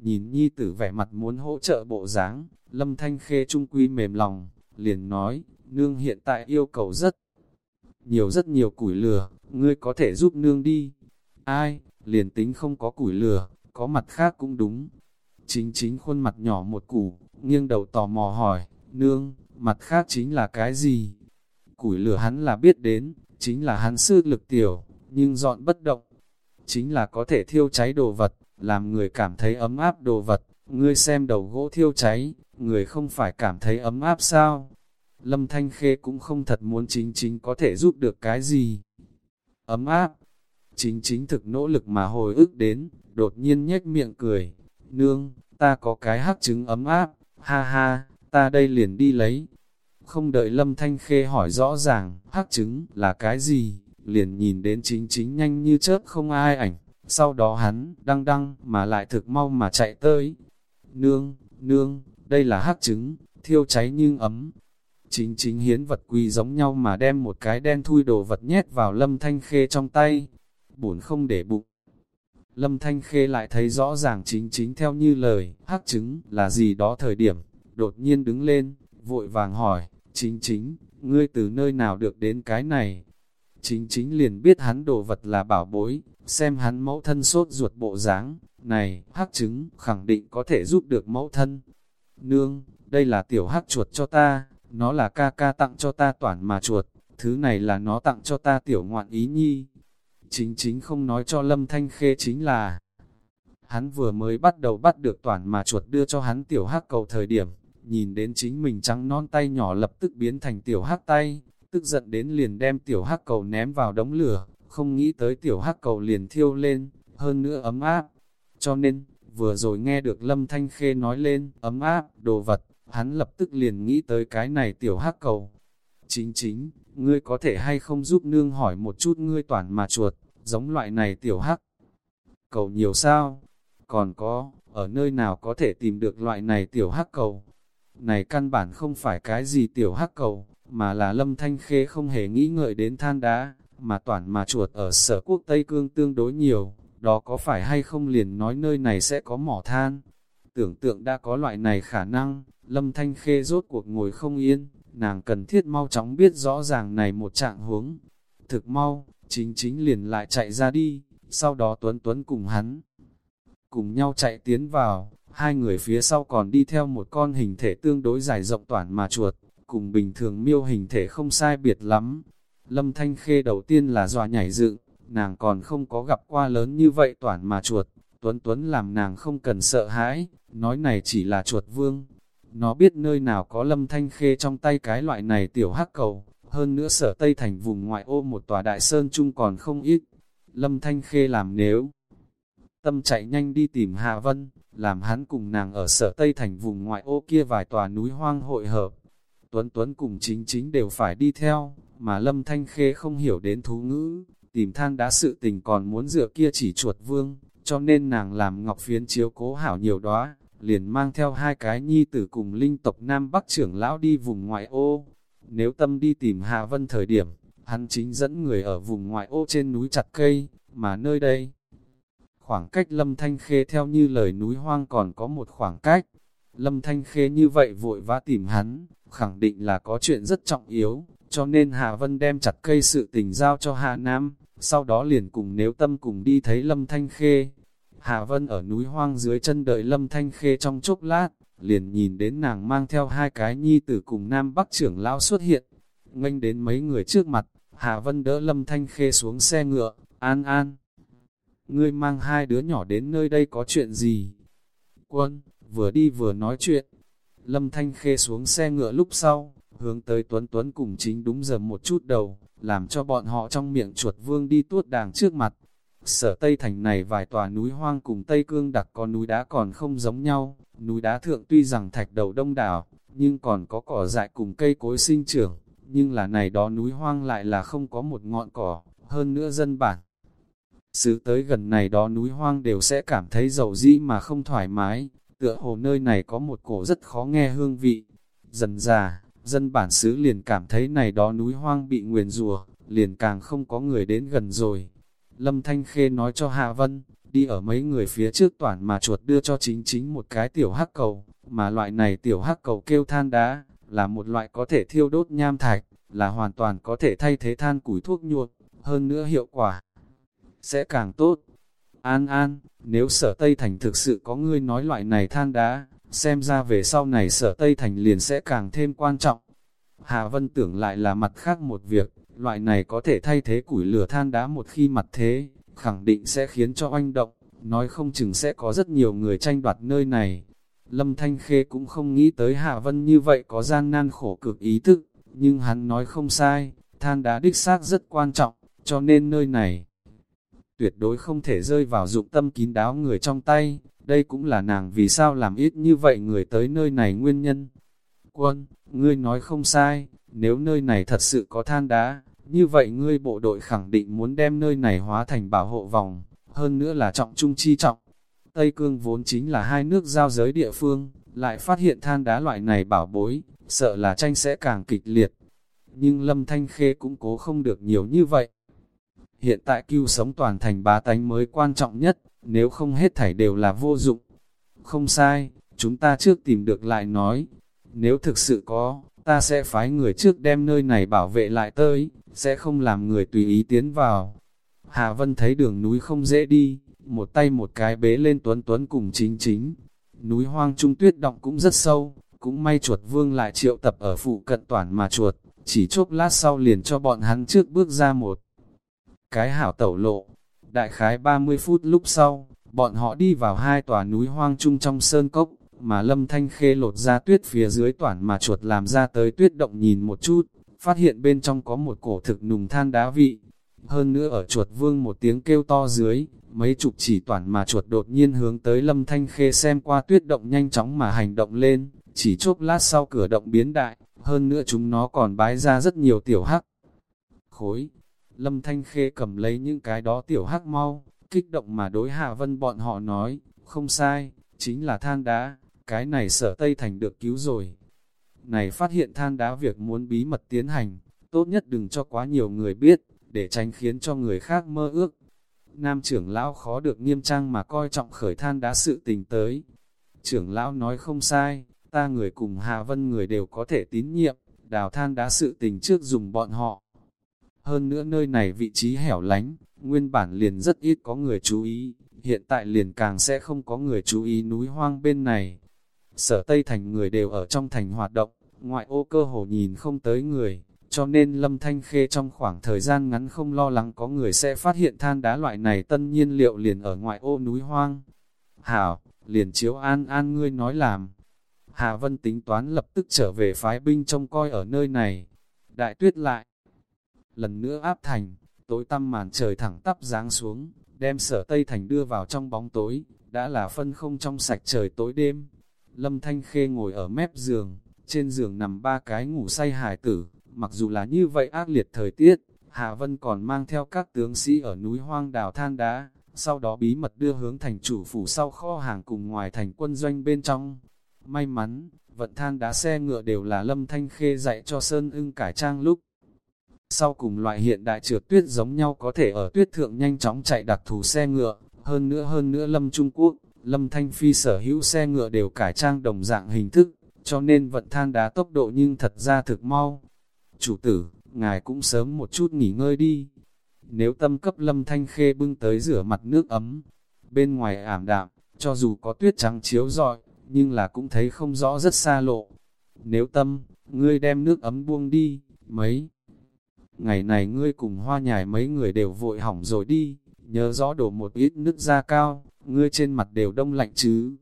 nhìn nhi tử vẻ mặt muốn hỗ trợ bộ dáng, lâm thanh khê trung quy mềm lòng, liền nói, nương hiện tại yêu cầu rất nhiều rất nhiều củi lửa, ngươi có thể giúp nương đi. Ai, liền tính không có củi lửa, có mặt khác cũng đúng. Chính chính khuôn mặt nhỏ một củ, nghiêng đầu tò mò hỏi, nương, mặt khác chính là cái gì? Củi lửa hắn là biết đến, chính là hắn sư lực tiểu, nhưng dọn bất động. Chính là có thể thiêu cháy đồ vật, làm người cảm thấy ấm áp đồ vật. Ngươi xem đầu gỗ thiêu cháy, người không phải cảm thấy ấm áp sao? Lâm Thanh Khê cũng không thật muốn chính chính có thể giúp được cái gì. Ấm áp, chính chính thực nỗ lực mà hồi ức đến, đột nhiên nhếch miệng cười. Nương, ta có cái hắc trứng ấm áp, ha ha, ta đây liền đi lấy. Không đợi Lâm Thanh Khê hỏi rõ ràng, hắc trứng là cái gì, liền nhìn đến chính chính nhanh như chớp không ai ảnh. Sau đó hắn, đăng đăng, mà lại thực mau mà chạy tới. Nương, nương, đây là hắc trứng, thiêu cháy nhưng ấm. Chính chính hiến vật quỳ giống nhau mà đem một cái đen thui đồ vật nhét vào lâm thanh khê trong tay. Bổn không để bụng. Lâm thanh khê lại thấy rõ ràng chính chính theo như lời, hắc trứng là gì đó thời điểm. Đột nhiên đứng lên, vội vàng hỏi, chính chính, ngươi từ nơi nào được đến cái này? Chính chính liền biết hắn đồ vật là bảo bối, xem hắn mẫu thân sốt ruột bộ dáng này, hắc trứng, khẳng định có thể giúp được mẫu thân. Nương, đây là tiểu hắc chuột cho ta, nó là ca ca tặng cho ta toàn mà chuột, thứ này là nó tặng cho ta tiểu ngoạn ý nhi. Chính chính không nói cho Lâm Thanh Khê chính là, hắn vừa mới bắt đầu bắt được toàn mà chuột đưa cho hắn tiểu hắc cầu thời điểm, nhìn đến chính mình trắng non tay nhỏ lập tức biến thành tiểu hắc tay, tức giận đến liền đem tiểu hắc cầu ném vào đống lửa, không nghĩ tới tiểu hắc cầu liền thiêu lên, hơn nữa ấm áp. Cho nên, vừa rồi nghe được Lâm Thanh Khê nói lên, ấm áp, đồ vật, hắn lập tức liền nghĩ tới cái này tiểu hắc cầu. Chính chính, ngươi có thể hay không giúp nương hỏi một chút ngươi toàn mà chuột, giống loại này tiểu hắc. Cầu nhiều sao? Còn có, ở nơi nào có thể tìm được loại này tiểu hắc cầu? Này căn bản không phải cái gì tiểu hắc cầu, mà là lâm thanh khê không hề nghĩ ngợi đến than đá, mà toàn mà chuột ở sở quốc Tây Cương tương đối nhiều, đó có phải hay không liền nói nơi này sẽ có mỏ than. Tưởng tượng đã có loại này khả năng, lâm thanh khê rốt cuộc ngồi không yên, nàng cần thiết mau chóng biết rõ ràng này một trạng huống. Thực mau, chính chính liền lại chạy ra đi, sau đó Tuấn Tuấn cùng hắn. Cùng nhau chạy tiến vào, hai người phía sau còn đi theo một con hình thể tương đối dài rộng toàn mà chuột, cùng bình thường miêu hình thể không sai biệt lắm. Lâm Thanh Khê đầu tiên là dọa nhảy dựng, nàng còn không có gặp qua lớn như vậy toàn mà chuột. Tuấn Tuấn làm nàng không cần sợ hãi, nói này chỉ là chuột vương. Nó biết nơi nào có Lâm Thanh Khê trong tay cái loại này tiểu hắc cầu, hơn nữa sở Tây thành vùng ngoại ô một tòa đại sơn chung còn không ít. Lâm Thanh Khê làm nếu tâm chạy nhanh đi tìm Hạ Vân, làm hắn cùng nàng ở sở Tây thành vùng ngoại ô kia vài tòa núi hoang hội hợp. Tuấn Tuấn cùng chính chính đều phải đi theo, mà Lâm Thanh Khê không hiểu đến thú ngữ, tìm than đã sự tình còn muốn dựa kia chỉ chuột vương, cho nên nàng làm ngọc phiến chiếu cố hảo nhiều đó, liền mang theo hai cái nhi tử cùng linh tộc Nam Bắc trưởng lão đi vùng ngoại ô. Nếu tâm đi tìm Hạ Vân thời điểm, hắn chính dẫn người ở vùng ngoại ô trên núi chặt cây, mà nơi đây, khoảng cách Lâm Thanh Khê theo như lời núi hoang còn có một khoảng cách. Lâm Thanh Khê như vậy vội vã tìm hắn, khẳng định là có chuyện rất trọng yếu, cho nên Hà Vân đem chặt cây sự tình giao cho Hà Nam, sau đó liền cùng nếu tâm cùng đi thấy Lâm Thanh Khê. Hà Vân ở núi hoang dưới chân đợi Lâm Thanh Khê trong chốc lát, liền nhìn đến nàng mang theo hai cái nhi tử cùng Nam Bắc trưởng lão xuất hiện. Nganh đến mấy người trước mặt, Hà Vân đỡ Lâm Thanh Khê xuống xe ngựa, an an. Ngươi mang hai đứa nhỏ đến nơi đây có chuyện gì? Quân, vừa đi vừa nói chuyện. Lâm Thanh Khê xuống xe ngựa lúc sau, hướng tới Tuấn Tuấn cùng chính đúng giờ một chút đầu, làm cho bọn họ trong miệng chuột vương đi tuốt đàng trước mặt. Sở Tây Thành này vài tòa núi hoang cùng Tây Cương đặc có núi đá còn không giống nhau, núi đá thượng tuy rằng thạch đầu đông đảo, nhưng còn có cỏ dại cùng cây cối sinh trưởng, nhưng là này đó núi hoang lại là không có một ngọn cỏ, hơn nữa dân bản. sự tới gần này đó núi hoang đều sẽ cảm thấy dầu dĩ mà không thoải mái, tựa hồ nơi này có một cổ rất khó nghe hương vị. Dần già, dân bản xứ liền cảm thấy này đó núi hoang bị nguyền rùa, liền càng không có người đến gần rồi. Lâm Thanh Khê nói cho Hạ Vân, đi ở mấy người phía trước toàn mà chuột đưa cho chính chính một cái tiểu hắc cầu, mà loại này tiểu hắc cầu kêu than đá, là một loại có thể thiêu đốt nham thạch, là hoàn toàn có thể thay thế than củi thuốc nhuột, hơn nữa hiệu quả sẽ càng tốt. An An, nếu sở Tây Thành thực sự có ngươi nói loại này than đá, xem ra về sau này sở Tây Thành liền sẽ càng thêm quan trọng. Hà Vân tưởng lại là mặt khác một việc, loại này có thể thay thế củi lửa than đá một khi mặt thế, khẳng định sẽ khiến cho oanh động, nói không chừng sẽ có rất nhiều người tranh đoạt nơi này. Lâm Thanh Khê cũng không nghĩ tới Hạ Vân như vậy có gian nan khổ cực ý thức, nhưng hắn nói không sai, than đá đích xác rất quan trọng, cho nên nơi này tuyệt đối không thể rơi vào dụng tâm kín đáo người trong tay, đây cũng là nàng vì sao làm ít như vậy người tới nơi này nguyên nhân. Quân, ngươi nói không sai, nếu nơi này thật sự có than đá, như vậy ngươi bộ đội khẳng định muốn đem nơi này hóa thành bảo hộ vòng, hơn nữa là trọng trung chi trọng. Tây Cương vốn chính là hai nước giao giới địa phương, lại phát hiện than đá loại này bảo bối, sợ là tranh sẽ càng kịch liệt. Nhưng Lâm Thanh Khê cũng cố không được nhiều như vậy. Hiện tại cứu sống toàn thành bá tánh mới quan trọng nhất, nếu không hết thảy đều là vô dụng. Không sai, chúng ta trước tìm được lại nói. Nếu thực sự có, ta sẽ phái người trước đem nơi này bảo vệ lại tới, sẽ không làm người tùy ý tiến vào. Hà Vân thấy đường núi không dễ đi, một tay một cái bế lên tuấn tuấn cùng chính chính. Núi hoang trung tuyết động cũng rất sâu, cũng may chuột vương lại triệu tập ở phụ cận toàn mà chuột, chỉ chốc lát sau liền cho bọn hắn trước bước ra một cái hảo tẩu lộ. Đại khái 30 phút lúc sau, bọn họ đi vào hai tòa núi hoang trung trong sơn cốc, mà lâm thanh khê lột ra tuyết phía dưới toàn mà chuột làm ra tới tuyết động nhìn một chút, phát hiện bên trong có một cổ thực nùng than đá vị. Hơn nữa ở chuột vương một tiếng kêu to dưới, mấy chục chỉ toàn mà chuột đột nhiên hướng tới lâm thanh khê xem qua tuyết động nhanh chóng mà hành động lên, chỉ chốc lát sau cửa động biến đại, hơn nữa chúng nó còn bái ra rất nhiều tiểu hắc. Khối, lâm thanh khê cầm lấy những cái đó tiểu hắc mau, kích động mà đối hạ vân bọn họ nói, không sai, chính là than đá, cái này sở Tây Thành được cứu rồi. Này phát hiện than đá việc muốn bí mật tiến hành, tốt nhất đừng cho quá nhiều người biết, để tránh khiến cho người khác mơ ước. Nam trưởng lão khó được nghiêm trang mà coi trọng khởi than đá sự tình tới. Trưởng lão nói không sai, ta người cùng Hà Vân người đều có thể tín nhiệm, đào than đá sự tình trước dùng bọn họ. Hơn nữa nơi này vị trí hẻo lánh, nguyên bản liền rất ít có người chú ý, hiện tại liền càng sẽ không có người chú ý núi hoang bên này. Sở Tây Thành người đều ở trong thành hoạt động, ngoại ô cơ hồ nhìn không tới người, cho nên Lâm Thanh Khê trong khoảng thời gian ngắn không lo lắng có người sẽ phát hiện than đá loại này tân nhiên liệu liền ở ngoại ô núi hoang. Hảo, liền chiếu an an ngươi nói làm. Hà Vân tính toán lập tức trở về phái binh trông coi ở nơi này. Đại tuyết lại. Lần nữa áp thành, tối tăm màn trời thẳng tắp giáng xuống, đem sở Tây Thành đưa vào trong bóng tối, đã là phân không trong sạch trời tối đêm. Lâm Thanh Khê ngồi ở mép giường, trên giường nằm ba cái ngủ say hải tử, mặc dù là như vậy ác liệt thời tiết, Hà Vân còn mang theo các tướng sĩ ở núi hoang đào than đá, sau đó bí mật đưa hướng thành chủ phủ sau kho hàng cùng ngoài thành quân doanh bên trong. May mắn, vận than đá xe ngựa đều là Lâm Thanh Khê dạy cho Sơn ưng cải trang lúc. Sau cùng loại hiện đại trượt tuyết giống nhau có thể ở tuyết thượng nhanh chóng chạy đặc thù xe ngựa, hơn nữa hơn nữa Lâm Trung Quốc, Lâm Thanh Phi sở hữu xe ngựa đều cải trang đồng dạng hình thức, cho nên vận than đá tốc độ nhưng thật ra thực mau. Chủ tử, ngài cũng sớm một chút nghỉ ngơi đi. Nếu tâm cấp Lâm Thanh Khê bưng tới rửa mặt nước ấm, bên ngoài ảm đạm, cho dù có tuyết trắng chiếu rọi, nhưng là cũng thấy không rõ rất xa lộ. Nếu tâm, ngươi đem nước ấm buông đi, mấy. Ngày này ngươi cùng hoa nhài mấy người đều vội hỏng rồi đi, nhớ rõ đổ một ít nước ra cao, ngươi trên mặt đều đông lạnh chứ.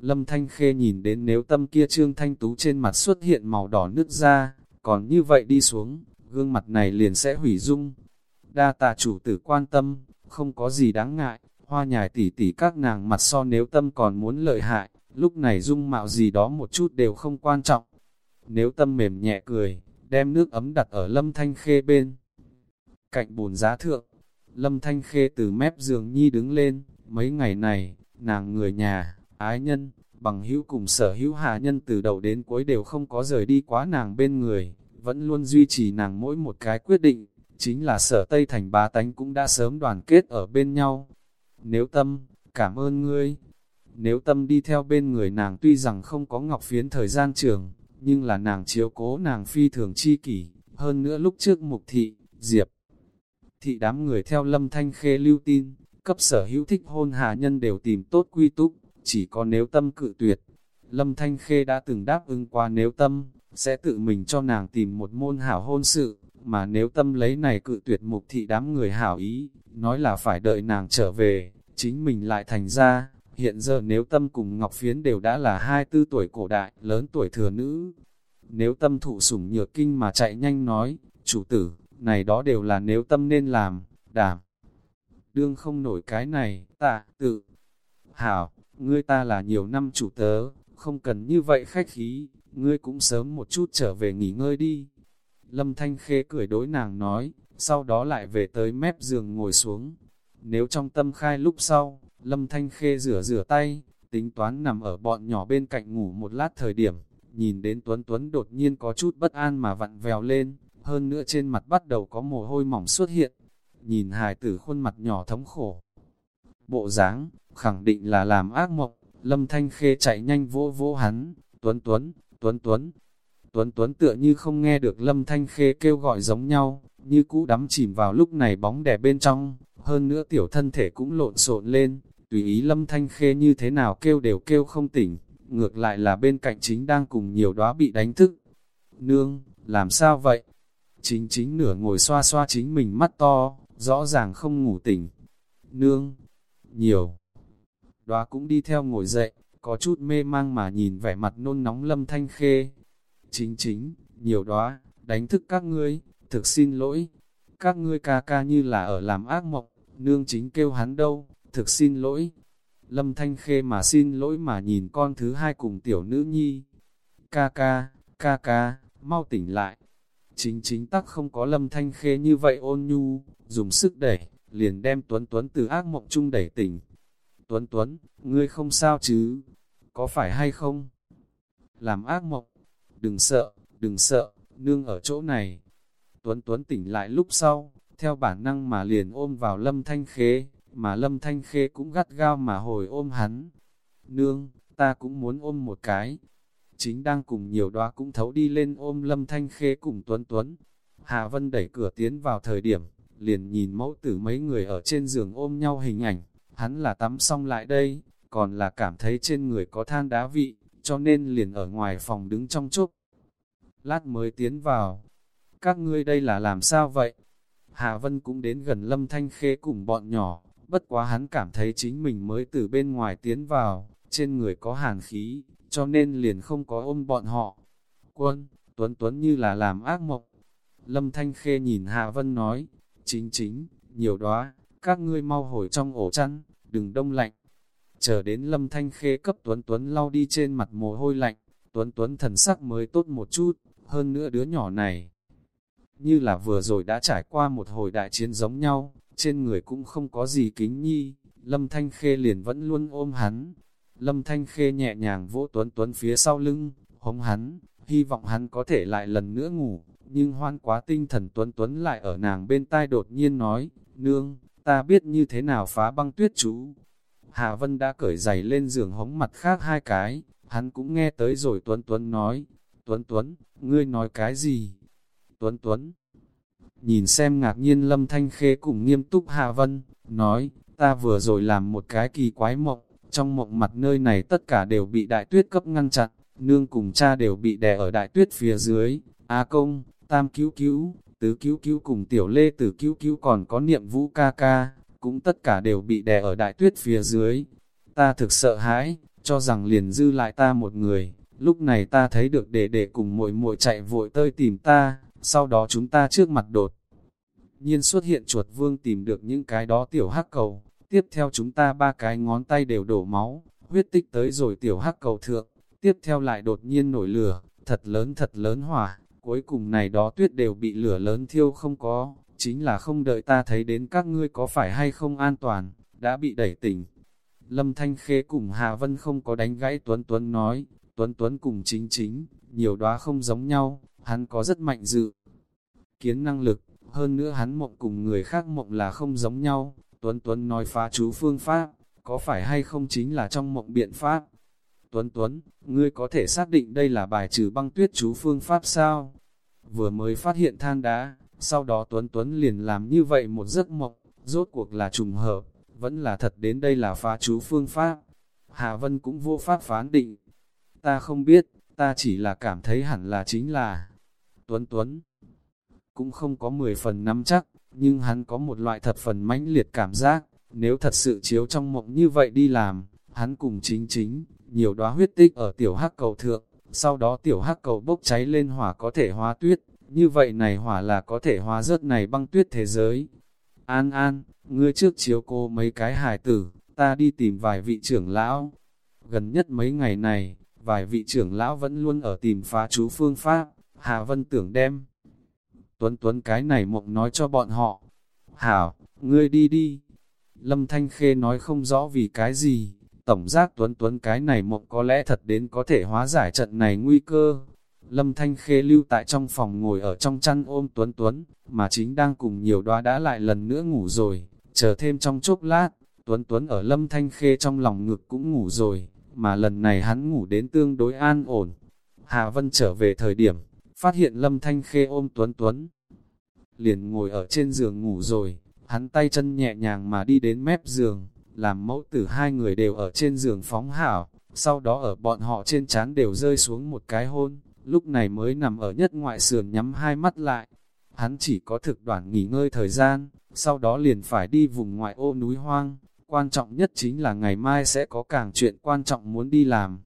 Lâm Thanh Khê nhìn đến nếu tâm kia trương thanh tú trên mặt xuất hiện màu đỏ nước ra, còn như vậy đi xuống, gương mặt này liền sẽ hủy dung. Đa tạ chủ tử quan tâm, không có gì đáng ngại, hoa nhài tỉ tỉ các nàng mặt so nếu tâm còn muốn lợi hại, lúc này dung mạo gì đó một chút đều không quan trọng. Nếu tâm mềm nhẹ cười, đem nước ấm đặt ở lâm thanh khê bên. Cạnh bồn giá thượng, lâm thanh khê từ mép giường nhi đứng lên, mấy ngày này, nàng người nhà, ái nhân, bằng hữu cùng sở hữu hạ nhân từ đầu đến cuối đều không có rời đi quá nàng bên người, vẫn luôn duy trì nàng mỗi một cái quyết định, chính là sở Tây Thành bá tánh cũng đã sớm đoàn kết ở bên nhau. Nếu tâm, cảm ơn ngươi. Nếu tâm đi theo bên người nàng tuy rằng không có ngọc phiến thời gian trường, nhưng là nàng chiếu cố nàng phi thường chi kỷ, hơn nữa lúc trước mục thị, diệp. Thị đám người theo lâm thanh khê lưu tin, cấp sở hữu thích hôn hạ nhân đều tìm tốt quy túc, chỉ có nếu tâm cự tuyệt. Lâm Thanh Khê đã từng đáp ứng qua nếu tâm, sẽ tự mình cho nàng tìm một môn hảo hôn sự, mà nếu tâm lấy này cự tuyệt mục thị đám người hảo ý, nói là phải đợi nàng trở về, chính mình lại thành ra, hiện giờ nếu tâm cùng Ngọc Phiến đều đã là 24 tuổi cổ đại, lớn tuổi thừa nữ. Nếu tâm thụ sủng nhược kinh mà chạy nhanh nói, chủ tử, này đó đều là nếu tâm nên làm, đảm. Đương không nổi cái này, tạ, tự. Hảo, ngươi ta là nhiều năm chủ tớ, không cần như vậy khách khí, ngươi cũng sớm một chút trở về nghỉ ngơi đi. Lâm Thanh Khê cười đối nàng nói, sau đó lại về tới mép giường ngồi xuống. Nếu trong tâm khai lúc sau, Lâm Thanh Khê rửa rửa tay, tính toán nằm ở bọn nhỏ bên cạnh ngủ một lát thời điểm, nhìn đến Tuấn Tuấn đột nhiên có chút bất an mà vặn vèo lên, hơn nữa trên mặt bắt đầu có mồ hôi mỏng xuất hiện. Nhìn hài tử khuôn mặt nhỏ thống khổ. Bộ dáng khẳng định là làm ác mộng, Lâm Thanh Khê chạy nhanh vỗ vỗ hắn, Tuấn Tuấn, Tuấn Tuấn. Tuấn Tuấn tựa như không nghe được Lâm Thanh Khê kêu gọi giống nhau, như cũ đắm chìm vào lúc này bóng đè bên trong, hơn nữa tiểu thân thể cũng lộn xộn lên, tùy ý Lâm Thanh Khê như thế nào kêu đều kêu không tỉnh, ngược lại là bên cạnh chính đang cùng nhiều đóa bị đánh thức. Nương, làm sao vậy? Chính chính nửa ngồi xoa xoa chính mình mắt to, rõ ràng không ngủ tỉnh. Nương, nhiều. Đóa cũng đi theo ngồi dậy, có chút mê mang mà nhìn vẻ mặt nôn nóng lâm thanh khê. Chính chính, nhiều đóa, đánh thức các ngươi, thực xin lỗi. Các ngươi ca ca như là ở làm ác mộng, nương chính kêu hắn đâu, thực xin lỗi. Lâm thanh khê mà xin lỗi mà nhìn con thứ hai cùng tiểu nữ nhi. Ca ca, ca ca, mau tỉnh lại. Chính chính tắc không có lâm thanh khê như vậy ôn nhu, dùng sức đẩy, liền đem Tuấn Tuấn từ ác mộng chung đẩy tỉnh. Tuấn Tuấn, ngươi không sao chứ? Có phải hay không? Làm ác mộng. Đừng sợ, đừng sợ, nương ở chỗ này. Tuấn Tuấn tỉnh lại lúc sau, theo bản năng mà liền ôm vào lâm thanh khê, mà lâm thanh khê cũng gắt gao mà hồi ôm hắn. Nương, ta cũng muốn ôm một cái. Chính đang cùng nhiều đoá cũng thấu đi lên ôm lâm thanh khê cùng Tuấn Tuấn. Hà Vân đẩy cửa tiến vào thời điểm, liền nhìn mẫu tử mấy người ở trên giường ôm nhau hình ảnh, hắn là tắm xong lại đây, còn là cảm thấy trên người có than đá vị, cho nên liền ở ngoài phòng đứng trong chốc. Lát mới tiến vào, các ngươi đây là làm sao vậy? Hà Vân cũng đến gần Lâm Thanh Khê cùng bọn nhỏ, bất quá hắn cảm thấy chính mình mới từ bên ngoài tiến vào, trên người có hàn khí, cho nên liền không có ôm bọn họ. Quân, Tuấn Tuấn như là làm ác mộng. Lâm Thanh Khê nhìn hạ Vân nói, chính chính, nhiều đóa, các ngươi mau hồi trong ổ chăn, đừng đông lạnh. Chờ đến lâm thanh khê cấp Tuấn Tuấn lau đi trên mặt mồ hôi lạnh, Tuấn Tuấn thần sắc mới tốt một chút, hơn nữa đứa nhỏ này. Như là vừa rồi đã trải qua một hồi đại chiến giống nhau, trên người cũng không có gì kính nhi, lâm thanh khê liền vẫn luôn ôm hắn. Lâm thanh khê nhẹ nhàng vỗ Tuấn Tuấn phía sau lưng, hống hắn, hy vọng hắn có thể lại lần nữa ngủ, nhưng hoan quá tinh thần Tuấn Tuấn lại ở nàng bên tai đột nhiên nói, nương, ta biết như thế nào phá băng tuyết chú. Hà Vân đã cởi giày lên giường hống mặt khác hai cái, hắn cũng nghe tới rồi Tuấn Tuấn nói, Tuấn Tuấn, ngươi nói cái gì? Tuấn Tuấn, nhìn xem ngạc nhiên lâm thanh khê cùng nghiêm túc Hà Vân, nói, ta vừa rồi làm một cái kỳ quái mộng, trong mộng mặt nơi này tất cả đều bị đại tuyết cấp ngăn chặn, nương cùng cha đều bị đè ở đại tuyết phía dưới, A công, tam cứu cứu, tứ cứu cứu cùng tiểu lê tử cứu cứu còn có niệm vũ ca ca, cũng tất cả đều bị đè ở đại tuyết phía dưới. Ta thực sợ hãi, cho rằng liền dư lại ta một người, lúc này ta thấy được đệ đệ cùng muội muội chạy vội tơi tìm ta, sau đó chúng ta trước mặt đột. Nhiên xuất hiện chuột vương tìm được những cái đó tiểu hắc cầu, tiếp theo chúng ta ba cái ngón tay đều đổ máu, huyết tích tới rồi tiểu hắc cầu thượng, tiếp theo lại đột nhiên nổi lửa, thật lớn thật lớn hỏa, Cuối cùng này đó tuyết đều bị lửa lớn thiêu không có, chính là không đợi ta thấy đến các ngươi có phải hay không an toàn, đã bị đẩy tỉnh. Lâm Thanh Khê cùng Hà Vân không có đánh gãy Tuấn Tuấn nói, Tuấn Tuấn cùng chính chính, nhiều đóa không giống nhau, hắn có rất mạnh dự. Kiến năng lực, hơn nữa hắn mộng cùng người khác mộng là không giống nhau, Tuấn Tuấn nói phá chú phương pháp, có phải hay không chính là trong mộng biện pháp. Tuấn Tuấn, ngươi có thể xác định đây là bài trừ băng tuyết chú phương pháp sao? Vừa mới phát hiện than đá, sau đó Tuấn Tuấn liền làm như vậy một giấc mộng, rốt cuộc là trùng hợp, vẫn là thật đến đây là phá chú phương pháp. Hạ Vân cũng vô pháp phán định. Ta không biết, ta chỉ là cảm thấy hẳn là chính là Tuấn Tuấn. Cũng không có 10 phần năm chắc, nhưng hắn có một loại thật phần mãnh liệt cảm giác, nếu thật sự chiếu trong mộng như vậy đi làm, hắn cùng chính chính, nhiều đóa huyết tích ở tiểu hắc cầu thượng, sau đó tiểu hắc cầu bốc cháy lên hỏa có thể hóa tuyết, như vậy này hỏa là có thể hóa rớt này băng tuyết thế giới. An An, ngươi trước chiếu cô mấy cái hài tử, ta đi tìm vài vị trưởng lão. Gần nhất mấy ngày này, vài vị trưởng lão vẫn luôn ở tìm phá chú phương pháp, Hà Vân tưởng đem. Tuấn Tuấn cái này mộng nói cho bọn họ. Hảo, ngươi đi đi. Lâm Thanh Khê nói không rõ vì cái gì, tổng giác Tuấn Tuấn cái này mộng có lẽ thật đến có thể hóa giải trận này nguy cơ. Lâm Thanh Khê lưu tại trong phòng ngồi ở trong chăn ôm Tuấn Tuấn, mà chính đang cùng nhiều đoá đã lại lần nữa ngủ rồi, chờ thêm trong chốc lát, Tuấn Tuấn ở Lâm Thanh Khê trong lòng ngực cũng ngủ rồi, mà lần này hắn ngủ đến tương đối an ổn. Hà Vân trở về thời điểm, phát hiện Lâm Thanh Khê ôm Tuấn Tuấn. Liền ngồi ở trên giường ngủ rồi, hắn tay chân nhẹ nhàng mà đi đến mép giường, làm mẫu tử hai người đều ở trên giường phóng hảo, sau đó ở bọn họ trên chán đều rơi xuống một cái hôn, lúc này mới nằm ở nhất ngoại sườn nhắm hai mắt lại. Hắn chỉ có thực đoạn nghỉ ngơi thời gian, sau đó liền phải đi vùng ngoại ô núi hoang, quan trọng nhất chính là ngày mai sẽ có càng chuyện quan trọng muốn đi làm.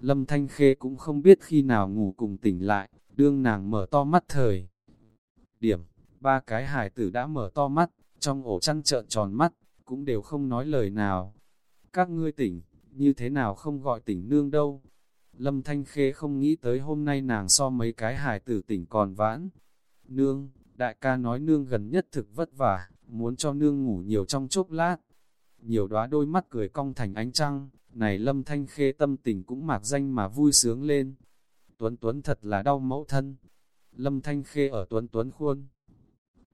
Lâm Thanh Khê cũng không biết khi nào ngủ cùng tỉnh lại, đương nàng mở to mắt thời. Điểm, ba cái hải tử đã mở to mắt, trong ổ chăn trợn tròn mắt, cũng đều không nói lời nào. Các ngươi tỉnh, như thế nào không gọi tỉnh nương đâu. Lâm Thanh Khê không nghĩ tới hôm nay nàng so mấy cái hải tử tỉnh còn vãn. Nương, đại ca nói nương gần nhất thực vất vả, muốn cho nương ngủ nhiều trong chốc lát. Nhiều đóa đôi mắt cười cong thành ánh trăng, này Lâm Thanh Khê tâm tình cũng mạc danh mà vui sướng lên. Tuấn Tuấn thật là đau mẫu thân. Lâm Thanh Khê ở Tuấn Tuấn khuôn.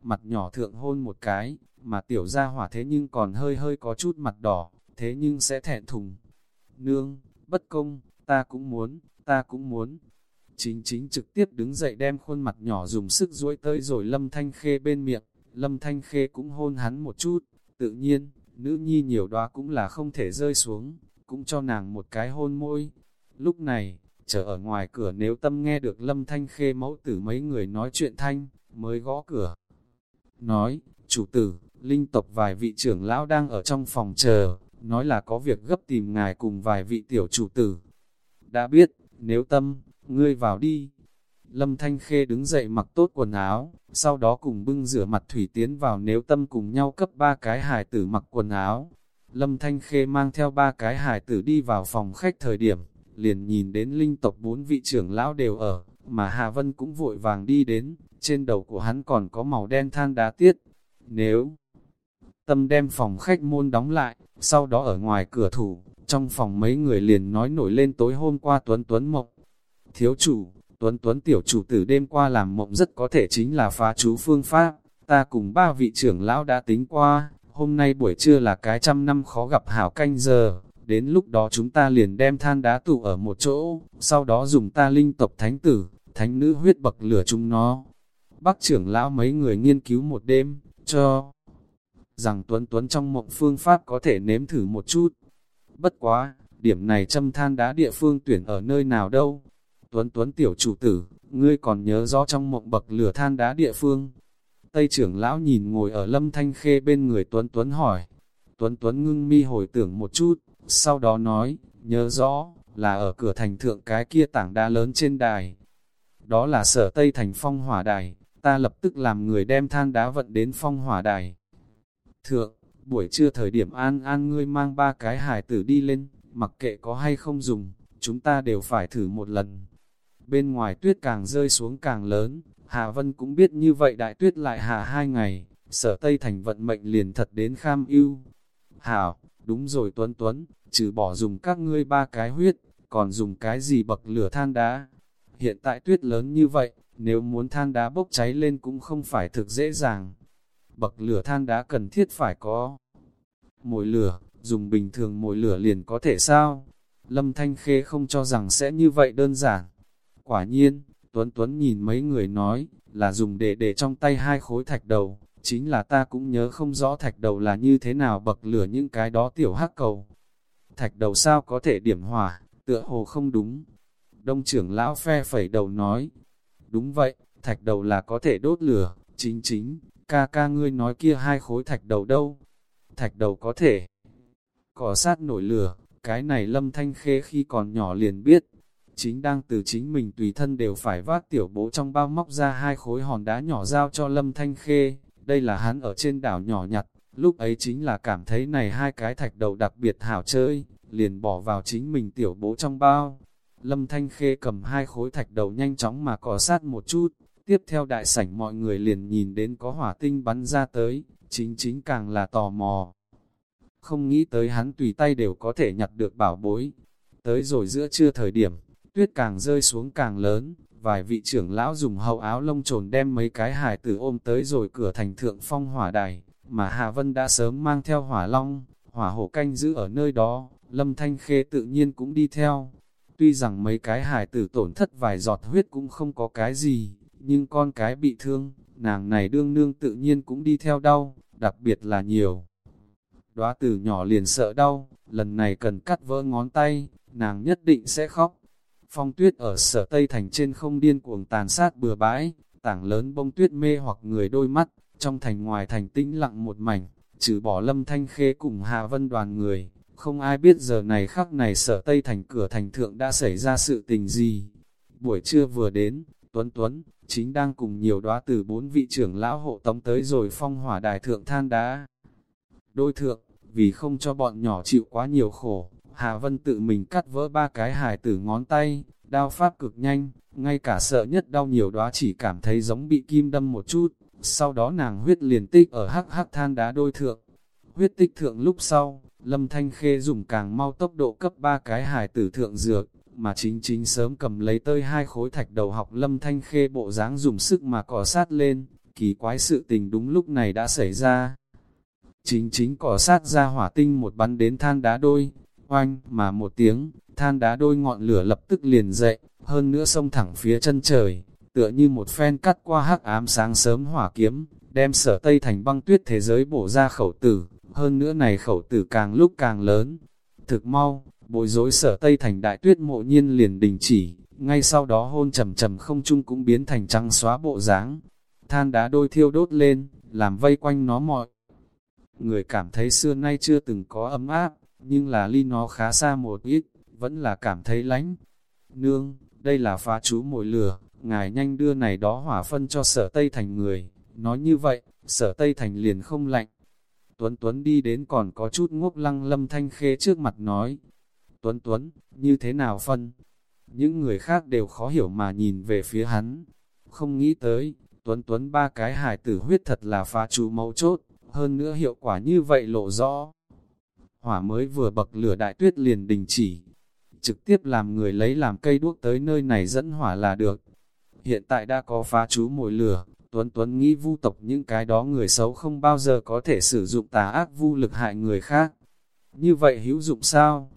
Mặt nhỏ thượng hôn một cái, mà tiểu gia hỏa thế nhưng còn hơi hơi có chút mặt đỏ, thế nhưng sẽ thẹn thùng. Nương, bất công, ta cũng muốn, ta cũng muốn. Chính chính trực tiếp đứng dậy đem khuôn mặt nhỏ dùng sức duỗi tới rồi Lâm Thanh Khê bên miệng, Lâm Thanh Khê cũng hôn hắn một chút, tự nhiên, nữ nhi nhiều đoá cũng là không thể rơi xuống, cũng cho nàng một cái hôn môi. Lúc này, chờ ở ngoài cửa nếu tâm nghe được Lâm Thanh Khê mẫu tử mấy người nói chuyện thanh, mới gõ cửa. Nói, chủ tử, linh tộc vài vị trưởng lão đang ở trong phòng chờ, nói là có việc gấp tìm ngài cùng vài vị tiểu chủ tử. Đã biết, nếu tâm, ngươi vào đi. Lâm Thanh Khê đứng dậy mặc tốt quần áo, sau đó cùng bưng rửa mặt thủy tiến vào nếu tâm cùng nhau cấp ba cái hài tử mặc quần áo. Lâm Thanh Khê mang theo ba cái hài tử đi vào phòng khách thời điểm, liền nhìn đến linh tộc bốn vị trưởng lão đều ở, mà Hà Vân cũng vội vàng đi đến, trên đầu của hắn còn có màu đen than đá tiết. Nếu tâm đem phòng khách môn đóng lại, sau đó ở ngoài cửa thủ, trong phòng mấy người liền nói nổi lên tối hôm qua Tuấn Tuấn mộng. Thiếu chủ, Tuấn Tuấn tiểu chủ tử đêm qua làm mộng rất có thể chính là phá chú phương pháp, ta cùng ba vị trưởng lão đã tính qua, hôm nay buổi trưa là cái trăm năm khó gặp hảo canh giờ, đến lúc đó chúng ta liền đem than đá tụ ở một chỗ, sau đó dùng ta linh tộc thánh tử, thánh nữ huyết bậc lửa chúng nó. Bác trưởng lão mấy người nghiên cứu một đêm, cho rằng Tuấn Tuấn trong mộng phương pháp có thể nếm thử một chút. Bất quá, điểm này châm than đá địa phương tuyển ở nơi nào đâu. Tuấn Tuấn tiểu chủ tử, ngươi còn nhớ rõ trong mộng bậc lửa than đá địa phương. Tây trưởng lão nhìn ngồi ở lâm thanh khê bên người Tuấn Tuấn hỏi. Tuấn Tuấn ngưng mi hồi tưởng một chút, sau đó nói, nhớ rõ, là ở cửa thành thượng cái kia tảng đá lớn trên đài. Đó là sở Tây thành phong hỏa đài, ta lập tức làm người đem than đá vận đến phong hỏa đài. Thượng, buổi trưa thời điểm an an ngươi mang ba cái hải tử đi lên, mặc kệ có hay không dùng, chúng ta đều phải thử một lần. Bên ngoài tuyết càng rơi xuống càng lớn, Hà Vân cũng biết như vậy đại tuyết lại hạ hai ngày, sở Tây Thành vận mệnh liền thật đến kham ưu. Hảo, đúng rồi Tuấn Tuấn, trừ bỏ dùng các ngươi ba cái huyết, còn dùng cái gì bậc lửa than đá. Hiện tại tuyết lớn như vậy, nếu muốn than đá bốc cháy lên cũng không phải thực dễ dàng bậc lửa than đá cần thiết phải có. Mồi lửa, dùng bình thường mồi lửa liền có thể sao? Lâm Thanh Khê không cho rằng sẽ như vậy đơn giản. Quả nhiên, Tuấn Tuấn nhìn mấy người nói, là dùng để để trong tay hai khối thạch đầu, chính là ta cũng nhớ không rõ thạch đầu là như thế nào bậc lửa những cái đó tiểu hắc cầu. Thạch đầu sao có thể điểm hỏa, tựa hồ không đúng. Đông trưởng lão phe phẩy đầu nói, đúng vậy, thạch đầu là có thể đốt lửa, chính chính, ca ca ngươi nói kia hai khối thạch đầu đâu. Thạch đầu có thể cỏ sát nổi lửa, cái này lâm thanh khê khi còn nhỏ liền biết, chính đang từ chính mình tùy thân đều phải vác tiểu bố trong bao móc ra hai khối hòn đá nhỏ giao cho lâm thanh khê, đây là hắn ở trên đảo nhỏ nhặt, lúc ấy chính là cảm thấy này hai cái thạch đầu đặc biệt hảo chơi, liền bỏ vào chính mình tiểu bố trong bao. Lâm Thanh Khê cầm hai khối thạch đầu nhanh chóng mà cỏ sát một chút, tiếp theo đại sảnh mọi người liền nhìn đến có hỏa tinh bắn ra tới, chính chính càng là tò mò. Không nghĩ tới hắn tùy tay đều có thể nhặt được bảo bối. Tới rồi giữa trưa thời điểm, tuyết càng rơi xuống càng lớn, vài vị trưởng lão dùng hậu áo lông trồn đem mấy cái hài tử ôm tới rồi cửa thành thượng phong hỏa đài, mà Hà Vân đã sớm mang theo hỏa long, hỏa hổ canh giữ ở nơi đó, Lâm Thanh Khê tự nhiên cũng đi theo. Tuy rằng mấy cái hài tử tổn thất vài giọt huyết cũng không có cái gì, nhưng con cái bị thương, nàng này đương nương tự nhiên cũng đi theo đau, đặc biệt là nhiều. Đóa từ nhỏ liền sợ đau, lần này cần cắt vỡ ngón tay, nàng nhất định sẽ khóc. Phong tuyết ở sở Tây Thành trên không điên cuồng tàn sát bừa bãi, tảng lớn bông tuyết mê hoặc người đôi mắt, trong thành ngoài thành tĩnh lặng một mảnh, trừ bỏ lâm thanh khê cùng hạ vân đoàn người, không ai biết giờ này khắc này sở Tây Thành cửa thành thượng đã xảy ra sự tình gì. Buổi trưa vừa đến, Tuấn Tuấn, chính đang cùng nhiều đóa từ bốn vị trưởng lão hộ tống tới rồi phong hỏa đài thượng than đá. Đôi thượng, vì không cho bọn nhỏ chịu quá nhiều khổ, Hà Vân tự mình cắt vỡ ba cái hài tử ngón tay, đao pháp cực nhanh, ngay cả sợ nhất đau nhiều đó chỉ cảm thấy giống bị kim đâm một chút, sau đó nàng huyết liền tích ở hắc hắc than đá đôi thượng. Huyết tích thượng lúc sau, Lâm Thanh Khê dùng càng mau tốc độ cấp ba cái hài tử thượng dược, mà chính chính sớm cầm lấy tơi hai khối thạch đầu học Lâm Thanh Khê bộ dáng dùng sức mà cỏ sát lên, kỳ quái sự tình đúng lúc này đã xảy ra. Chính chính cỏ sát ra hỏa tinh một bắn đến than đá đôi, oanh mà một tiếng, than đá đôi ngọn lửa lập tức liền dậy, hơn nữa sông thẳng phía chân trời, tựa như một phen cắt qua hắc ám sáng sớm hỏa kiếm, đem sở tây thành băng tuyết thế giới bổ ra khẩu tử, hơn nữa này khẩu tử càng lúc càng lớn. Thực mau, bối rối sở tây thành đại tuyết mộ nhiên liền đình chỉ, ngay sau đó hôn trầm trầm không chung cũng biến thành trăng xóa bộ dáng Than đá đôi thiêu đốt lên, làm vây quanh nó mọi. Người cảm thấy xưa nay chưa từng có ấm áp, nhưng là ly nó khá xa một ít, vẫn là cảm thấy lánh. Nương, đây là phá chú mồi lửa, ngài nhanh đưa này đó hỏa phân cho sở Tây Thành người. Nói như vậy, sở Tây Thành liền không lạnh. Tuấn Tuấn đi đến còn có chút ngốc lăng lâm thanh khê trước mặt nói. Tuấn Tuấn, như thế nào phân? Những người khác đều khó hiểu mà nhìn về phía hắn. Không nghĩ tới, Tuấn Tuấn ba cái hài tử huyết thật là phá chú mấu chốt, hơn nữa hiệu quả như vậy lộ rõ hỏa mới vừa bậc lửa đại tuyết liền đình chỉ. Trực tiếp làm người lấy làm cây đuốc tới nơi này dẫn hỏa là được. Hiện tại đã có phá chú mồi lửa, Tuấn Tuấn nghĩ vu tộc những cái đó người xấu không bao giờ có thể sử dụng tà ác vu lực hại người khác. Như vậy hữu dụng sao?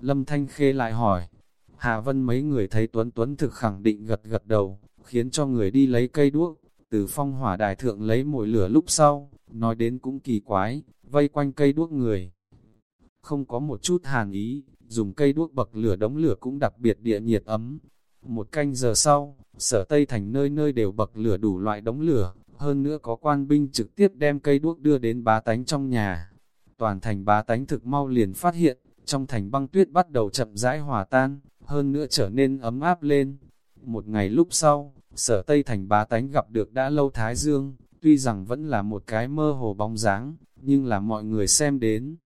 Lâm Thanh Khê lại hỏi. Hà Vân mấy người thấy Tuấn Tuấn thực khẳng định gật gật đầu, khiến cho người đi lấy cây đuốc, từ phong hỏa đài thượng lấy mồi lửa lúc sau, nói đến cũng kỳ quái, vây quanh cây đuốc người không có một chút hàn ý, dùng cây đuốc bậc lửa đống lửa cũng đặc biệt địa nhiệt ấm. Một canh giờ sau, sở Tây Thành nơi nơi đều bậc lửa đủ loại đống lửa, hơn nữa có quan binh trực tiếp đem cây đuốc đưa đến bá tánh trong nhà. Toàn thành bá tánh thực mau liền phát hiện, trong thành băng tuyết bắt đầu chậm rãi hòa tan, hơn nữa trở nên ấm áp lên. Một ngày lúc sau, sở Tây Thành bá tánh gặp được đã lâu Thái Dương, tuy rằng vẫn là một cái mơ hồ bóng dáng, nhưng là mọi người xem đến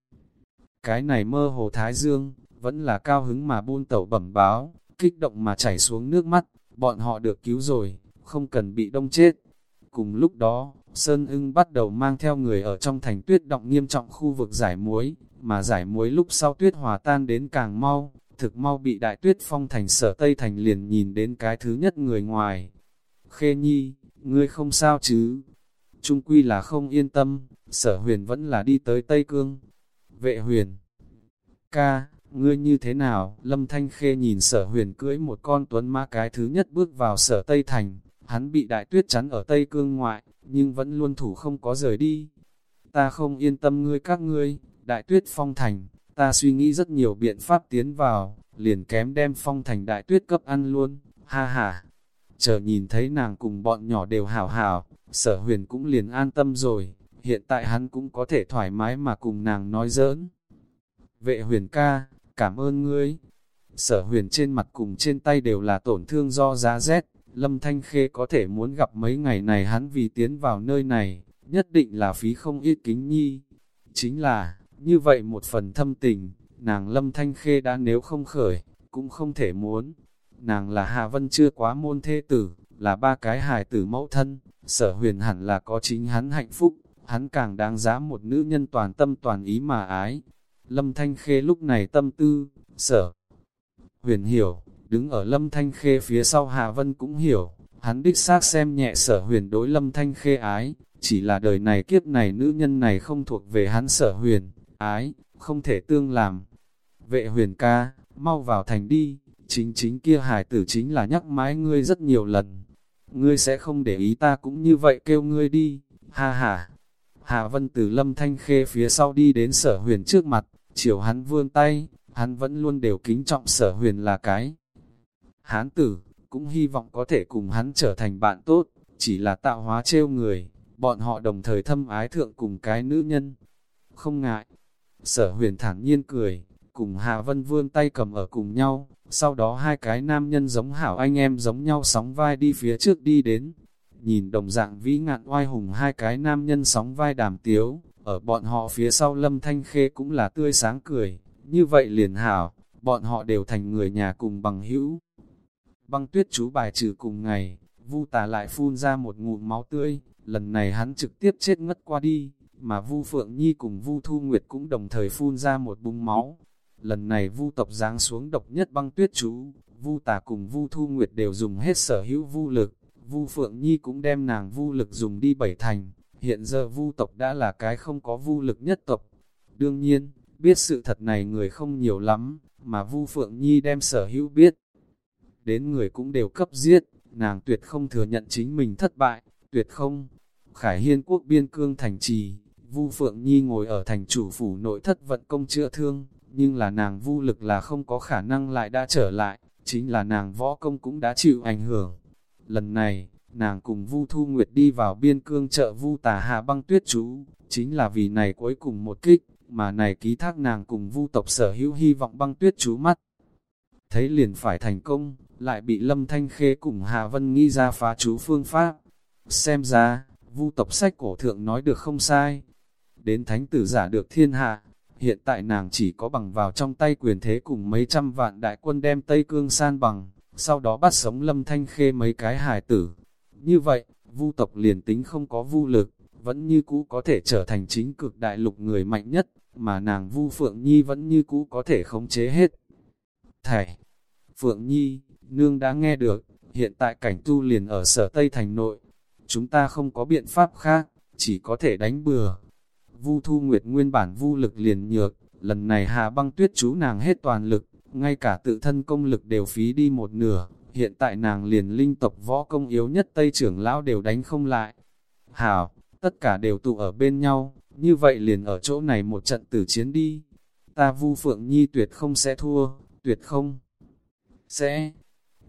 cái này mơ hồ Thái Dương, vẫn là cao hứng mà buôn tẩu bẩm báo, kích động mà chảy xuống nước mắt, bọn họ được cứu rồi, không cần bị đông chết. Cùng lúc đó, Sơn ưng bắt đầu mang theo người ở trong thành tuyết động nghiêm trọng khu vực giải muối, mà giải muối lúc sau tuyết hòa tan đến càng mau, thực mau bị đại tuyết phong thành sở Tây Thành liền nhìn đến cái thứ nhất người ngoài. Khê Nhi, ngươi không sao chứ? Trung quy là không yên tâm, sở huyền vẫn là đi tới Tây Cương, vệ huyền. Ca, ngươi như thế nào? Lâm Thanh Khê nhìn sở huyền cưỡi một con tuấn mã cái thứ nhất bước vào sở Tây Thành, hắn bị đại tuyết chắn ở Tây Cương ngoại, nhưng vẫn luôn thủ không có rời đi. Ta không yên tâm ngươi các ngươi, đại tuyết phong thành, ta suy nghĩ rất nhiều biện pháp tiến vào, liền kém đem phong thành đại tuyết cấp ăn luôn, ha ha. Chờ nhìn thấy nàng cùng bọn nhỏ đều hảo hảo, sở huyền cũng liền an tâm rồi, hiện tại hắn cũng có thể thoải mái mà cùng nàng nói giỡn. Vệ huyền ca, cảm ơn ngươi. Sở huyền trên mặt cùng trên tay đều là tổn thương do giá rét, Lâm Thanh Khê có thể muốn gặp mấy ngày này hắn vì tiến vào nơi này, nhất định là phí không ít kính nhi. Chính là, như vậy một phần thâm tình, nàng Lâm Thanh Khê đã nếu không khởi, cũng không thể muốn. Nàng là Hà Vân chưa quá môn thê tử, là ba cái hài tử mẫu thân, sở huyền hẳn là có chính hắn hạnh phúc, hắn càng đáng giá một nữ nhân toàn tâm toàn ý mà ái. Lâm Thanh Khê lúc này tâm tư, sở huyền hiểu, đứng ở Lâm Thanh Khê phía sau Hà Vân cũng hiểu, hắn đích xác xem nhẹ sở huyền đối Lâm Thanh Khê ái, chỉ là đời này kiếp này nữ nhân này không thuộc về hắn sở huyền, ái, không thể tương làm. Vệ huyền ca, mau vào thành đi, chính chính kia hải tử chính là nhắc mái ngươi rất nhiều lần. Ngươi sẽ không để ý ta cũng như vậy kêu ngươi đi, ha ha. Hà Vân từ lâm thanh khê phía sau đi đến sở huyền trước mặt, chiều hắn vươn tay, hắn vẫn luôn đều kính trọng sở huyền là cái. Hán tử, cũng hy vọng có thể cùng hắn trở thành bạn tốt, chỉ là tạo hóa trêu người, bọn họ đồng thời thâm ái thượng cùng cái nữ nhân. Không ngại, sở huyền thản nhiên cười, cùng Hà Vân vươn tay cầm ở cùng nhau, sau đó hai cái nam nhân giống hảo anh em giống nhau sóng vai đi phía trước đi đến. Nhìn đồng dạng vĩ ngạn oai hùng hai cái nam nhân sóng vai đàm tiếu, ở bọn họ phía sau lâm thanh khê cũng là tươi sáng cười, như vậy liền hảo, bọn họ đều thành người nhà cùng bằng hữu. Băng tuyết chú bài trừ cùng ngày, vu tà lại phun ra một ngụm máu tươi, lần này hắn trực tiếp chết ngất qua đi, mà vu Phượng Nhi cùng vu Thu Nguyệt cũng đồng thời phun ra một bung máu, Lần này vu tộc giáng xuống độc nhất băng tuyết chú, vu tà cùng vu thu nguyệt đều dùng hết sở hữu vu lực, vu phượng nhi cũng đem nàng vu lực dùng đi bảy thành, hiện giờ vu tộc đã là cái không có vu lực nhất tộc. Đương nhiên, biết sự thật này người không nhiều lắm, mà vu phượng nhi đem sở hữu biết. Đến người cũng đều cấp giết, nàng tuyệt không thừa nhận chính mình thất bại, tuyệt không. Khải Hiên quốc biên cương thành trì, Vu Phượng Nhi ngồi ở thành chủ phủ nội thất vận công chữa thương, nhưng là nàng vu lực là không có khả năng lại đã trở lại, chính là nàng võ công cũng đã chịu ảnh hưởng. Lần này, nàng cùng vu thu nguyệt đi vào biên cương chợ vu tà hạ băng tuyết chú, chính là vì này cuối cùng một kích, mà này ký thác nàng cùng vu tộc sở hữu hy vọng băng tuyết chú mắt. Thấy liền phải thành công, lại bị lâm thanh khê cùng Hà Vân nghi ra phá chú phương pháp. Xem ra, vu tộc sách cổ thượng nói được không sai. Đến thánh tử giả được thiên hạ, Hiện tại nàng chỉ có bằng vào trong tay quyền thế cùng mấy trăm vạn đại quân đem Tây Cương san bằng, sau đó bắt sống lâm thanh khê mấy cái hài tử. Như vậy, vu tộc liền tính không có vu lực, vẫn như cũ có thể trở thành chính cực đại lục người mạnh nhất, mà nàng vu Phượng Nhi vẫn như cũ có thể khống chế hết. Thảy, Phượng Nhi, nương đã nghe được, hiện tại cảnh tu liền ở sở Tây Thành nội. Chúng ta không có biện pháp khác, chỉ có thể đánh bừa, Vu Thu Nguyệt nguyên bản vu lực liền nhược, lần này Hà băng tuyết chú nàng hết toàn lực, ngay cả tự thân công lực đều phí đi một nửa, hiện tại nàng liền linh tộc võ công yếu nhất Tây trưởng lão đều đánh không lại. Hảo, tất cả đều tụ ở bên nhau, như vậy liền ở chỗ này một trận tử chiến đi. Ta Vu Phượng Nhi tuyệt không sẽ thua, tuyệt không sẽ.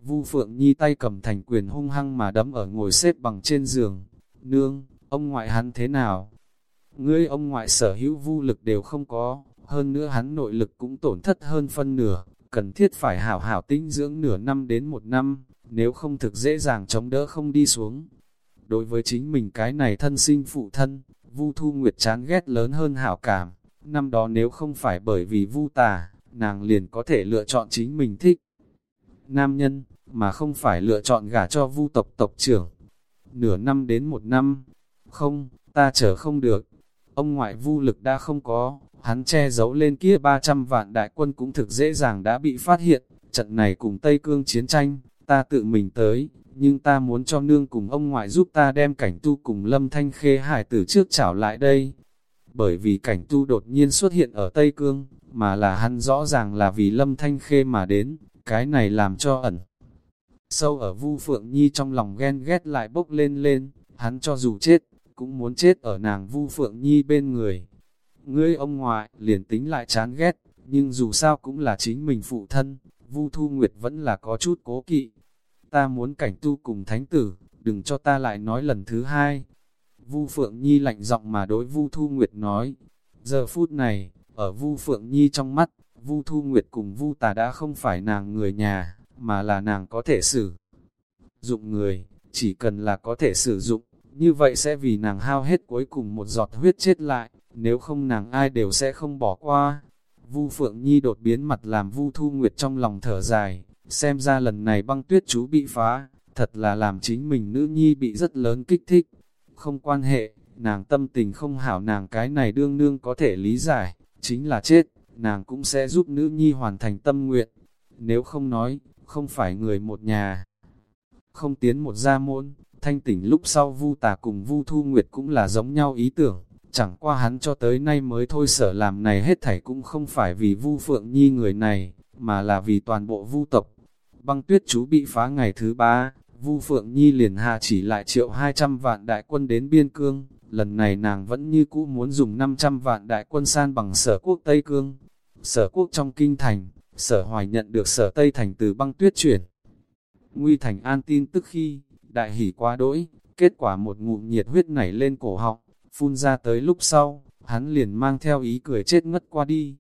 Vu Phượng Nhi tay cầm thành quyền hung hăng mà đấm ở ngồi xếp bằng trên giường. Nương, ông ngoại hắn thế nào? Ngươi ông ngoại sở hữu vu lực đều không có, hơn nữa hắn nội lực cũng tổn thất hơn phân nửa, cần thiết phải hảo hảo tinh dưỡng nửa năm đến một năm, nếu không thực dễ dàng chống đỡ không đi xuống. Đối với chính mình cái này thân sinh phụ thân, Vu Thu Nguyệt chán ghét lớn hơn hảo cảm, năm đó nếu không phải bởi vì Vu tà, nàng liền có thể lựa chọn chính mình thích. Nam nhân, mà không phải lựa chọn gả cho Vu tộc tộc trưởng. Nửa năm đến một năm, không, ta chờ không được, Ông ngoại vu lực đã không có, hắn che giấu lên kia 300 vạn đại quân cũng thực dễ dàng đã bị phát hiện, trận này cùng Tây Cương chiến tranh, ta tự mình tới, nhưng ta muốn cho nương cùng ông ngoại giúp ta đem cảnh tu cùng lâm thanh khê hải tử trước chảo lại đây. Bởi vì cảnh tu đột nhiên xuất hiện ở Tây Cương, mà là hắn rõ ràng là vì lâm thanh khê mà đến, cái này làm cho ẩn. Sâu ở Vu Phượng Nhi trong lòng ghen ghét lại bốc lên lên, hắn cho dù chết, cũng muốn chết ở nàng Vu Phượng Nhi bên người. Ngươi ông ngoại, liền tính lại chán ghét, nhưng dù sao cũng là chính mình phụ thân, Vu Thu Nguyệt vẫn là có chút cố kỵ. Ta muốn cảnh tu cùng thánh tử, đừng cho ta lại nói lần thứ hai. Vu Phượng Nhi lạnh giọng mà đối Vu Thu Nguyệt nói. Giờ phút này, ở Vu Phượng Nhi trong mắt, Vu Thu Nguyệt cùng Vu Tà đã không phải nàng người nhà, mà là nàng có thể sử dụng người, chỉ cần là có thể sử dụng, như vậy sẽ vì nàng hao hết cuối cùng một giọt huyết chết lại, nếu không nàng ai đều sẽ không bỏ qua. Vu Phượng Nhi đột biến mặt làm Vu Thu Nguyệt trong lòng thở dài, xem ra lần này băng tuyết chú bị phá, thật là làm chính mình nữ nhi bị rất lớn kích thích. Không quan hệ, nàng tâm tình không hảo nàng cái này đương nương có thể lý giải, chính là chết, nàng cũng sẽ giúp nữ nhi hoàn thành tâm nguyện. Nếu không nói, không phải người một nhà, không tiến một gia môn, thanh tỉnh lúc sau Vu Tà cùng Vu Thu Nguyệt cũng là giống nhau ý tưởng, chẳng qua hắn cho tới nay mới thôi sở làm này hết thảy cũng không phải vì Vu Phượng Nhi người này, mà là vì toàn bộ Vu tộc. Băng tuyết chú bị phá ngày thứ ba, Vu Phượng Nhi liền hạ chỉ lại triệu 200 vạn đại quân đến biên cương, lần này nàng vẫn như cũ muốn dùng 500 vạn đại quân san bằng sở quốc Tây Cương. Sở quốc trong kinh thành, sở hoài nhận được sở Tây Thành từ băng tuyết chuyển. Nguy thành an tin tức khi, đại hỉ quá đỗi, kết quả một ngụm nhiệt huyết nảy lên cổ họng, phun ra tới lúc sau, hắn liền mang theo ý cười chết ngất qua đi.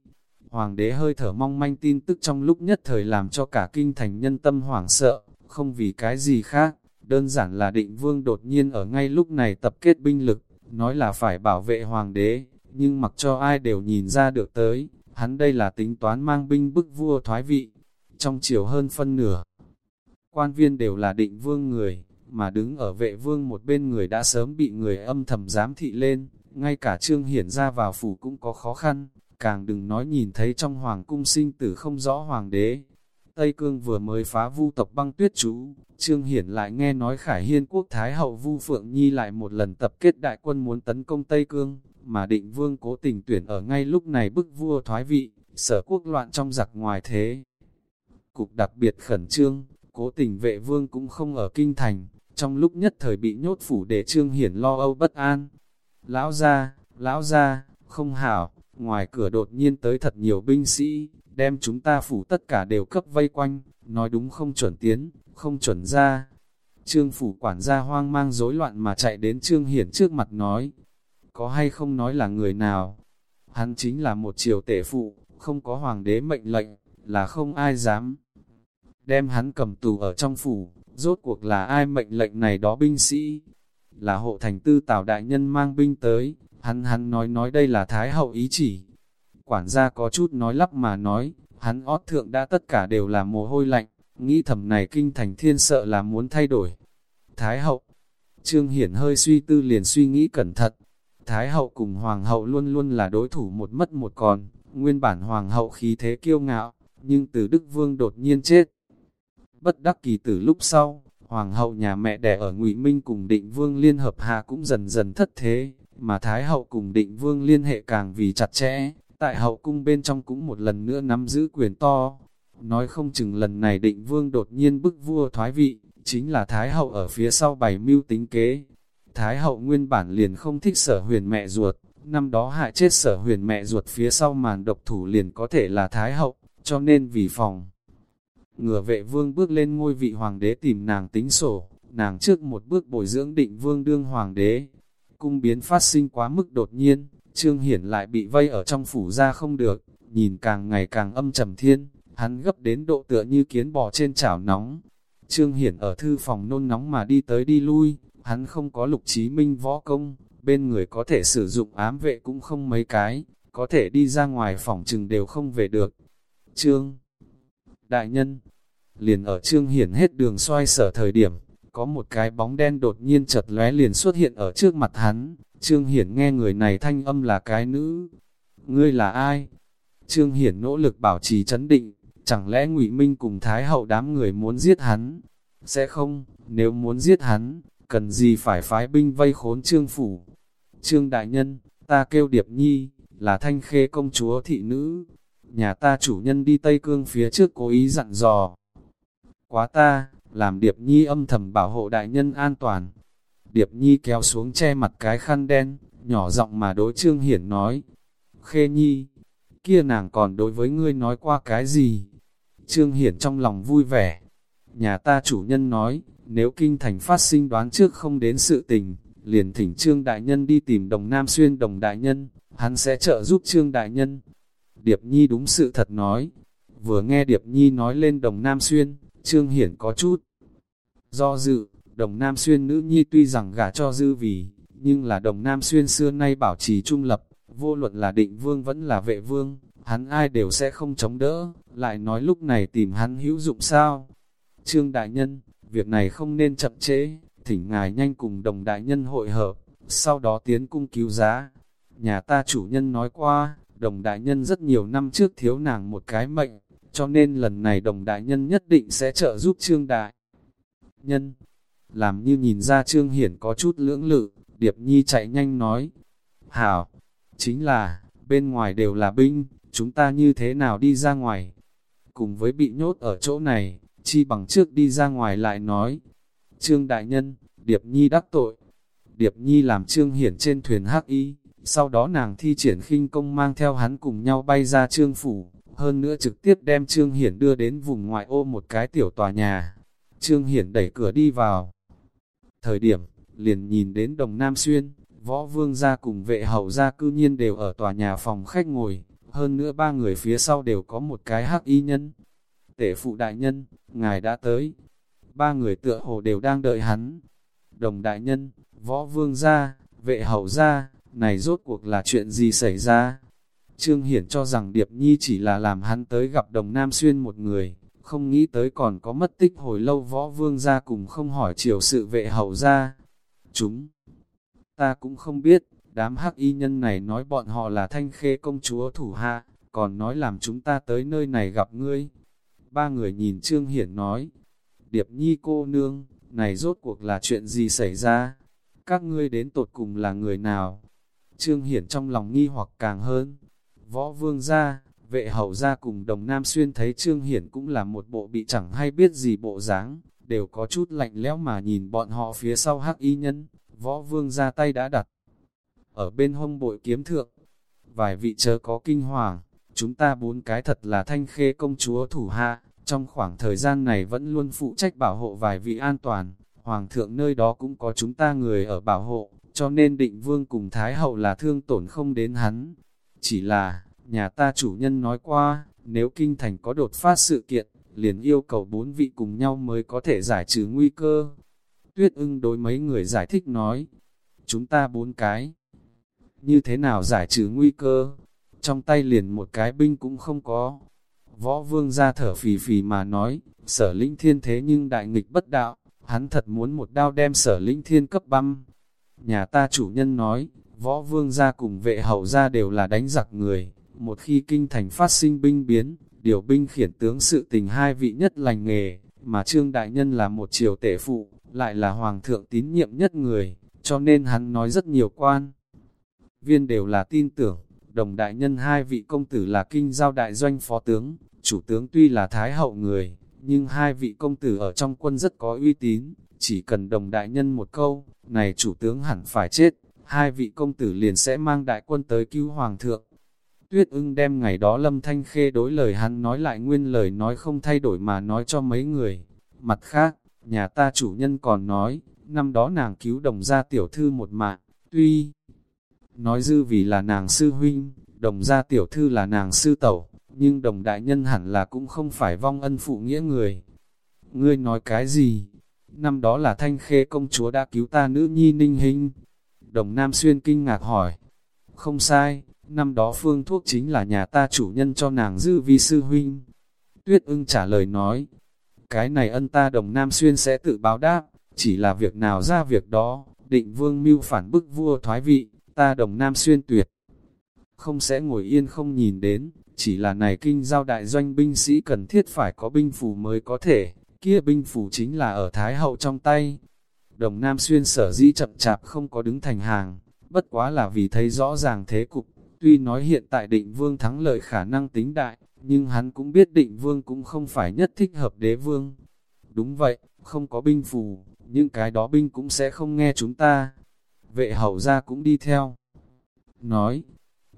Hoàng đế hơi thở mong manh tin tức trong lúc nhất thời làm cho cả kinh thành nhân tâm hoảng sợ, không vì cái gì khác, đơn giản là định vương đột nhiên ở ngay lúc này tập kết binh lực, nói là phải bảo vệ hoàng đế, nhưng mặc cho ai đều nhìn ra được tới, hắn đây là tính toán mang binh bức vua thoái vị, trong chiều hơn phân nửa. Quan viên đều là định vương người, mà đứng ở vệ vương một bên người đã sớm bị người âm thầm giám thị lên, ngay cả trương hiển ra vào phủ cũng có khó khăn, càng đừng nói nhìn thấy trong hoàng cung sinh tử không rõ hoàng đế. Tây Cương vừa mới phá vu tộc băng tuyết chú, Trương Hiển lại nghe nói Khải Hiên quốc Thái hậu Vu Phượng Nhi lại một lần tập kết đại quân muốn tấn công Tây Cương, mà định vương cố tình tuyển ở ngay lúc này bức vua thoái vị, sở quốc loạn trong giặc ngoài thế. Cục đặc biệt khẩn trương, cố tình vệ vương cũng không ở kinh thành, trong lúc nhất thời bị nhốt phủ để Trương Hiển lo âu bất an. Lão ra, lão ra, không hảo, ngoài cửa đột nhiên tới thật nhiều binh sĩ, đem chúng ta phủ tất cả đều cấp vây quanh, nói đúng không chuẩn tiến, không chuẩn ra. Trương phủ quản gia hoang mang rối loạn mà chạy đến Trương Hiển trước mặt nói, có hay không nói là người nào? Hắn chính là một triều tể phụ, không có hoàng đế mệnh lệnh, là không ai dám. Đem hắn cầm tù ở trong phủ, rốt cuộc là ai mệnh lệnh này đó binh sĩ? Là hộ thành tư tào đại nhân mang binh tới, hắn hắn nói nói đây là thái hậu ý chỉ. Quản gia có chút nói lắp mà nói, hắn ót thượng đã tất cả đều là mồ hôi lạnh, nghĩ thầm này kinh thành thiên sợ là muốn thay đổi. Thái hậu, Trương Hiển hơi suy tư liền suy nghĩ cẩn thận, Thái hậu cùng hoàng hậu luôn luôn là đối thủ một mất một còn, nguyên bản hoàng hậu khí thế kiêu ngạo, nhưng từ Đức Vương đột nhiên chết. Bất đắc kỳ tử lúc sau, hoàng hậu nhà mẹ đẻ ở Ngụy Minh cùng định vương liên hợp hạ cũng dần dần thất thế, mà Thái hậu cùng định vương liên hệ càng vì chặt chẽ, tại hậu cung bên trong cũng một lần nữa nắm giữ quyền to. Nói không chừng lần này định vương đột nhiên bức vua thoái vị, chính là Thái hậu ở phía sau bày mưu tính kế, Thái hậu nguyên bản liền không thích sở huyền mẹ ruột, năm đó hại chết sở huyền mẹ ruột phía sau màn độc thủ liền có thể là Thái hậu, cho nên vì phòng. Ngừa vệ vương bước lên ngôi vị hoàng đế tìm nàng tính sổ, nàng trước một bước bồi dưỡng định vương đương hoàng đế. Cung biến phát sinh quá mức đột nhiên, Trương Hiển lại bị vây ở trong phủ ra không được, nhìn càng ngày càng âm trầm thiên, hắn gấp đến độ tựa như kiến bò trên chảo nóng. Trương Hiển ở thư phòng nôn nóng mà đi tới đi lui, Hắn không có lục trí minh võ công, bên người có thể sử dụng ám vệ cũng không mấy cái, có thể đi ra ngoài phòng trừng đều không về được. Trương Đại nhân Liền ở Trương Hiển hết đường xoay sở thời điểm, có một cái bóng đen đột nhiên chật lóe liền xuất hiện ở trước mặt hắn. Trương Hiển nghe người này thanh âm là cái nữ. Ngươi là ai? Trương Hiển nỗ lực bảo trì chấn định, chẳng lẽ ngụy Minh cùng Thái hậu đám người muốn giết hắn? Sẽ không, nếu muốn giết hắn, cần gì phải phái binh vây khốn trương phủ. Trương đại nhân, ta kêu Điệp Nhi, là thanh khê công chúa thị nữ. Nhà ta chủ nhân đi Tây Cương phía trước cố ý dặn dò. Quá ta, làm Điệp Nhi âm thầm bảo hộ đại nhân an toàn. Điệp Nhi kéo xuống che mặt cái khăn đen, nhỏ giọng mà đối Trương Hiển nói, Khê Nhi, kia nàng còn đối với ngươi nói qua cái gì? Trương Hiển trong lòng vui vẻ. Nhà ta chủ nhân nói, nếu kinh thành phát sinh đoán trước không đến sự tình, liền thỉnh Trương Đại Nhân đi tìm Đồng Nam Xuyên Đồng Đại Nhân, hắn sẽ trợ giúp Trương Đại Nhân. Điệp Nhi đúng sự thật nói. Vừa nghe Điệp Nhi nói lên Đồng Nam Xuyên, Trương Hiển có chút do dự, Đồng Nam Xuyên nữ nhi tuy rằng gả cho dư vì, nhưng là Đồng Nam Xuyên xưa nay bảo trì trung lập, vô luận là định vương vẫn là vệ vương, hắn ai đều sẽ không chống đỡ, lại nói lúc này tìm hắn hữu dụng sao. Trương Đại Nhân, việc này không nên chậm trễ, thỉnh ngài nhanh cùng đồng đại nhân hội hợp, sau đó tiến cung cứu giá. Nhà ta chủ nhân nói qua, đồng đại nhân rất nhiều năm trước thiếu nàng một cái mệnh, cho nên lần này đồng đại nhân nhất định sẽ trợ giúp trương đại. Nhân, làm như nhìn ra trương hiển có chút lưỡng lự, điệp nhi chạy nhanh nói, hảo, chính là, bên ngoài đều là binh, chúng ta như thế nào đi ra ngoài? Cùng với bị nhốt ở chỗ này, chi bằng trước đi ra ngoài lại nói, Trương Đại Nhân, Điệp Nhi đắc tội. Điệp Nhi làm Trương Hiển trên thuyền hắc y, sau đó nàng thi triển khinh công mang theo hắn cùng nhau bay ra Trương Phủ, hơn nữa trực tiếp đem Trương Hiển đưa đến vùng ngoại ô một cái tiểu tòa nhà. Trương Hiển đẩy cửa đi vào. Thời điểm, liền nhìn đến Đồng Nam Xuyên, Võ Vương gia cùng vệ hậu gia cư nhiên đều ở tòa nhà phòng khách ngồi, hơn nữa ba người phía sau đều có một cái hắc y nhân. Tể phụ đại nhân, ngài đã tới, ba người tựa hồ đều đang đợi hắn. Đồng đại nhân, võ vương gia, vệ hậu gia, này rốt cuộc là chuyện gì xảy ra? Trương Hiển cho rằng Điệp Nhi chỉ là làm hắn tới gặp đồng Nam Xuyên một người, không nghĩ tới còn có mất tích hồi lâu võ vương gia cùng không hỏi chiều sự vệ hậu gia. Chúng, ta cũng không biết, đám hắc y nhân này nói bọn họ là thanh khê công chúa thủ hạ, còn nói làm chúng ta tới nơi này gặp ngươi. Ba người nhìn Trương Hiển nói, Điệp nhi cô nương, này rốt cuộc là chuyện gì xảy ra? Các ngươi đến tột cùng là người nào? Trương Hiển trong lòng nghi hoặc càng hơn. Võ vương gia, vệ hậu gia cùng đồng Nam Xuyên thấy Trương Hiển cũng là một bộ bị chẳng hay biết gì bộ dáng, đều có chút lạnh lẽo mà nhìn bọn họ phía sau hắc y nhân. Võ vương ra tay đã đặt ở bên hông bội kiếm thượng. Vài vị chớ có kinh hoàng, chúng ta bốn cái thật là thanh khê công chúa thủ hạ, trong khoảng thời gian này vẫn luôn phụ trách bảo hộ vài vị an toàn, hoàng thượng nơi đó cũng có chúng ta người ở bảo hộ, cho nên định vương cùng thái hậu là thương tổn không đến hắn. Chỉ là, nhà ta chủ nhân nói qua, nếu kinh thành có đột phát sự kiện, liền yêu cầu bốn vị cùng nhau mới có thể giải trừ nguy cơ. Tuyết ưng đối mấy người giải thích nói, chúng ta bốn cái. Như thế nào giải trừ nguy cơ? Trong tay liền một cái binh cũng không có, Võ vương ra thở phì phì mà nói, sở linh thiên thế nhưng đại nghịch bất đạo, hắn thật muốn một đao đem sở linh thiên cấp băm. Nhà ta chủ nhân nói, võ vương gia cùng vệ hậu gia đều là đánh giặc người, một khi kinh thành phát sinh binh biến, điều binh khiển tướng sự tình hai vị nhất lành nghề, mà trương đại nhân là một triều tể phụ, lại là hoàng thượng tín nhiệm nhất người, cho nên hắn nói rất nhiều quan. Viên đều là tin tưởng, đồng đại nhân hai vị công tử là kinh giao đại doanh phó tướng, chủ tướng tuy là thái hậu người, nhưng hai vị công tử ở trong quân rất có uy tín, chỉ cần đồng đại nhân một câu, này chủ tướng hẳn phải chết, hai vị công tử liền sẽ mang đại quân tới cứu hoàng thượng. Tuyết ưng đem ngày đó lâm thanh khê đối lời hắn nói lại nguyên lời nói không thay đổi mà nói cho mấy người. Mặt khác, nhà ta chủ nhân còn nói, năm đó nàng cứu đồng gia tiểu thư một mạng, tuy nói dư vì là nàng sư huynh, đồng gia tiểu thư là nàng sư tẩu, nhưng đồng đại nhân hẳn là cũng không phải vong ân phụ nghĩa người. Ngươi nói cái gì? Năm đó là thanh khê công chúa đã cứu ta nữ nhi ninh hình. Đồng Nam Xuyên kinh ngạc hỏi. Không sai, năm đó phương thuốc chính là nhà ta chủ nhân cho nàng dư vi sư huynh. Tuyết ưng trả lời nói, cái này ân ta đồng Nam Xuyên sẽ tự báo đáp, chỉ là việc nào ra việc đó, định vương mưu phản bức vua thoái vị, ta đồng Nam Xuyên tuyệt. Không sẽ ngồi yên không nhìn đến, chỉ là này kinh giao đại doanh binh sĩ cần thiết phải có binh phù mới có thể, kia binh phù chính là ở Thái Hậu trong tay. Đồng Nam Xuyên sở dĩ chậm chạp không có đứng thành hàng, bất quá là vì thấy rõ ràng thế cục, tuy nói hiện tại định vương thắng lợi khả năng tính đại, nhưng hắn cũng biết định vương cũng không phải nhất thích hợp đế vương. Đúng vậy, không có binh phù, những cái đó binh cũng sẽ không nghe chúng ta. Vệ hậu ra cũng đi theo. Nói,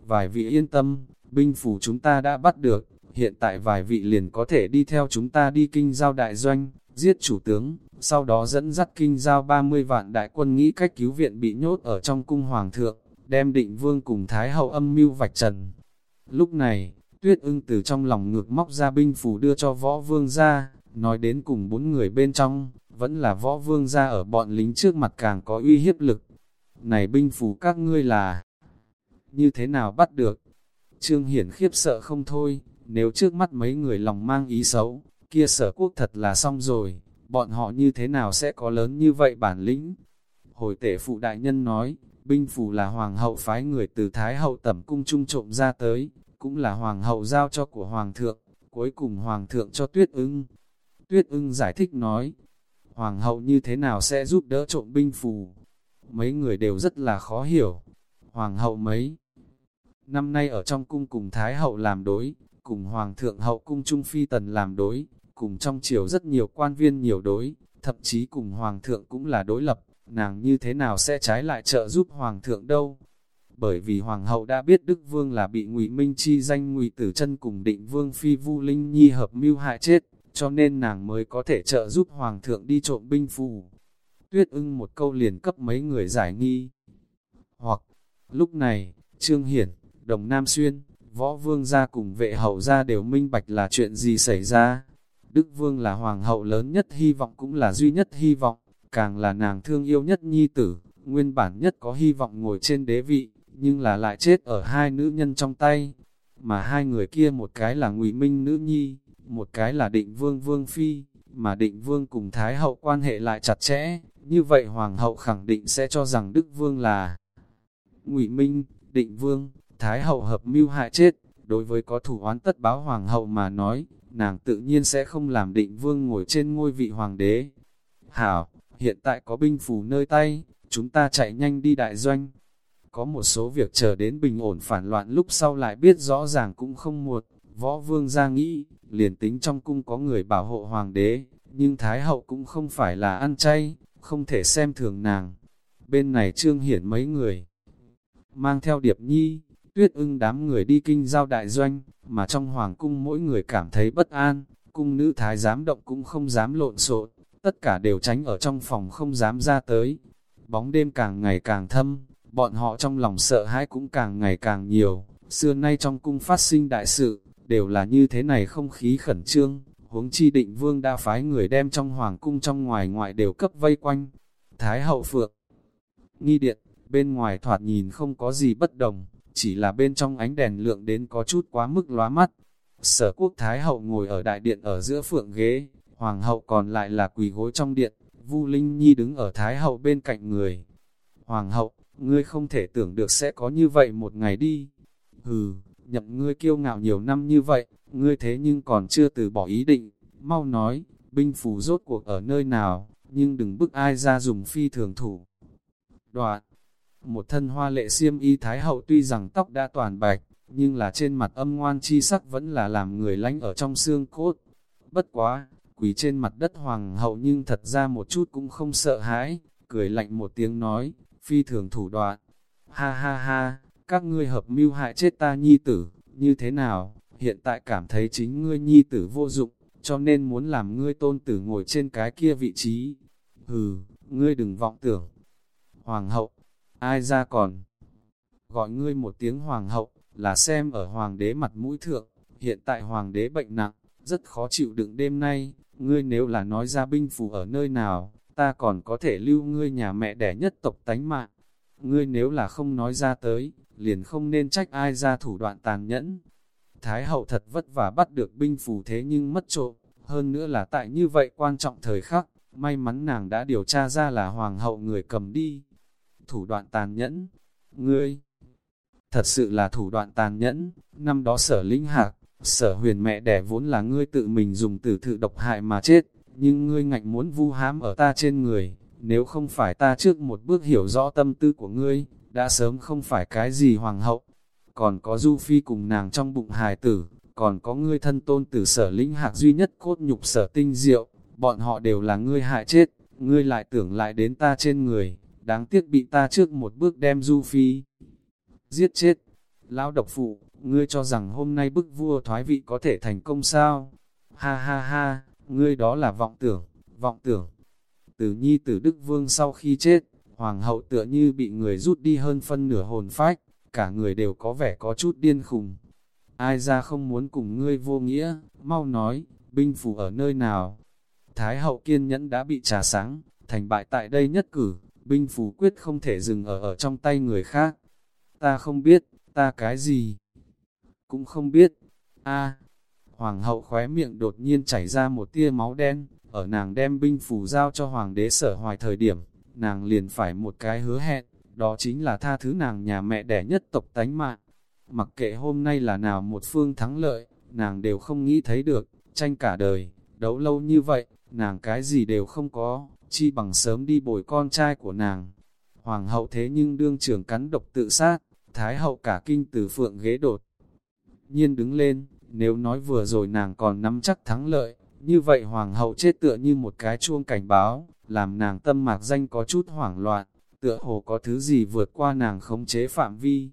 vài vị yên tâm, binh phù chúng ta đã bắt được, hiện tại vài vị liền có thể đi theo chúng ta đi kinh giao đại doanh, giết chủ tướng, sau đó dẫn dắt kinh giao 30 vạn đại quân nghĩ cách cứu viện bị nhốt ở trong cung hoàng thượng, đem định vương cùng thái hậu âm mưu vạch trần. Lúc này, tuyết ưng từ trong lòng ngược móc ra binh phù đưa cho võ vương ra, nói đến cùng bốn người bên trong, vẫn là võ vương ra ở bọn lính trước mặt càng có uy hiếp lực. Này binh phù các ngươi là như thế nào bắt được? Trương Hiển khiếp sợ không thôi, nếu trước mắt mấy người lòng mang ý xấu, kia sở quốc thật là xong rồi, bọn họ như thế nào sẽ có lớn như vậy bản lĩnh? Hồi tể phụ đại nhân nói, binh phù là hoàng hậu phái người từ Thái hậu tẩm cung trung trộm ra tới, cũng là hoàng hậu giao cho của hoàng thượng, cuối cùng hoàng thượng cho tuyết ưng. Tuyết ưng giải thích nói, hoàng hậu như thế nào sẽ giúp đỡ trộm binh phù? Mấy người đều rất là khó hiểu. Hoàng hậu mấy năm nay ở trong cung cùng Thái hậu làm đối, cùng Hoàng thượng hậu cung Trung Phi Tần làm đối, cùng trong triều rất nhiều quan viên nhiều đối, thậm chí cùng Hoàng thượng cũng là đối lập, nàng như thế nào sẽ trái lại trợ giúp Hoàng thượng đâu. Bởi vì Hoàng hậu đã biết Đức Vương là bị ngụy Minh chi danh ngụy Tử chân cùng định Vương Phi Vu Linh Nhi hợp mưu hại chết, cho nên nàng mới có thể trợ giúp Hoàng thượng đi trộm binh phù. Tuyết ưng một câu liền cấp mấy người giải nghi. Hoặc, lúc này, Trương Hiển, Đồng Nam Xuyên, Võ Vương gia cùng vệ hậu gia đều minh bạch là chuyện gì xảy ra. Đức Vương là hoàng hậu lớn nhất hy vọng cũng là duy nhất hy vọng, càng là nàng thương yêu nhất nhi tử, nguyên bản nhất có hy vọng ngồi trên đế vị, nhưng là lại chết ở hai nữ nhân trong tay. Mà hai người kia một cái là ngụy Minh nữ nhi, một cái là định vương vương phi, mà định vương cùng thái hậu quan hệ lại chặt chẽ, như vậy hoàng hậu khẳng định sẽ cho rằng Đức Vương là ngụy Minh, định vương, Thái hậu hợp mưu hại chết, đối với có thủ oán tất báo hoàng hậu mà nói, nàng tự nhiên sẽ không làm định vương ngồi trên ngôi vị hoàng đế. Hảo, hiện tại có binh phù nơi tay, chúng ta chạy nhanh đi đại doanh. Có một số việc chờ đến bình ổn phản loạn lúc sau lại biết rõ ràng cũng không muộn, võ vương ra nghĩ, liền tính trong cung có người bảo hộ hoàng đế, nhưng Thái hậu cũng không phải là ăn chay, không thể xem thường nàng. Bên này trương hiển mấy người, mang theo điệp nhi, Tuyết ưng đám người đi kinh giao đại doanh, mà trong hoàng cung mỗi người cảm thấy bất an, cung nữ thái giám động cũng không dám lộn xộn, tất cả đều tránh ở trong phòng không dám ra tới. Bóng đêm càng ngày càng thâm, bọn họ trong lòng sợ hãi cũng càng ngày càng nhiều, xưa nay trong cung phát sinh đại sự, đều là như thế này không khí khẩn trương, huống chi định vương đã phái người đem trong hoàng cung trong ngoài ngoại đều cấp vây quanh. Thái hậu phượng, nghi điện, bên ngoài thoạt nhìn không có gì bất đồng, chỉ là bên trong ánh đèn lượng đến có chút quá mức lóa mắt. Sở quốc Thái hậu ngồi ở đại điện ở giữa phượng ghế, hoàng hậu còn lại là quỳ gối trong điện, Vu Linh Nhi đứng ở Thái hậu bên cạnh người. Hoàng hậu, ngươi không thể tưởng được sẽ có như vậy một ngày đi. Hừ, nhậm ngươi kiêu ngạo nhiều năm như vậy, ngươi thế nhưng còn chưa từ bỏ ý định, mau nói, binh phù rốt cuộc ở nơi nào, nhưng đừng bức ai ra dùng phi thường thủ. Đoạn, một thân hoa lệ xiêm y thái hậu tuy rằng tóc đã toàn bạch, nhưng là trên mặt âm ngoan chi sắc vẫn là làm người lánh ở trong xương cốt. Bất quá, quỳ trên mặt đất hoàng hậu nhưng thật ra một chút cũng không sợ hãi, cười lạnh một tiếng nói, phi thường thủ đoạn. Ha ha ha, các ngươi hợp mưu hại chết ta nhi tử, như thế nào, hiện tại cảm thấy chính ngươi nhi tử vô dụng, cho nên muốn làm ngươi tôn tử ngồi trên cái kia vị trí. Hừ, ngươi đừng vọng tưởng. Hoàng hậu, ai ra còn. Gọi ngươi một tiếng hoàng hậu, là xem ở hoàng đế mặt mũi thượng, hiện tại hoàng đế bệnh nặng, rất khó chịu đựng đêm nay, ngươi nếu là nói ra binh phù ở nơi nào, ta còn có thể lưu ngươi nhà mẹ đẻ nhất tộc tánh mạng. Ngươi nếu là không nói ra tới, liền không nên trách ai ra thủ đoạn tàn nhẫn. Thái hậu thật vất vả bắt được binh phù thế nhưng mất trộm, hơn nữa là tại như vậy quan trọng thời khắc, may mắn nàng đã điều tra ra là hoàng hậu người cầm đi, thủ đoạn tàn nhẫn. Ngươi, thật sự là thủ đoạn tàn nhẫn, năm đó sở lĩnh hạc, sở huyền mẹ đẻ vốn là ngươi tự mình dùng tử thự độc hại mà chết, nhưng ngươi ngạnh muốn vu hám ở ta trên người, nếu không phải ta trước một bước hiểu rõ tâm tư của ngươi, đã sớm không phải cái gì hoàng hậu, còn có du phi cùng nàng trong bụng hài tử, còn có ngươi thân tôn tử sở lĩnh hạc duy nhất cốt nhục sở tinh diệu, bọn họ đều là ngươi hại chết, ngươi lại tưởng lại đến ta trên người, đáng tiếc bị ta trước một bước đem Du Phi giết chết. Lão độc phụ, ngươi cho rằng hôm nay bức vua thoái vị có thể thành công sao? Ha ha ha, ngươi đó là vọng tưởng, vọng tưởng. Từ nhi tử Đức Vương sau khi chết, hoàng hậu tựa như bị người rút đi hơn phân nửa hồn phách, cả người đều có vẻ có chút điên khùng. Ai ra không muốn cùng ngươi vô nghĩa, mau nói, binh phủ ở nơi nào? Thái hậu kiên nhẫn đã bị trà sáng, thành bại tại đây nhất cử, binh phù quyết không thể dừng ở ở trong tay người khác. Ta không biết, ta cái gì? Cũng không biết. a Hoàng hậu khóe miệng đột nhiên chảy ra một tia máu đen, ở nàng đem binh phù giao cho hoàng đế sở hoài thời điểm, nàng liền phải một cái hứa hẹn, đó chính là tha thứ nàng nhà mẹ đẻ nhất tộc tánh mạng. Mặc kệ hôm nay là nào một phương thắng lợi, nàng đều không nghĩ thấy được, tranh cả đời, đấu lâu như vậy, nàng cái gì đều không có, chi bằng sớm đi bồi con trai của nàng. Hoàng hậu thế nhưng đương trường cắn độc tự sát, thái hậu cả kinh từ phượng ghế đột. Nhiên đứng lên, nếu nói vừa rồi nàng còn nắm chắc thắng lợi, như vậy hoàng hậu chết tựa như một cái chuông cảnh báo, làm nàng tâm mạc danh có chút hoảng loạn, tựa hồ có thứ gì vượt qua nàng khống chế phạm vi.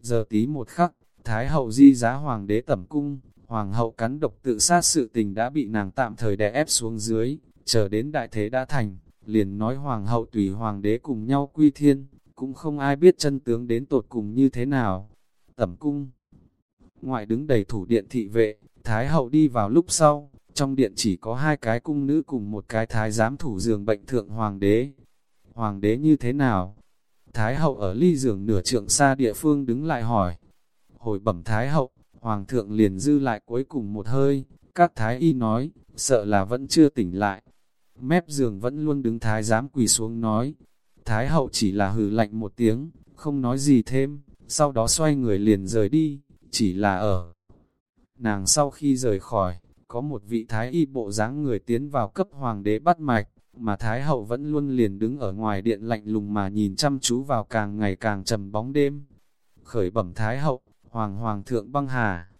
Giờ tí một khắc, Thái hậu di giá hoàng đế tẩm cung, hoàng hậu cắn độc tự sát sự tình đã bị nàng tạm thời đè ép xuống dưới, chờ đến đại thế đã thành, liền nói hoàng hậu tùy hoàng đế cùng nhau quy thiên, cũng không ai biết chân tướng đến tột cùng như thế nào. Tẩm cung Ngoại đứng đầy thủ điện thị vệ, Thái hậu đi vào lúc sau, trong điện chỉ có hai cái cung nữ cùng một cái thái giám thủ giường bệnh thượng hoàng đế. Hoàng đế như thế nào? Thái hậu ở ly giường nửa trượng xa địa phương đứng lại hỏi. Hồi bẩm Thái hậu, Hoàng thượng liền dư lại cuối cùng một hơi, các Thái y nói, sợ là vẫn chưa tỉnh lại. Mép giường vẫn luôn đứng Thái giám quỳ xuống nói. Thái hậu chỉ là hừ lạnh một tiếng, không nói gì thêm, sau đó xoay người liền rời đi, chỉ là ở. Nàng sau khi rời khỏi, có một vị thái y bộ dáng người tiến vào cấp hoàng đế bắt mạch, mà thái hậu vẫn luôn liền đứng ở ngoài điện lạnh lùng mà nhìn chăm chú vào càng ngày càng trầm bóng đêm. Khởi bẩm thái hậu, hoàng hoàng thượng băng hà.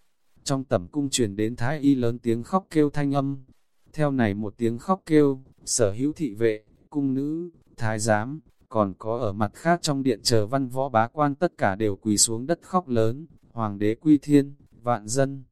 Trong tẩm cung truyền đến thái y lớn tiếng khóc kêu thanh âm. Theo này một tiếng khóc kêu, sở hữu thị vệ, cung nữ, thái giám, còn có ở mặt khác trong điện chờ văn võ bá quan tất cả đều quỳ xuống đất khóc lớn, hoàng đế quy thiên, vạn dân.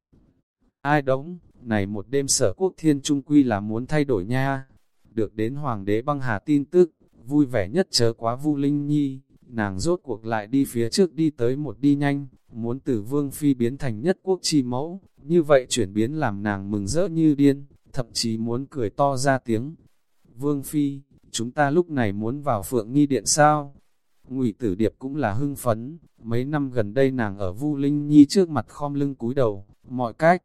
Ai đóng, này một đêm sở quốc thiên trung quy là muốn thay đổi nha. Được đến hoàng đế băng hà tin tức, vui vẻ nhất chớ quá vu linh nhi, nàng rốt cuộc lại đi phía trước đi tới một đi nhanh, muốn từ vương phi biến thành nhất quốc chi mẫu, như vậy chuyển biến làm nàng mừng rỡ như điên, thậm chí muốn cười to ra tiếng. Vương phi, chúng ta lúc này muốn vào phượng nghi điện sao? Ngụy Tử Điệp cũng là hưng phấn, mấy năm gần đây nàng ở Vu Linh Nhi trước mặt khom lưng cúi đầu, mọi cách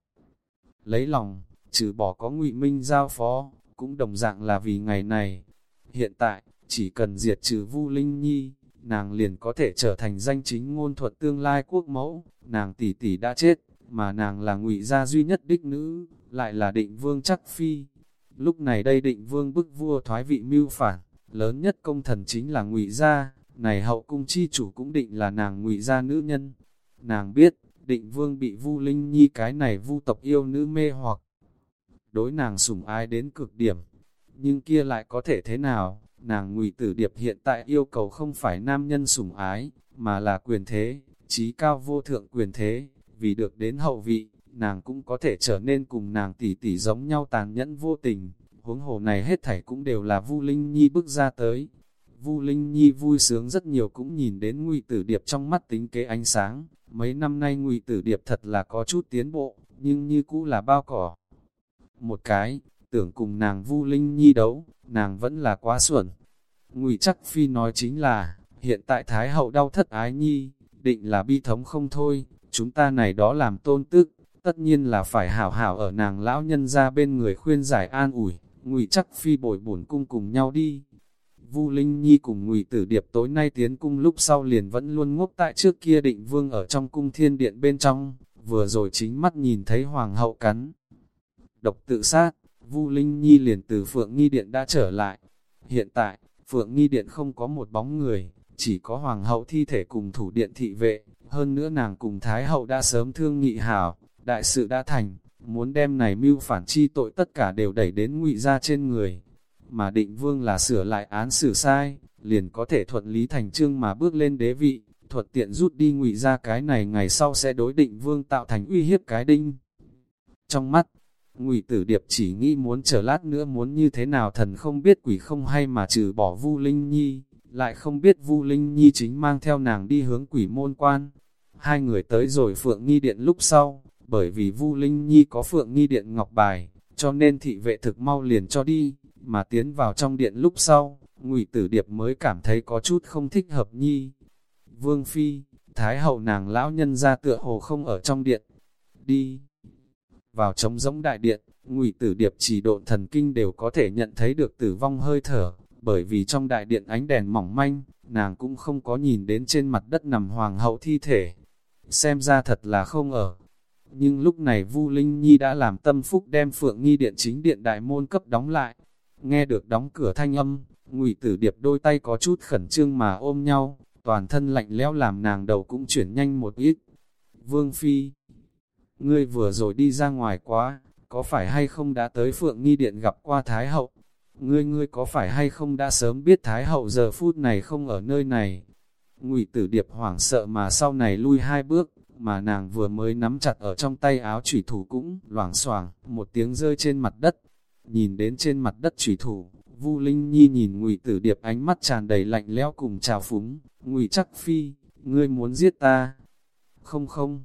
lấy lòng, trừ bỏ có ngụy Minh giao phó, cũng đồng dạng là vì ngày này. Hiện tại, chỉ cần diệt trừ Vu Linh Nhi, nàng liền có thể trở thành danh chính ngôn thuật tương lai quốc mẫu, nàng tỷ tỷ đã chết, mà nàng là ngụy gia duy nhất đích nữ, lại là định vương chắc phi. Lúc này đây định vương bức vua thoái vị mưu phản, lớn nhất công thần chính là ngụy gia, này hậu cung chi chủ cũng định là nàng ngụy gia nữ nhân. Nàng biết, định vương bị vu linh nhi cái này vu tộc yêu nữ mê hoặc đối nàng sủng ái đến cực điểm, nhưng kia lại có thể thế nào? Nàng ngụy tử điệp hiện tại yêu cầu không phải nam nhân sủng ái, mà là quyền thế, trí cao vô thượng quyền thế, vì được đến hậu vị, nàng cũng có thể trở nên cùng nàng tỷ tỷ giống nhau tàn nhẫn vô tình, huống hồ này hết thảy cũng đều là Vu Linh Nhi bước ra tới. Vu Linh Nhi vui sướng rất nhiều cũng nhìn đến Ngụy Tử Điệp trong mắt tính kế ánh sáng, mấy năm nay Ngụy Tử Điệp thật là có chút tiến bộ, nhưng như cũ là bao cỏ. Một cái, tưởng cùng nàng Vu Linh Nhi đấu, nàng vẫn là quá xuẩn, Ngụy chắc phi nói chính là, hiện tại Thái hậu đau thất ái nhi, định là bi thống không thôi, chúng ta này đó làm tôn tức, tất nhiên là phải hảo hảo ở nàng lão nhân ra bên người khuyên giải an ủi, Ngụy chắc phi bồi bổn cung cùng nhau đi. Vu Linh Nhi cùng Ngụy Tử Điệp tối nay tiến cung lúc sau liền vẫn luôn ngốc tại trước kia định vương ở trong cung thiên điện bên trong, vừa rồi chính mắt nhìn thấy hoàng hậu cắn. Độc tự sát, Vu Linh Nhi liền từ Phượng Nghi Điện đã trở lại. Hiện tại, Phượng Nghi Điện không có một bóng người, chỉ có Hoàng hậu thi thể cùng thủ điện thị vệ, hơn nữa nàng cùng Thái hậu đã sớm thương nghị hảo, đại sự đã thành, muốn đem này mưu phản chi tội tất cả đều đẩy đến ngụy ra trên người. Mà định vương là sửa lại án xử sai, liền có thể thuận lý thành trương mà bước lên đế vị, thuận tiện rút đi ngụy ra cái này ngày sau sẽ đối định vương tạo thành uy hiếp cái đinh. Trong mắt, ngụy tử điệp chỉ nghĩ muốn chờ lát nữa muốn như thế nào thần không biết quỷ không hay mà trừ bỏ vu linh nhi, lại không biết vu linh nhi chính mang theo nàng đi hướng quỷ môn quan. Hai người tới rồi phượng nghi điện lúc sau, bởi vì vu linh nhi có phượng nghi điện ngọc bài, cho nên thị vệ thực mau liền cho đi, mà tiến vào trong điện lúc sau, ngụy tử điệp mới cảm thấy có chút không thích hợp nhi. Vương Phi, Thái hậu nàng lão nhân ra tựa hồ không ở trong điện. Đi! Vào trống giống đại điện, ngụy tử điệp chỉ độn thần kinh đều có thể nhận thấy được tử vong hơi thở, bởi vì trong đại điện ánh đèn mỏng manh, nàng cũng không có nhìn đến trên mặt đất nằm hoàng hậu thi thể. Xem ra thật là không ở. Nhưng lúc này Vu Linh Nhi đã làm tâm phúc đem Phượng Nghi điện chính điện đại môn cấp đóng lại. Nghe được đóng cửa thanh âm, Ngụy Tử Điệp đôi tay có chút khẩn trương mà ôm nhau, toàn thân lạnh lẽo làm nàng đầu cũng chuyển nhanh một ít. Vương Phi, ngươi vừa rồi đi ra ngoài quá, có phải hay không đã tới Phượng Nghi Điện gặp qua Thái Hậu? Ngươi ngươi có phải hay không đã sớm biết Thái Hậu giờ phút này không ở nơi này? Ngụy Tử Điệp hoảng sợ mà sau này lui hai bước, mà nàng vừa mới nắm chặt ở trong tay áo chủy thủ cũng loảng xoảng, một tiếng rơi trên mặt đất. Nhìn đến trên mặt đất chủy thủ, Vu Linh Nhi nhìn Ngụy Tử Điệp ánh mắt tràn đầy lạnh lẽo cùng trào phúng, "Ngụy Chắc Phi, ngươi muốn giết ta?" "Không không."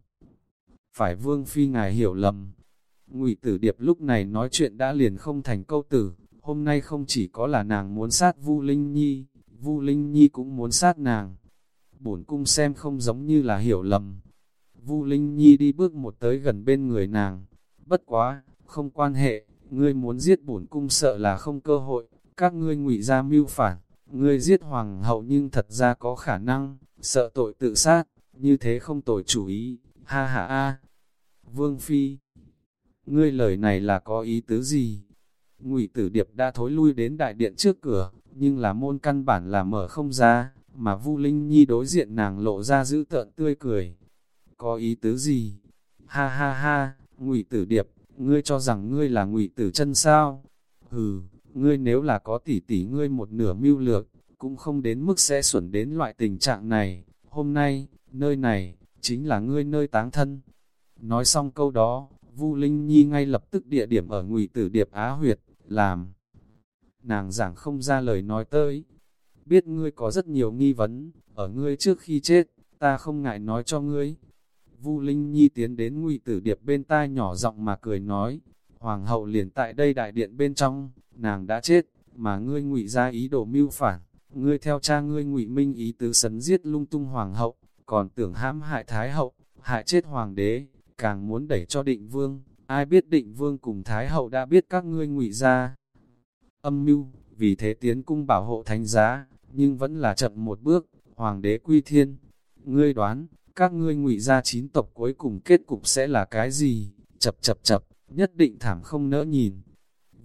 Phải Vương phi ngài hiểu lầm. Ngụy Tử Điệp lúc này nói chuyện đã liền không thành câu tử, hôm nay không chỉ có là nàng muốn sát Vu Linh Nhi, Vu Linh Nhi cũng muốn sát nàng. Bổn cung xem không giống như là hiểu lầm. Vu Linh Nhi đi bước một tới gần bên người nàng. Bất quá, không quan hệ, ngươi muốn giết bổn cung sợ là không cơ hội, các ngươi ngụy ra mưu phản, ngươi giết hoàng hậu nhưng thật ra có khả năng, sợ tội tự sát, như thế không tội chủ ý, ha ha a. Vương Phi, ngươi lời này là có ý tứ gì? Ngụy Tử Điệp đã thối lui đến đại điện trước cửa, nhưng là môn căn bản là mở không ra, mà Vu Linh Nhi đối diện nàng lộ ra giữ tợn tươi cười. Có ý tứ gì? Ha ha ha, Ngụy Tử Điệp, ngươi cho rằng ngươi là Ngụy Tử chân sao? Hừ, ngươi nếu là có tỷ tỷ ngươi một nửa mưu lược, cũng không đến mức sẽ xuẩn đến loại tình trạng này. Hôm nay, nơi này, chính là ngươi nơi táng thân. Nói xong câu đó, Vu Linh Nhi ngay lập tức địa điểm ở Ngụy Tử Điệp Á huyệt, làm. Nàng giảng không ra lời nói tới. Biết ngươi có rất nhiều nghi vấn, ở ngươi trước khi chết, ta không ngại nói cho ngươi. Vu Linh Nhi tiến đến Ngụy Tử Điệp bên tai nhỏ giọng mà cười nói, Hoàng hậu liền tại đây đại điện bên trong, nàng đã chết, mà ngươi ngụy ra ý đồ mưu phản, ngươi theo cha ngươi ngụy minh ý tứ sấn giết lung tung hoàng hậu, còn tưởng hãm hại thái hậu, hại chết hoàng đế, càng muốn đẩy cho định vương, ai biết định vương cùng thái hậu đã biết các ngươi ngụy ra. Âm mưu, vì thế tiến cung bảo hộ thánh giá, nhưng vẫn là chậm một bước, hoàng đế quy thiên. Ngươi đoán, các ngươi ngụy ra chín tộc cuối cùng kết cục sẽ là cái gì? Chập chập chập, nhất định thảm không nỡ nhìn.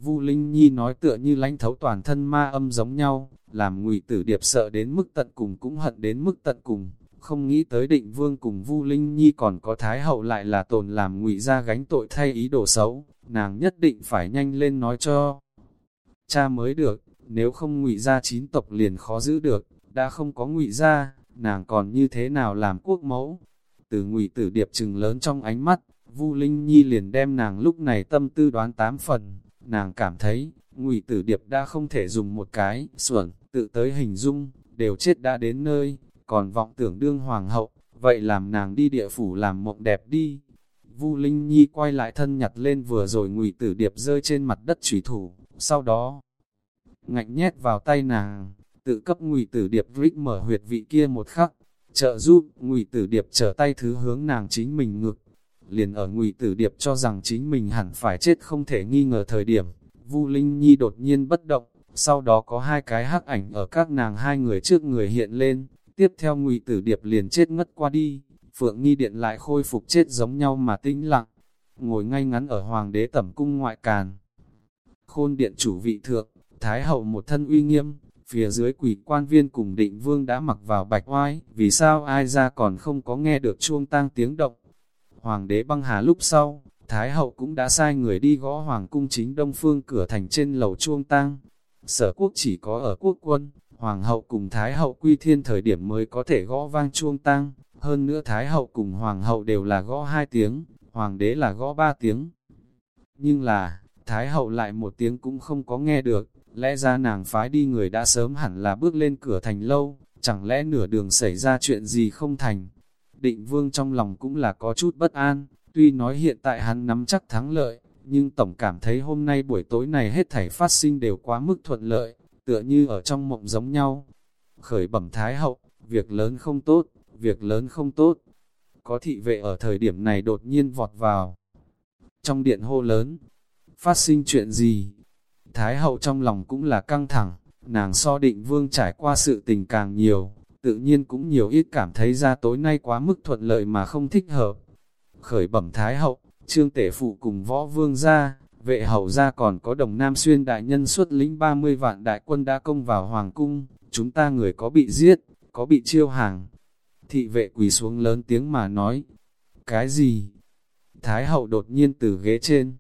Vu Linh Nhi nói tựa như lãnh thấu toàn thân ma âm giống nhau, làm ngụy tử điệp sợ đến mức tận cùng cũng hận đến mức tận cùng. Không nghĩ tới định vương cùng Vu Linh Nhi còn có thái hậu lại là tồn làm ngụy ra gánh tội thay ý đồ xấu, nàng nhất định phải nhanh lên nói cho. Cha mới được, nếu không ngụy ra chín tộc liền khó giữ được, đã không có ngụy ra, nàng còn như thế nào làm quốc mẫu. Từ ngụy tử điệp trừng lớn trong ánh mắt, Vu Linh Nhi liền đem nàng lúc này tâm tư đoán tám phần, nàng cảm thấy, ngụy tử điệp đã không thể dùng một cái, xuẩn, tự tới hình dung, đều chết đã đến nơi, còn vọng tưởng đương hoàng hậu, vậy làm nàng đi địa phủ làm mộng đẹp đi. Vu Linh Nhi quay lại thân nhặt lên vừa rồi ngụy tử điệp rơi trên mặt đất trùy thủ, sau đó, ngạnh nhét vào tay nàng, tự cấp ngụy tử điệp rích mở huyệt vị kia một khắc, trợ giúp ngụy tử điệp trở tay thứ hướng nàng chính mình ngực, liền ở ngụy tử điệp cho rằng chính mình hẳn phải chết không thể nghi ngờ thời điểm, Vu Linh Nhi đột nhiên bất động, sau đó có hai cái hắc ảnh ở các nàng hai người trước người hiện lên, tiếp theo ngụy tử điệp liền chết ngất qua đi, Phượng Nghi Điện lại khôi phục chết giống nhau mà tĩnh lặng, ngồi ngay ngắn ở Hoàng đế tẩm cung ngoại càn. Khôn Điện chủ vị thượng, Thái hậu một thân uy nghiêm, phía dưới quỷ quan viên cùng định vương đã mặc vào bạch oai, vì sao ai ra còn không có nghe được chuông tang tiếng động. Hoàng đế băng hà lúc sau, Thái hậu cũng đã sai người đi gõ hoàng cung chính đông phương cửa thành trên lầu chuông tang. Sở quốc chỉ có ở quốc quân, hoàng hậu cùng thái hậu quy thiên thời điểm mới có thể gõ vang chuông tang. Hơn nữa thái hậu cùng hoàng hậu đều là gõ hai tiếng, hoàng đế là gõ ba tiếng. Nhưng là, thái hậu lại một tiếng cũng không có nghe được, lẽ ra nàng phái đi người đã sớm hẳn là bước lên cửa thành lâu, chẳng lẽ nửa đường xảy ra chuyện gì không thành. Định vương trong lòng cũng là có chút bất an, tuy nói hiện tại hắn nắm chắc thắng lợi, nhưng tổng cảm thấy hôm nay buổi tối này hết thảy phát sinh đều quá mức thuận lợi, tựa như ở trong mộng giống nhau. Khởi bẩm thái hậu, việc lớn không tốt, việc lớn không tốt. Có thị vệ ở thời điểm này đột nhiên vọt vào. Trong điện hô lớn, phát sinh chuyện gì? Thái hậu trong lòng cũng là căng thẳng, nàng so định vương trải qua sự tình càng nhiều, tự nhiên cũng nhiều ít cảm thấy ra tối nay quá mức thuận lợi mà không thích hợp. Khởi bẩm Thái hậu, trương tể phụ cùng võ vương ra, vệ hậu ra còn có đồng nam xuyên đại nhân xuất lĩnh 30 vạn đại quân đã công vào hoàng cung, chúng ta người có bị giết, có bị chiêu hàng. Thị vệ quỳ xuống lớn tiếng mà nói, cái gì? Thái hậu đột nhiên từ ghế trên,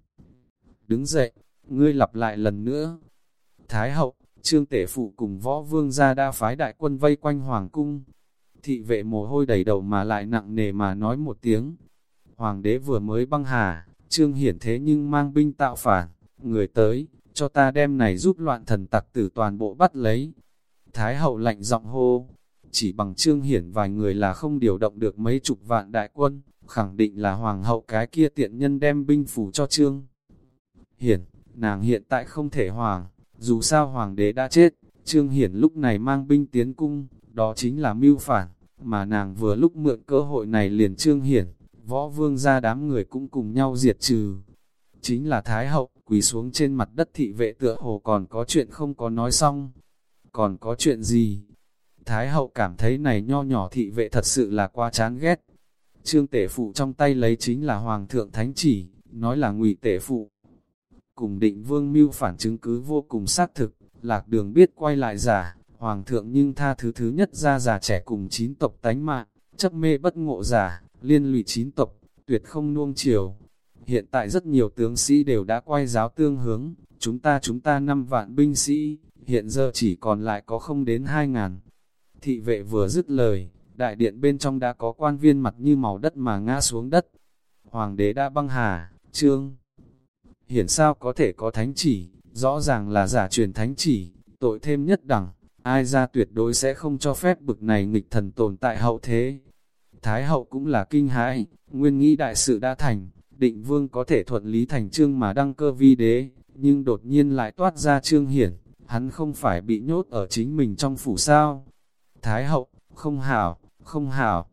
đứng dậy, ngươi lặp lại lần nữa. Thái hậu, trương tể phụ cùng võ vương gia đa phái đại quân vây quanh hoàng cung. Thị vệ mồ hôi đầy đầu mà lại nặng nề mà nói một tiếng. Hoàng đế vừa mới băng hà, trương hiển thế nhưng mang binh tạo phản, người tới, cho ta đem này giúp loạn thần tặc tử toàn bộ bắt lấy. Thái hậu lạnh giọng hô, chỉ bằng trương hiển vài người là không điều động được mấy chục vạn đại quân, khẳng định là hoàng hậu cái kia tiện nhân đem binh phủ cho trương. Hiển, nàng hiện tại không thể hoàng, dù sao hoàng đế đã chết, Trương Hiển lúc này mang binh tiến cung, đó chính là mưu phản, mà nàng vừa lúc mượn cơ hội này liền Trương Hiển, võ vương ra đám người cũng cùng nhau diệt trừ. Chính là Thái Hậu, quỳ xuống trên mặt đất thị vệ tựa hồ còn có chuyện không có nói xong. Còn có chuyện gì? Thái Hậu cảm thấy này nho nhỏ thị vệ thật sự là quá chán ghét. Trương tể phụ trong tay lấy chính là Hoàng thượng Thánh chỉ, nói là ngụy tể phụ, cùng định vương mưu phản chứng cứ vô cùng xác thực, lạc đường biết quay lại giả, hoàng thượng nhưng tha thứ thứ nhất ra già trẻ cùng chín tộc tánh mạng, chấp mê bất ngộ giả, liên lụy chín tộc, tuyệt không nuông chiều. Hiện tại rất nhiều tướng sĩ đều đã quay giáo tương hướng, chúng ta chúng ta năm vạn binh sĩ, hiện giờ chỉ còn lại có không đến hai ngàn. Thị vệ vừa dứt lời, đại điện bên trong đã có quan viên mặt như màu đất mà ngã xuống đất. Hoàng đế đã băng hà, trương hiển sao có thể có thánh chỉ, rõ ràng là giả truyền thánh chỉ, tội thêm nhất đẳng, ai ra tuyệt đối sẽ không cho phép bực này nghịch thần tồn tại hậu thế. Thái hậu cũng là kinh hãi, nguyên nghĩ đại sự đã thành, định vương có thể thuận lý thành trương mà đăng cơ vi đế, nhưng đột nhiên lại toát ra trương hiển, hắn không phải bị nhốt ở chính mình trong phủ sao. Thái hậu, không hảo, không hảo.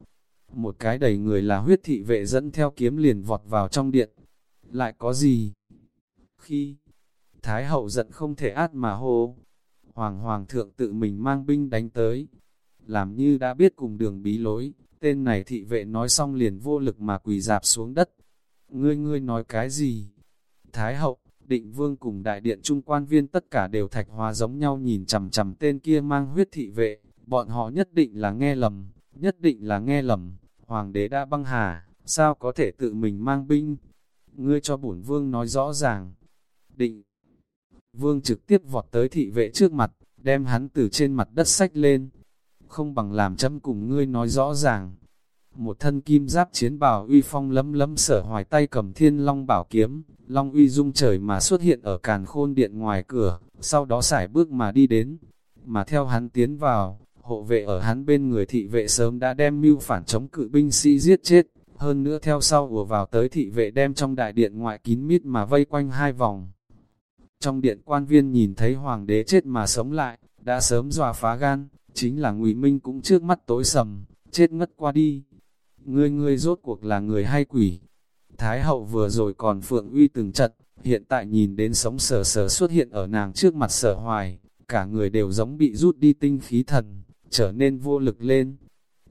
Một cái đầy người là huyết thị vệ dẫn theo kiếm liền vọt vào trong điện. Lại có gì? Khi Thái hậu giận không thể át mà hô, Hoàng Hoàng thượng tự mình mang binh đánh tới, làm như đã biết cùng đường bí lối, tên này thị vệ nói xong liền vô lực mà quỳ dạp xuống đất. Ngươi ngươi nói cái gì? Thái hậu, định vương cùng đại điện trung quan viên tất cả đều thạch hóa giống nhau nhìn chầm chầm tên kia mang huyết thị vệ, bọn họ nhất định là nghe lầm, nhất định là nghe lầm, hoàng đế đã băng hà, sao có thể tự mình mang binh? Ngươi cho bổn vương nói rõ ràng, định. Vương trực tiếp vọt tới thị vệ trước mặt, đem hắn từ trên mặt đất sách lên. Không bằng làm châm cùng ngươi nói rõ ràng. Một thân kim giáp chiến bào uy phong lấm lấm sở hoài tay cầm thiên long bảo kiếm, long uy dung trời mà xuất hiện ở càn khôn điện ngoài cửa, sau đó xải bước mà đi đến. Mà theo hắn tiến vào, hộ vệ ở hắn bên người thị vệ sớm đã đem mưu phản chống cự binh sĩ giết chết, hơn nữa theo sau ùa vào tới thị vệ đem trong đại điện ngoại kín mít mà vây quanh hai vòng. Trong điện quan viên nhìn thấy hoàng đế chết mà sống lại, đã sớm dọa phá gan, chính là ngụy Minh cũng trước mắt tối sầm, chết ngất qua đi. Ngươi ngươi rốt cuộc là người hay quỷ. Thái hậu vừa rồi còn phượng uy từng trận, hiện tại nhìn đến sống sờ sờ xuất hiện ở nàng trước mặt sở hoài, cả người đều giống bị rút đi tinh khí thần, trở nên vô lực lên.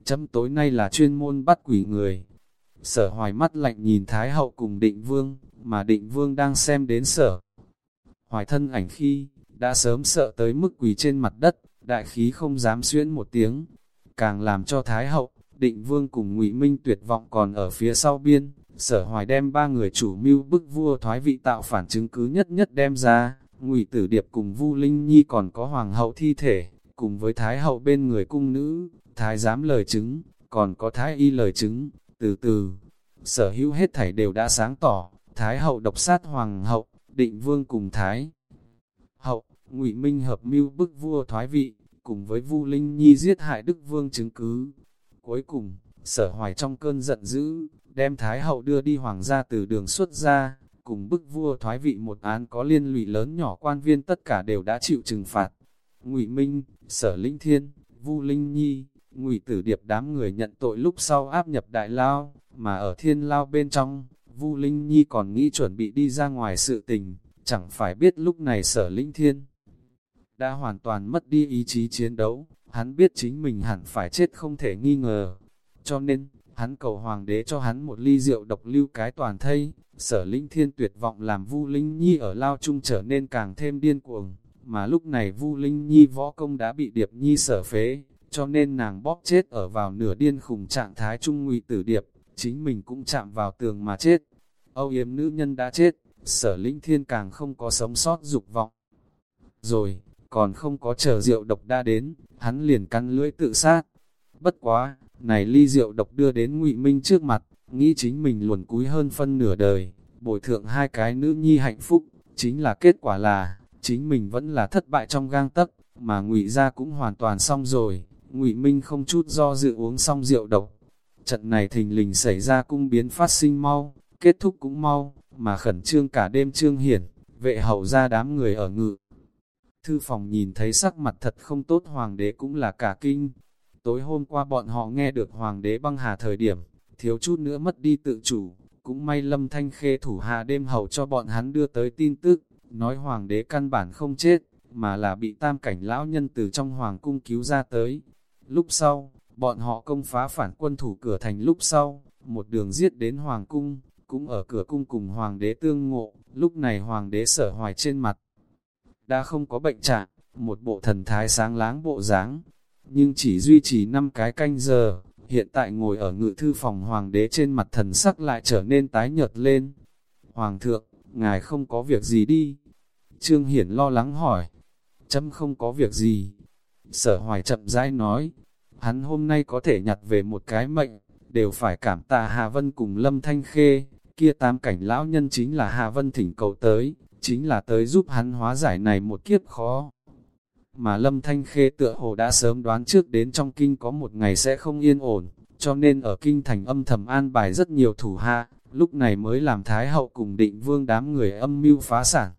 Chấm tối nay là chuyên môn bắt quỷ người. Sở hoài mắt lạnh nhìn Thái hậu cùng định vương, mà định vương đang xem đến sở hoài thân ảnh khi, đã sớm sợ tới mức quỳ trên mặt đất, đại khí không dám xuyễn một tiếng, càng làm cho Thái Hậu, định vương cùng ngụy Minh tuyệt vọng còn ở phía sau biên, sở hoài đem ba người chủ mưu bức vua thoái vị tạo phản chứng cứ nhất nhất đem ra, ngụy Tử Điệp cùng Vu Linh Nhi còn có hoàng hậu thi thể, cùng với thái hậu bên người cung nữ, thái giám lời chứng, còn có thái y lời chứng, từ từ, sở hữu hết thảy đều đã sáng tỏ, thái hậu độc sát hoàng hậu, định vương cùng thái hậu, ngụy Minh hợp mưu bức vua thoái vị, cùng với Vu Linh Nhi giết hại Đức Vương chứng cứ. Cuối cùng, sở hoài trong cơn giận dữ, đem Thái Hậu đưa đi hoàng gia từ đường xuất ra, cùng bức vua thoái vị một án có liên lụy lớn nhỏ quan viên tất cả đều đã chịu trừng phạt. Ngụy Minh, Sở Linh Thiên, Vu Linh Nhi, Ngụy Tử Điệp đám người nhận tội lúc sau áp nhập đại lao, mà ở thiên lao bên trong, Vu Linh Nhi còn nghĩ chuẩn bị đi ra ngoài sự tình, chẳng phải biết lúc này Sở Linh Thiên đã hoàn toàn mất đi ý chí chiến đấu, hắn biết chính mình hẳn phải chết không thể nghi ngờ. Cho nên, hắn cầu hoàng đế cho hắn một ly rượu độc lưu cái toàn thây, sở linh thiên tuyệt vọng làm Vu Linh Nhi ở lao trung trở nên càng thêm điên cuồng, mà lúc này Vu Linh Nhi võ công đã bị Điệp Nhi sở phế, cho nên nàng bóp chết ở vào nửa điên khùng trạng thái trung ngụy tử Điệp, chính mình cũng chạm vào tường mà chết. Âu yếm nữ nhân đã chết, sở linh thiên càng không có sống sót dục vọng. Rồi, còn không có chờ rượu độc đã đến, hắn liền căn lưỡi tự sát. Bất quá, này ly rượu độc đưa đến ngụy Minh trước mặt, nghĩ chính mình luồn cúi hơn phân nửa đời, bồi thượng hai cái nữ nhi hạnh phúc, chính là kết quả là, chính mình vẫn là thất bại trong gang tấc, mà ngụy ra cũng hoàn toàn xong rồi, ngụy Minh không chút do dự uống xong rượu độc. Trận này thình lình xảy ra cung biến phát sinh mau, kết thúc cũng mau, mà khẩn trương cả đêm trương hiển, vệ hậu ra đám người ở ngự. Thư phòng nhìn thấy sắc mặt thật không tốt hoàng đế cũng là cả kinh. Tối hôm qua bọn họ nghe được hoàng đế băng hà thời điểm, thiếu chút nữa mất đi tự chủ, cũng may lâm thanh khê thủ hạ đêm hậu cho bọn hắn đưa tới tin tức, nói hoàng đế căn bản không chết, mà là bị tam cảnh lão nhân từ trong hoàng cung cứu ra tới. Lúc sau, bọn họ công phá phản quân thủ cửa thành lúc sau, một đường giết đến hoàng cung, cũng ở cửa cung cùng hoàng đế tương ngộ, lúc này hoàng đế sở hoài trên mặt, đã không có bệnh trạng, một bộ thần thái sáng láng bộ dáng, nhưng chỉ duy trì năm cái canh giờ, hiện tại ngồi ở ngự thư phòng hoàng đế trên mặt thần sắc lại trở nên tái nhợt lên. Hoàng thượng, ngài không có việc gì đi. Trương Hiển lo lắng hỏi. Chấm không có việc gì. Sở hoài chậm rãi nói, hắn hôm nay có thể nhặt về một cái mệnh, đều phải cảm tạ Hà Vân cùng Lâm Thanh Khê, kia tam cảnh lão nhân chính là Hà Vân thỉnh cầu tới, chính là tới giúp hắn hóa giải này một kiếp khó. Mà Lâm Thanh Khê tựa hồ đã sớm đoán trước đến trong kinh có một ngày sẽ không yên ổn, cho nên ở kinh thành âm thầm an bài rất nhiều thủ hạ, lúc này mới làm Thái Hậu cùng định vương đám người âm mưu phá sản.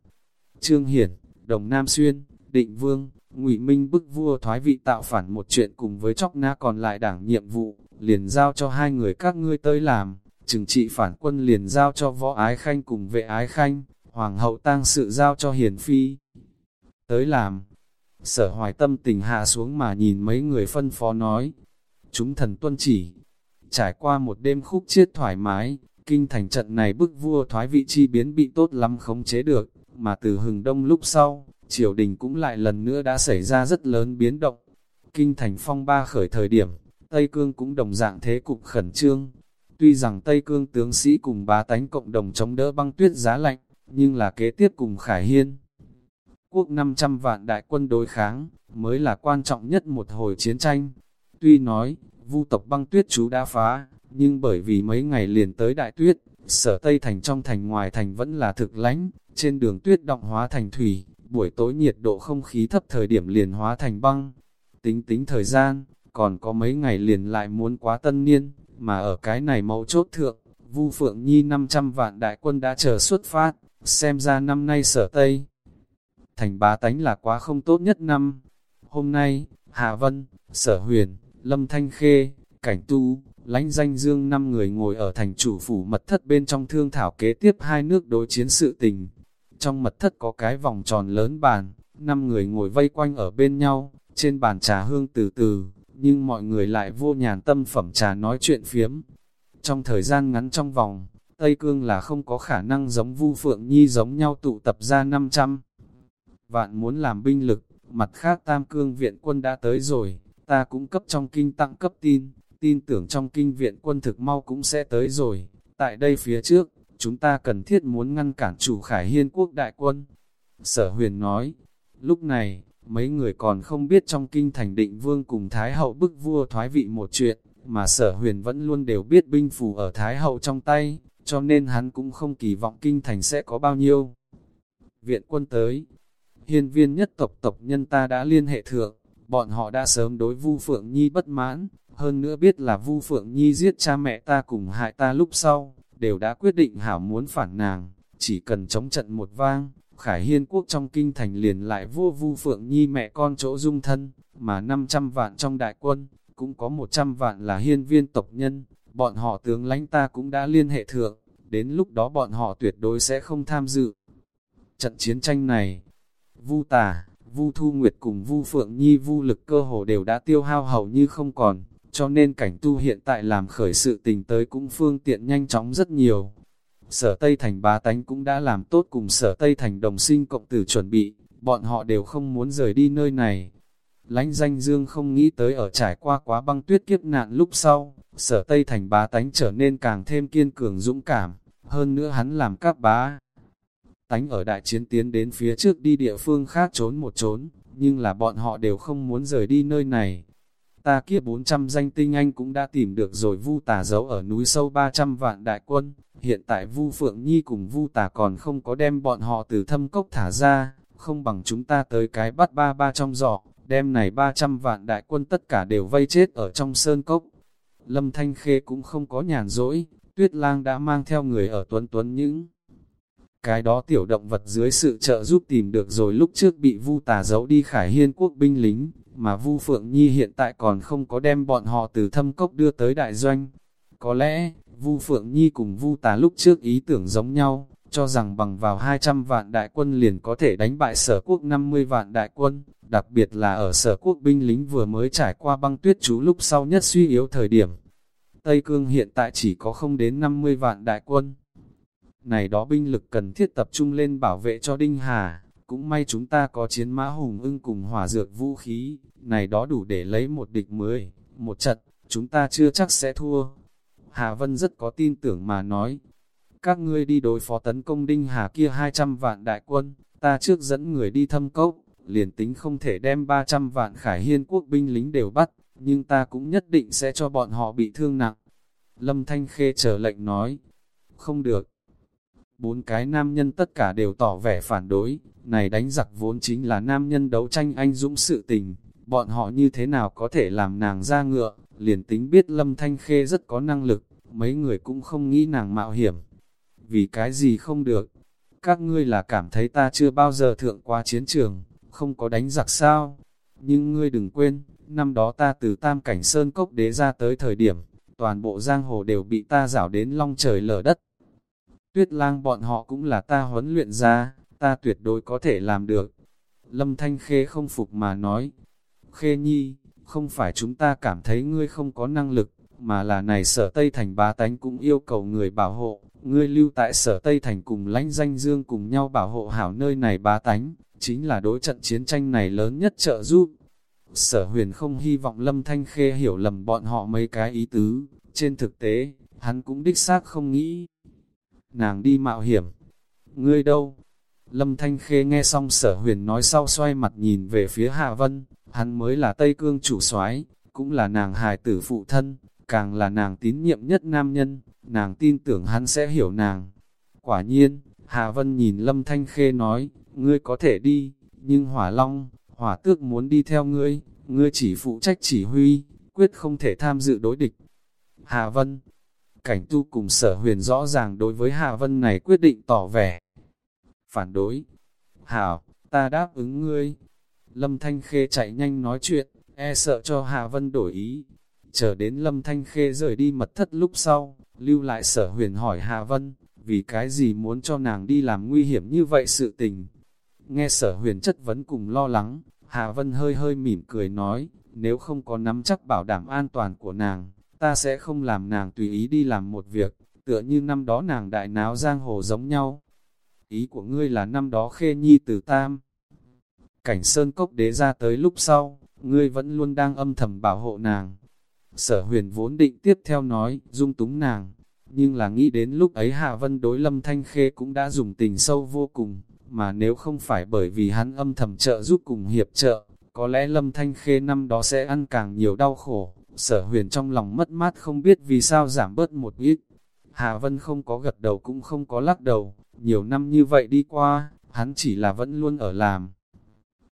Trương Hiển, Đồng Nam Xuyên, Định Vương, ngụy Minh bức vua thoái vị tạo phản một chuyện cùng với chóc na còn lại đảng nhiệm vụ, liền giao cho hai người các ngươi tới làm, trừng trị phản quân liền giao cho võ ái khanh cùng vệ ái khanh, hoàng hậu tang sự giao cho hiền phi. Tới làm, sở hoài tâm tình hạ xuống mà nhìn mấy người phân phó nói, chúng thần tuân chỉ, trải qua một đêm khúc chiết thoải mái, kinh thành trận này bức vua thoái vị chi biến bị tốt lắm khống chế được, mà từ hừng đông lúc sau, triều đình cũng lại lần nữa đã xảy ra rất lớn biến động. Kinh thành phong ba khởi thời điểm, Tây Cương cũng đồng dạng thế cục khẩn trương. Tuy rằng Tây Cương tướng sĩ cùng bá tánh cộng đồng chống đỡ băng tuyết giá lạnh, nhưng là kế tiếp cùng Khải Hiên. Quốc 500 vạn đại quân đối kháng, mới là quan trọng nhất một hồi chiến tranh. Tuy nói, vu tộc băng tuyết chú đã phá, nhưng bởi vì mấy ngày liền tới đại tuyết, sở Tây Thành trong thành ngoài thành vẫn là thực lánh, trên đường tuyết động hóa thành thủy, buổi tối nhiệt độ không khí thấp thời điểm liền hóa thành băng. Tính tính thời gian, còn có mấy ngày liền lại muốn quá tân niên, mà ở cái này mẫu chốt thượng, Vu Phượng Nhi 500 vạn đại quân đã chờ xuất phát, xem ra năm nay sở Tây. Thành bá tánh là quá không tốt nhất năm. Hôm nay, Hà Vân, Sở Huyền, Lâm Thanh Khê, Cảnh Tu, lãnh danh dương năm người ngồi ở thành chủ phủ mật thất bên trong thương thảo kế tiếp hai nước đối chiến sự tình. Trong mật thất có cái vòng tròn lớn bàn, năm người ngồi vây quanh ở bên nhau, trên bàn trà hương từ từ, nhưng mọi người lại vô nhàn tâm phẩm trà nói chuyện phiếm. Trong thời gian ngắn trong vòng, Tây Cương là không có khả năng giống Vu Phượng Nhi giống nhau tụ tập ra 500. Vạn muốn làm binh lực, mặt khác Tam Cương viện quân đã tới rồi, ta cũng cấp trong kinh tặng cấp tin, tin tưởng trong kinh viện quân thực mau cũng sẽ tới rồi, Tại đây phía trước, chúng ta cần thiết muốn ngăn cản chủ khải hiên quốc đại quân. Sở huyền nói, lúc này, mấy người còn không biết trong kinh thành định vương cùng Thái hậu bức vua thoái vị một chuyện, mà sở huyền vẫn luôn đều biết binh phù ở Thái hậu trong tay, cho nên hắn cũng không kỳ vọng kinh thành sẽ có bao nhiêu. Viện quân tới, hiên viên nhất tộc tộc nhân ta đã liên hệ thượng, bọn họ đã sớm đối Vu Phượng Nhi bất mãn, hơn nữa biết là Vu Phượng Nhi giết cha mẹ ta cùng hại ta lúc sau, đều đã quyết định hảo muốn phản nàng, chỉ cần chống trận một vang, Khải Hiên quốc trong kinh thành liền lại vua Vu Phượng Nhi mẹ con chỗ dung thân, mà 500 vạn trong đại quân, cũng có 100 vạn là hiên viên tộc nhân, bọn họ tướng lãnh ta cũng đã liên hệ thượng, đến lúc đó bọn họ tuyệt đối sẽ không tham dự. Trận chiến tranh này, Vu Tà, Vu Thu Nguyệt cùng Vu Phượng Nhi Vu lực cơ hồ đều đã tiêu hao hầu như không còn, cho nên cảnh tu hiện tại làm khởi sự tình tới cũng phương tiện nhanh chóng rất nhiều. Sở Tây Thành bá tánh cũng đã làm tốt cùng Sở Tây Thành đồng sinh cộng tử chuẩn bị, bọn họ đều không muốn rời đi nơi này. Lánh danh dương không nghĩ tới ở trải qua quá băng tuyết kiếp nạn lúc sau, Sở Tây Thành bá tánh trở nên càng thêm kiên cường dũng cảm, hơn nữa hắn làm các bá. Tánh ở đại chiến tiến đến phía trước đi địa phương khác trốn một trốn, nhưng là bọn họ đều không muốn rời đi nơi này, ta kia 400 danh tinh anh cũng đã tìm được rồi vu tà giấu ở núi sâu 300 vạn đại quân, hiện tại vu Phượng Nhi cùng vu tà còn không có đem bọn họ từ thâm cốc thả ra, không bằng chúng ta tới cái bắt ba ba trong giỏ, đem này 300 vạn đại quân tất cả đều vây chết ở trong sơn cốc. Lâm Thanh Khê cũng không có nhàn rỗi, Tuyết Lang đã mang theo người ở tuấn tuấn những cái đó tiểu động vật dưới sự trợ giúp tìm được rồi. Lúc trước bị vu tà giấu đi khải hiên quốc binh lính, mà Vu Phượng Nhi hiện tại còn không có đem bọn họ từ thâm cốc đưa tới đại doanh. Có lẽ, Vu Phượng Nhi cùng Vu Tà lúc trước ý tưởng giống nhau, cho rằng bằng vào 200 vạn đại quân liền có thể đánh bại sở quốc 50 vạn đại quân, đặc biệt là ở sở quốc binh lính vừa mới trải qua băng tuyết chú lúc sau nhất suy yếu thời điểm. Tây Cương hiện tại chỉ có không đến 50 vạn đại quân. Này đó binh lực cần thiết tập trung lên bảo vệ cho Đinh Hà, cũng may chúng ta có chiến mã hùng ưng cùng hỏa dược vũ khí, này đó đủ để lấy một địch mới, một trận, chúng ta chưa chắc sẽ thua. Hà Vân rất có tin tưởng mà nói, các ngươi đi đối phó tấn công Đinh Hà kia 200 vạn đại quân, ta trước dẫn người đi thâm cốc, liền tính không thể đem 300 vạn khải hiên quốc binh lính đều bắt, nhưng ta cũng nhất định sẽ cho bọn họ bị thương nặng. Lâm Thanh Khê chờ lệnh nói, không được. Bốn cái nam nhân tất cả đều tỏ vẻ phản đối, này đánh giặc vốn chính là nam nhân đấu tranh anh dũng sự tình, bọn họ như thế nào có thể làm nàng ra ngựa, liền tính biết Lâm Thanh Khê rất có năng lực, mấy người cũng không nghĩ nàng mạo hiểm. Vì cái gì không được? Các ngươi là cảm thấy ta chưa bao giờ thượng qua chiến trường, không có đánh giặc sao? Nhưng ngươi đừng quên, năm đó ta từ Tam Cảnh Sơn Cốc đế ra tới thời điểm, toàn bộ giang hồ đều bị ta rảo đến long trời lở đất. Tuyết lang bọn họ cũng là ta huấn luyện ra, ta tuyệt đối có thể làm được. Lâm Thanh Khê không phục mà nói, Khê Nhi, không phải chúng ta cảm thấy ngươi không có năng lực, mà là này sở Tây Thành bá tánh cũng yêu cầu người bảo hộ, ngươi lưu tại sở Tây Thành cùng lãnh danh dương cùng nhau bảo hộ hảo nơi này bá tánh, chính là đối trận chiến tranh này lớn nhất trợ giúp. Sở huyền không hy vọng Lâm Thanh Khê hiểu lầm bọn họ mấy cái ý tứ, trên thực tế, hắn cũng đích xác không nghĩ. Nàng đi mạo hiểm. Ngươi đâu? Lâm Thanh Khê nghe xong sở huyền nói sau xoay mặt nhìn về phía Hạ Vân, hắn mới là Tây Cương chủ soái cũng là nàng hài tử phụ thân, càng là nàng tín nhiệm nhất nam nhân, nàng tin tưởng hắn sẽ hiểu nàng. Quả nhiên, Hạ Vân nhìn Lâm Thanh Khê nói, ngươi có thể đi, nhưng Hỏa Long, Hỏa Tước muốn đi theo ngươi, ngươi chỉ phụ trách chỉ huy, quyết không thể tham dự đối địch. Hạ Vân, cảnh tu cùng sở huyền rõ ràng đối với Hạ Vân này quyết định tỏ vẻ. Phản đối, Hảo, ta đáp ứng ngươi, Lâm Thanh Khê chạy nhanh nói chuyện, e sợ cho Hà Vân đổi ý. Chờ đến Lâm Thanh Khê rời đi mật thất lúc sau, lưu lại sở huyền hỏi Hà Vân, vì cái gì muốn cho nàng đi làm nguy hiểm như vậy sự tình. Nghe sở huyền chất vấn cùng lo lắng, Hà Vân hơi hơi mỉm cười nói, nếu không có nắm chắc bảo đảm an toàn của nàng, ta sẽ không làm nàng tùy ý đi làm một việc, tựa như năm đó nàng đại náo giang hồ giống nhau. Ý của ngươi là năm đó khê nhi từ tam. Cảnh sơn cốc đế ra tới lúc sau, ngươi vẫn luôn đang âm thầm bảo hộ nàng. Sở huyền vốn định tiếp theo nói, dung túng nàng, nhưng là nghĩ đến lúc ấy Hạ Vân đối Lâm Thanh Khê cũng đã dùng tình sâu vô cùng, mà nếu không phải bởi vì hắn âm thầm trợ giúp cùng hiệp trợ, có lẽ Lâm Thanh Khê năm đó sẽ ăn càng nhiều đau khổ, sở huyền trong lòng mất mát không biết vì sao giảm bớt một ít. Hạ Vân không có gật đầu cũng không có lắc đầu, nhiều năm như vậy đi qua, hắn chỉ là vẫn luôn ở làm.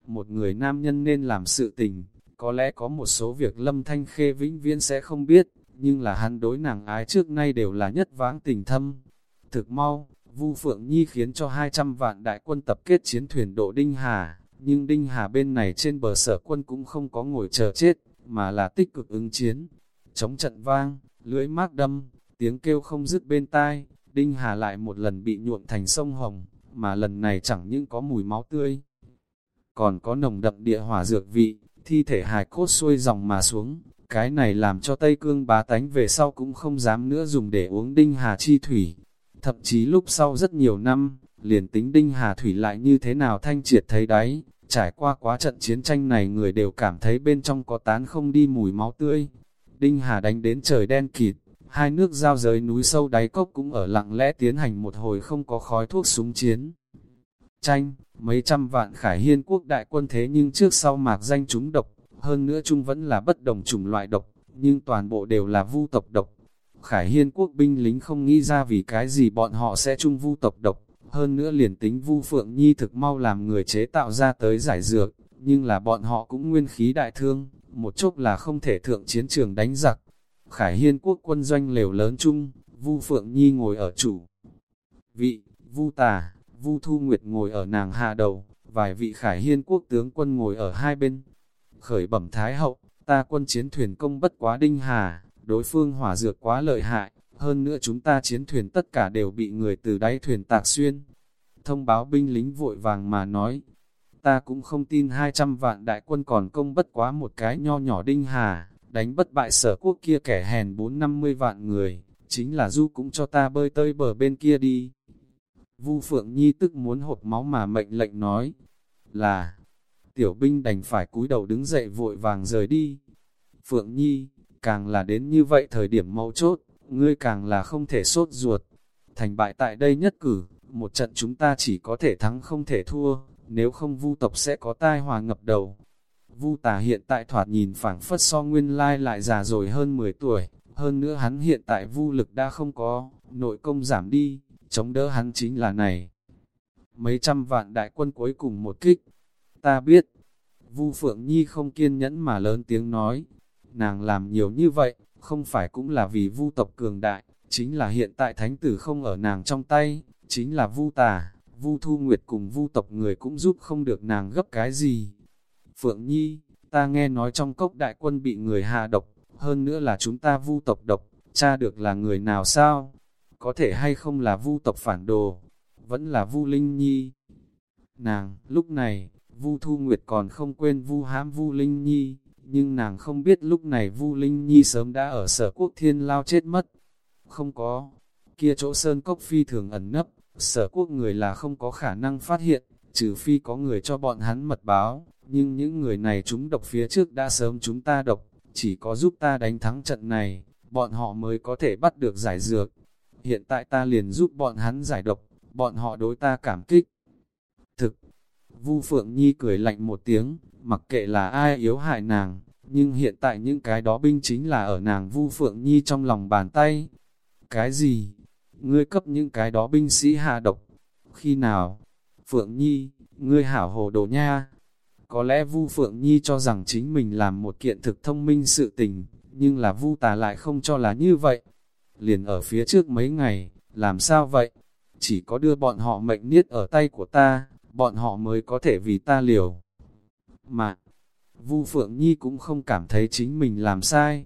Một người nam nhân nên làm sự tình, có lẽ có một số việc Lâm Thanh Khê vĩnh viễn sẽ không biết, nhưng là hắn đối nàng ái trước nay đều là nhất vãng tình thâm. Thực mau, Vu Phượng Nhi khiến cho 200 vạn đại quân tập kết chiến thuyền độ Đinh Hà, nhưng Đinh Hà bên này trên bờ sở quân cũng không có ngồi chờ chết, mà là tích cực ứng chiến. Chống trận vang, lưỡi mác đâm, tiếng kêu không dứt bên tai, Đinh Hà lại một lần bị nhuộm thành sông Hồng, mà lần này chẳng những có mùi máu tươi, còn có nồng đậm địa hỏa dược vị, thi thể hài cốt xuôi dòng mà xuống, cái này làm cho Tây Cương bá tánh về sau cũng không dám nữa dùng để uống Đinh Hà chi thủy. Thậm chí lúc sau rất nhiều năm, liền tính Đinh Hà thủy lại như thế nào thanh triệt thấy đáy, trải qua quá trận chiến tranh này người đều cảm thấy bên trong có tán không đi mùi máu tươi. Đinh Hà đánh đến trời đen kịt, hai nước giao giới núi sâu đáy cốc cũng ở lặng lẽ tiến hành một hồi không có khói thuốc súng chiến. Tranh, mấy trăm vạn khải hiên quốc đại quân thế nhưng trước sau mạc danh chúng độc, hơn nữa chung vẫn là bất đồng chủng loại độc, nhưng toàn bộ đều là vu tộc độc. Khải hiên quốc binh lính không nghĩ ra vì cái gì bọn họ sẽ chung vu tộc độc, hơn nữa liền tính vu phượng nhi thực mau làm người chế tạo ra tới giải dược, nhưng là bọn họ cũng nguyên khí đại thương, một chốc là không thể thượng chiến trường đánh giặc. Khải hiên quốc quân doanh lều lớn chung, vu phượng nhi ngồi ở chủ. Vị, vu tà, vu thu nguyệt ngồi ở nàng hạ đầu, vài vị khải hiên quốc tướng quân ngồi ở hai bên, khởi bẩm thái hậu, ta quân chiến thuyền công bất quá đinh hà, đối phương hỏa dược quá lợi hại, hơn nữa chúng ta chiến thuyền tất cả đều bị người từ đáy thuyền tạc xuyên. Thông báo binh lính vội vàng mà nói, ta cũng không tin 200 vạn đại quân còn công bất quá một cái nho nhỏ đinh hà, đánh bất bại sở quốc kia kẻ hèn 450 vạn người, chính là du cũng cho ta bơi tơi bờ bên kia đi. Vu Phượng Nhi tức muốn hộp máu mà mệnh lệnh nói, là, tiểu binh đành phải cúi đầu đứng dậy vội vàng rời đi. Phượng Nhi, càng là đến như vậy thời điểm mấu chốt, ngươi càng là không thể sốt ruột. Thành bại tại đây nhất cử, một trận chúng ta chỉ có thể thắng không thể thua, nếu không vu tộc sẽ có tai hòa ngập đầu. Vu tà hiện tại thoạt nhìn phảng phất so nguyên lai lại già rồi hơn 10 tuổi, hơn nữa hắn hiện tại vu lực đã không có, nội công giảm đi, chống đỡ hắn chính là này. Mấy trăm vạn đại quân cuối cùng một kích, ta biết. Vu Phượng Nhi không kiên nhẫn mà lớn tiếng nói, nàng làm nhiều như vậy, không phải cũng là vì Vu tộc cường đại, chính là hiện tại thánh tử không ở nàng trong tay, chính là Vu Tà, Vu Thu Nguyệt cùng Vu tộc người cũng giúp không được nàng gấp cái gì. Phượng Nhi, ta nghe nói trong cốc đại quân bị người hạ độc, hơn nữa là chúng ta Vu tộc độc, cha được là người nào sao? Có thể hay không là Vu tộc phản đồ, vẫn là Vu Linh Nhi. Nàng, lúc này, Vu Thu Nguyệt còn không quên Vu hãm Vu Linh Nhi, nhưng nàng không biết lúc này Vu Linh Nhi sớm đã ở sở quốc thiên lao chết mất. Không có, kia chỗ sơn cốc phi thường ẩn nấp, sở quốc người là không có khả năng phát hiện, trừ phi có người cho bọn hắn mật báo, nhưng những người này chúng độc phía trước đã sớm chúng ta độc, chỉ có giúp ta đánh thắng trận này, bọn họ mới có thể bắt được giải dược. Hiện tại ta liền giúp bọn hắn giải độc, bọn họ đối ta cảm kích. thực Vu Phượng Nhi cười lạnh một tiếng, mặc kệ là ai yếu hại nàng, nhưng hiện tại những cái đó binh chính là ở nàng Vu Phượng Nhi trong lòng bàn tay. Cái gì? Ngươi cấp những cái đó binh sĩ hạ độc? Khi nào? Phượng Nhi, ngươi hảo hồ đồ nha. Có lẽ Vu Phượng Nhi cho rằng chính mình làm một kiện thực thông minh sự tình, nhưng là Vu Tà lại không cho là như vậy. Liền ở phía trước mấy ngày, làm sao vậy? Chỉ có đưa bọn họ mệnh niết ở tay của ta, bọn họ mới có thể vì ta liều. Mà, Vu Phượng Nhi cũng không cảm thấy chính mình làm sai.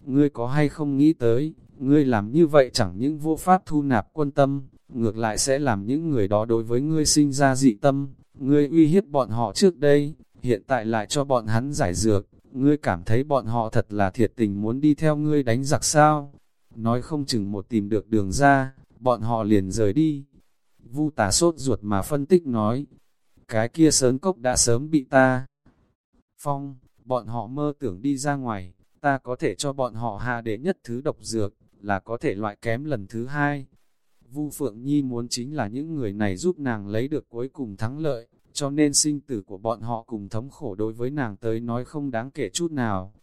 Ngươi có hay không nghĩ tới, ngươi làm như vậy chẳng những vô pháp thu nạp quân tâm, ngược lại sẽ làm những người đó đối với ngươi sinh ra dị tâm. Ngươi uy hiếp bọn họ trước đây, hiện tại lại cho bọn hắn giải dược. Ngươi cảm thấy bọn họ thật là thiệt tình muốn đi theo ngươi đánh giặc sao? Nói không chừng một tìm được đường ra, bọn họ liền rời đi, Vu tà sốt ruột mà phân tích nói, cái kia sớn cốc đã sớm bị ta. Phong, bọn họ mơ tưởng đi ra ngoài, ta có thể cho bọn họ hạ để nhất thứ độc dược, là có thể loại kém lần thứ hai. Vu Phượng Nhi muốn chính là những người này giúp nàng lấy được cuối cùng thắng lợi, cho nên sinh tử của bọn họ cùng thống khổ đối với nàng tới nói không đáng kể chút nào.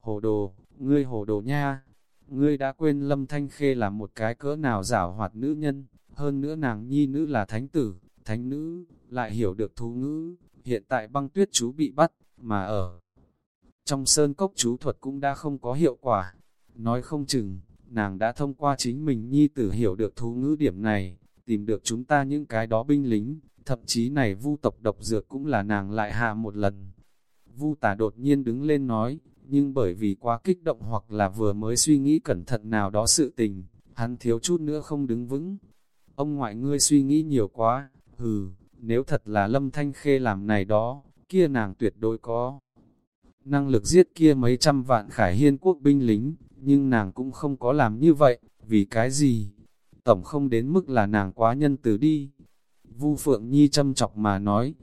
Hồ đồ, ngươi hồ đồ nha, ngươi đã quên Lâm Thanh Khê là một cái cỡ nào giảo hoạt nữ nhân, hơn nữa nàng nhi nữ là thánh tử, thánh nữ, lại hiểu được thú ngữ, hiện tại băng tuyết chú bị bắt, mà ở trong sơn cốc chú thuật cũng đã không có hiệu quả. Nói không chừng, nàng đã thông qua chính mình nhi tử hiểu được thú ngữ điểm này, tìm được chúng ta những cái đó binh lính, thậm chí này vu tộc độc dược cũng là nàng lại hạ một lần. Vu tả đột nhiên đứng lên nói, nhưng bởi vì quá kích động hoặc là vừa mới suy nghĩ cẩn thận nào đó sự tình, hắn thiếu chút nữa không đứng vững. Ông ngoại ngươi suy nghĩ nhiều quá, hừ, nếu thật là lâm thanh khê làm này đó, kia nàng tuyệt đối có. Năng lực giết kia mấy trăm vạn khải hiên quốc binh lính, nhưng nàng cũng không có làm như vậy, vì cái gì? Tổng không đến mức là nàng quá nhân từ đi. Vu Phượng Nhi châm chọc mà nói,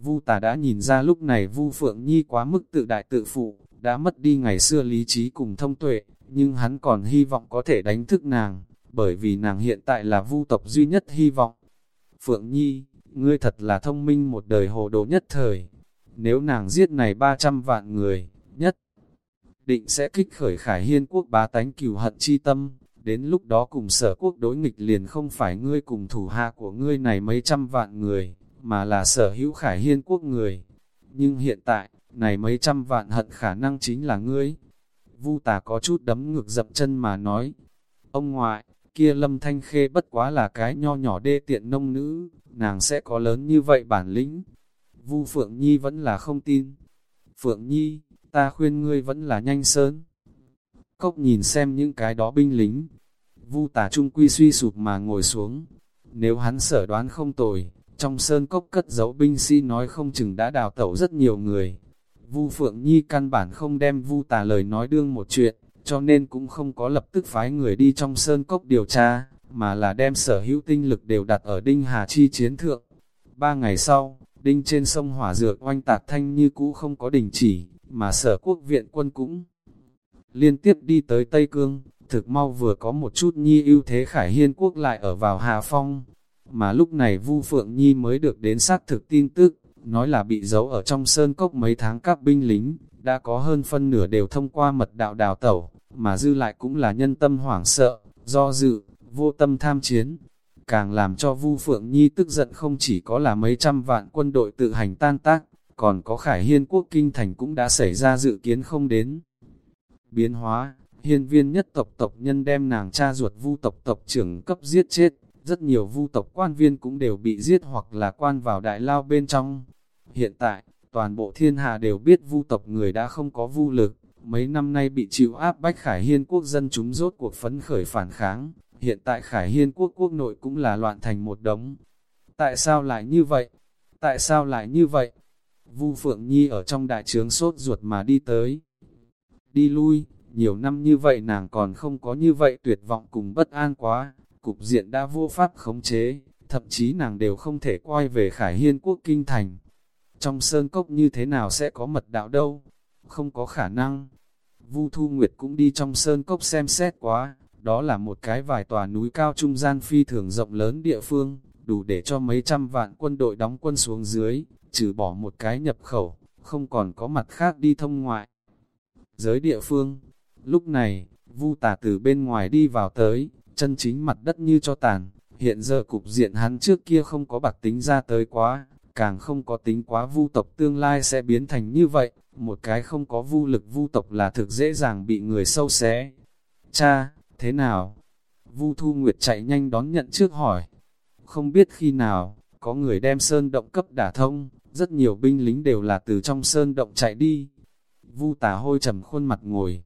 Vu Tà đã nhìn ra lúc này Vu Phượng Nhi quá mức tự đại tự phụ, đã mất đi ngày xưa lý trí cùng thông tuệ, nhưng hắn còn hy vọng có thể đánh thức nàng, bởi vì nàng hiện tại là Vu tộc duy nhất hy vọng. Phượng Nhi, ngươi thật là thông minh một đời hồ đồ nhất thời. Nếu nàng giết này 300 vạn người, định sẽ kích khởi khải hiên quốc bá tánh cừu hận chi tâm, đến lúc đó cùng sở quốc đối nghịch liền không phải ngươi cùng thủ hạ của ngươi này mấy trăm vạn người, mà là sở hữu khải hiên quốc người. Nhưng hiện tại, này mấy trăm vạn hận khả năng chính là ngươi. Vu tà có chút đấm ngược dập chân mà nói, ông ngoại, kia lâm thanh khê bất quá là cái nho nhỏ đê tiện nông nữ, nàng sẽ có lớn như vậy bản lĩnh. Vu Phượng Nhi vẫn là không tin. Phượng Nhi, ta khuyên ngươi vẫn là nhanh sơn. Cốc nhìn xem những cái đó binh lính. Vu tả trung quy suy sụp mà ngồi xuống. Nếu hắn sở đoán không tồi, trong sơn cốc cất giấu binh sĩ nói không chừng đã đào tẩu rất nhiều người. Vu Phượng Nhi căn bản không đem Vu tả lời nói đương một chuyện, cho nên cũng không có lập tức phái người đi trong sơn cốc điều tra, mà là đem sở hữu tinh lực đều đặt ở Đinh Hà Chi chiến thượng. Ba ngày sau, Đinh trên sông hỏa dược oanh tạc thanh như cũ không có đình chỉ, mà sở quốc viện quân cũng liên tiếp đi tới Tây Cương, thực mau vừa có một chút nhi ưu thế khải hiên quốc lại ở vào Hà Phong. Mà lúc này Vu Phượng Nhi mới được đến xác thực tin tức, nói là bị giấu ở trong sơn cốc mấy tháng các binh lính, đã có hơn phân nửa đều thông qua mật đạo đào tẩu, mà dư lại cũng là nhân tâm hoảng sợ, do dự, vô tâm tham chiến. Càng làm cho Vu Phượng Nhi tức giận không chỉ có là mấy trăm vạn quân đội tự hành tan tác, còn có khải hiên quốc kinh thành cũng đã xảy ra dự kiến không đến. Biến hóa, hiên viên nhất tộc tộc nhân đem nàng cha ruột vu tộc tộc trưởng cấp giết chết, rất nhiều vu tộc quan viên cũng đều bị giết hoặc là quan vào đại lao bên trong. Hiện tại, toàn bộ thiên hà đều biết vu tộc người đã không có vu lực, mấy năm nay bị chịu áp bách khải hiên quốc dân chúng rốt cuộc phấn khởi phản kháng, hiện tại khải hiên quốc quốc nội cũng là loạn thành một đống. Tại sao lại như vậy? Tại sao lại như vậy? Vu Phượng Nhi ở trong đại trướng sốt ruột mà đi tới. Đi lui, nhiều năm như vậy nàng còn không có như vậy tuyệt vọng cùng bất an quá, cục diện đã vô pháp khống chế, thậm chí nàng đều không thể quay về Khải Hiên quốc kinh thành. Trong sơn cốc như thế nào sẽ có mật đạo đâu? Không có khả năng. Vu Thu Nguyệt cũng đi trong sơn cốc xem xét quá, đó là một cái vài tòa núi cao trung gian phi thường rộng lớn địa phương, đủ để cho mấy trăm vạn quân đội đóng quân xuống dưới, trừ bỏ một cái nhập khẩu, không còn có mặt khác đi thông ngoại. Giới địa phương, lúc này, vu tà từ bên ngoài đi vào tới, chân chính mặt đất như cho tàn, hiện giờ cục diện hắn trước kia không có bạc tính ra tới quá, càng không có tính quá vu tộc tương lai sẽ biến thành như vậy, một cái không có vu lực vu tộc là thực dễ dàng bị người sâu xé. Cha, thế nào? Vu Thu Nguyệt chạy nhanh đón nhận trước hỏi. Không biết khi nào, có người đem sơn động cấp đả thông, rất nhiều binh lính đều là từ trong sơn động chạy đi. Vu tà hôi trầm khuôn mặt ngồi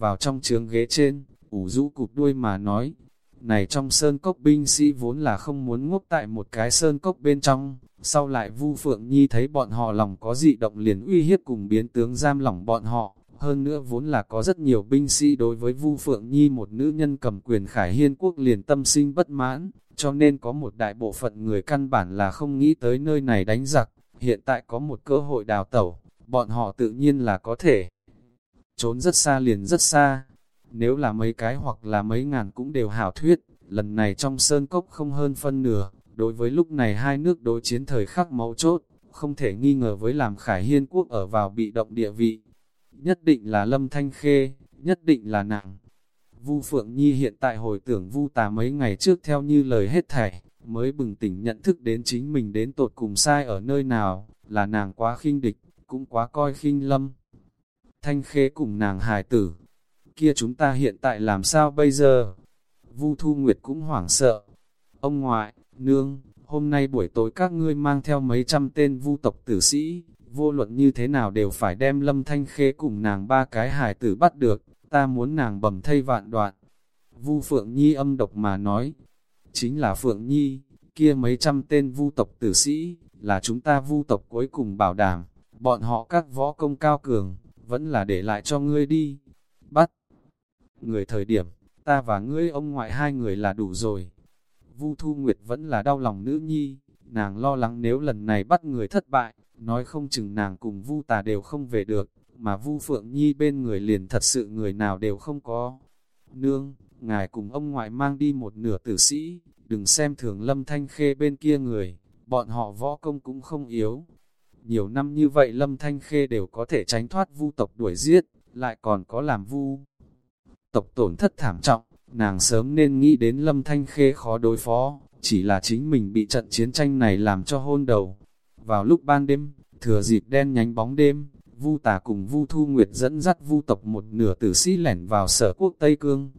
vào trong trướng ghế trên, ủ rũ cụp đuôi mà nói, này trong sơn cốc binh sĩ vốn là không muốn ngốc tại một cái sơn cốc bên trong, sau lại Vu Phượng Nhi thấy bọn họ lòng có dị động liền uy hiếp cùng biến tướng giam lỏng bọn họ, hơn nữa vốn là có rất nhiều binh sĩ đối với Vu Phượng Nhi một nữ nhân cầm quyền khải hiên quốc liền tâm sinh bất mãn, cho nên có một đại bộ phận người căn bản là không nghĩ tới nơi này đánh giặc, hiện tại có một cơ hội đào tẩu, bọn họ tự nhiên là có thể trốn rất xa liền rất xa. nếu là mấy cái hoặc là mấy ngàn cũng đều hảo thuyết, lần này trong sơn cốc không hơn phân nửa, đối với lúc này hai nước đối chiến thời khắc máu chốt, không thể nghi ngờ với làm khải hiên quốc ở vào bị động địa vị. Nhất định là lâm thanh khê, nhất định là nặng. Vu Phượng Nhi hiện tại hồi tưởng Vu Tà mấy ngày trước theo như lời hết thảy, mới bừng tỉnh nhận thức đến chính mình đến tột cùng sai ở nơi nào, là nàng quá khinh địch, cũng quá coi khinh lâm. Thanh khê cùng nàng hài tử, kia chúng ta hiện tại làm sao bây giờ? Vu Thu Nguyệt cũng hoảng sợ. Ông ngoại, nương, hôm nay buổi tối các ngươi mang theo mấy trăm tên vu tộc tử sĩ, vô luận như thế nào đều phải đem lâm thanh khê cùng nàng ba cái hài tử bắt được, ta muốn nàng bầm thay vạn đoạn. Vu Phượng Nhi âm độc mà nói, chính là Phượng Nhi, kia mấy trăm tên vu tộc tử sĩ, là chúng ta vu tộc cuối cùng bảo đảm, bọn họ các võ công cao cường, vẫn là để lại cho ngươi đi. Bắt! Người thời điểm, ta và ngươi ông ngoại hai người là đủ rồi. Vu Thu Nguyệt vẫn là đau lòng nữ nhi, nàng lo lắng nếu lần này bắt người thất bại, nói không chừng nàng cùng Vu Tà đều không về được, mà Vu Phượng Nhi bên người liền thật sự người nào đều không có. Nương, ngài cùng ông ngoại mang đi một nửa tử sĩ, đừng xem thường lâm thanh khê bên kia người, bọn họ võ công cũng không yếu. Nhiều năm như vậy lâm thanh khê đều có thể tránh thoát vu tộc đuổi giết, lại còn có làm vu. Tộc tổn thất thảm trọng, nàng sớm nên nghĩ đến lâm thanh khê khó đối phó, chỉ là chính mình bị trận chiến tranh này làm cho hôn đầu. Vào lúc ban đêm, thừa dịp đen nhánh bóng đêm, Vu Tà cùng Vu Thu Nguyệt dẫn dắt Vu tộc một nửa tử sĩ lẻn vào sở quốc Tây Cương.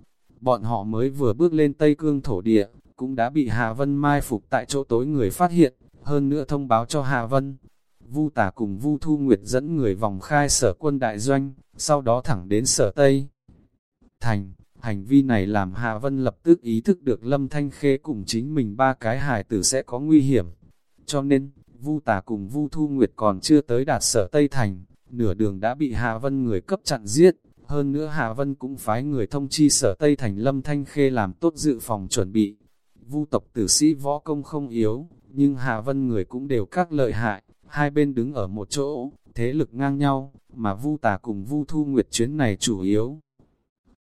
Bọn họ mới vừa bước lên Tây Cương thổ địa, cũng đã bị Hà Vân mai phục tại chỗ tối người phát hiện, hơn nữa thông báo cho Hà Vân. Vu Tả cùng Vu Thu Nguyệt dẫn người vòng khai sở quân đại doanh, sau đó thẳng đến sở Tây. Thành, hành vi này làm Hà Vân lập tức ý thức được Lâm Thanh Khê cùng chính mình ba cái hài tử sẽ có nguy hiểm. Cho nên, Vu Tả cùng Vu Thu Nguyệt còn chưa tới đạt sở Tây Thành, nửa đường đã bị Hà Vân người cấp chặn giết. Hơn nữa Hà Vân cũng phái người thông chi sở Tây Thành Lâm Thanh Khê làm tốt dự phòng chuẩn bị, vu tộc tử sĩ võ công không yếu, nhưng Hà Vân người cũng đều các lợi hại, hai bên đứng ở một chỗ, thế lực ngang nhau, mà vu tà cùng vu thu nguyệt chuyến này chủ yếu.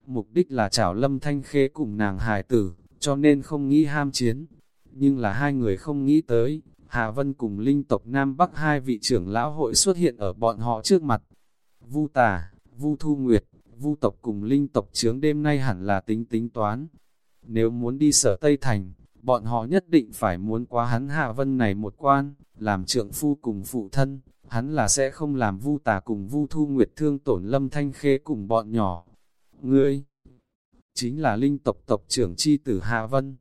Mục đích là chảo lâm thanh khê cùng nàng hài tử, cho nên không nghĩ ham chiến. Nhưng là hai người không nghĩ tới, Hà Vân cùng linh tộc Nam Bắc hai vị trưởng lão hội xuất hiện ở bọn họ trước mặt. Vu tà, vu thu nguyệt, vu tộc cùng linh tộc chướng đêm nay hẳn là tính tính toán, nếu muốn đi sở Tây Thành, bọn họ nhất định phải muốn qua hắn Hà Vân này một quan, làm trượng phu cùng phụ thân, hắn là sẽ không làm vu tà cùng vu thu nguyệt thương tổn lâm thanh khê cùng bọn nhỏ. Ngươi, chính là linh tộc tộc trưởng chi tử Hà Vân.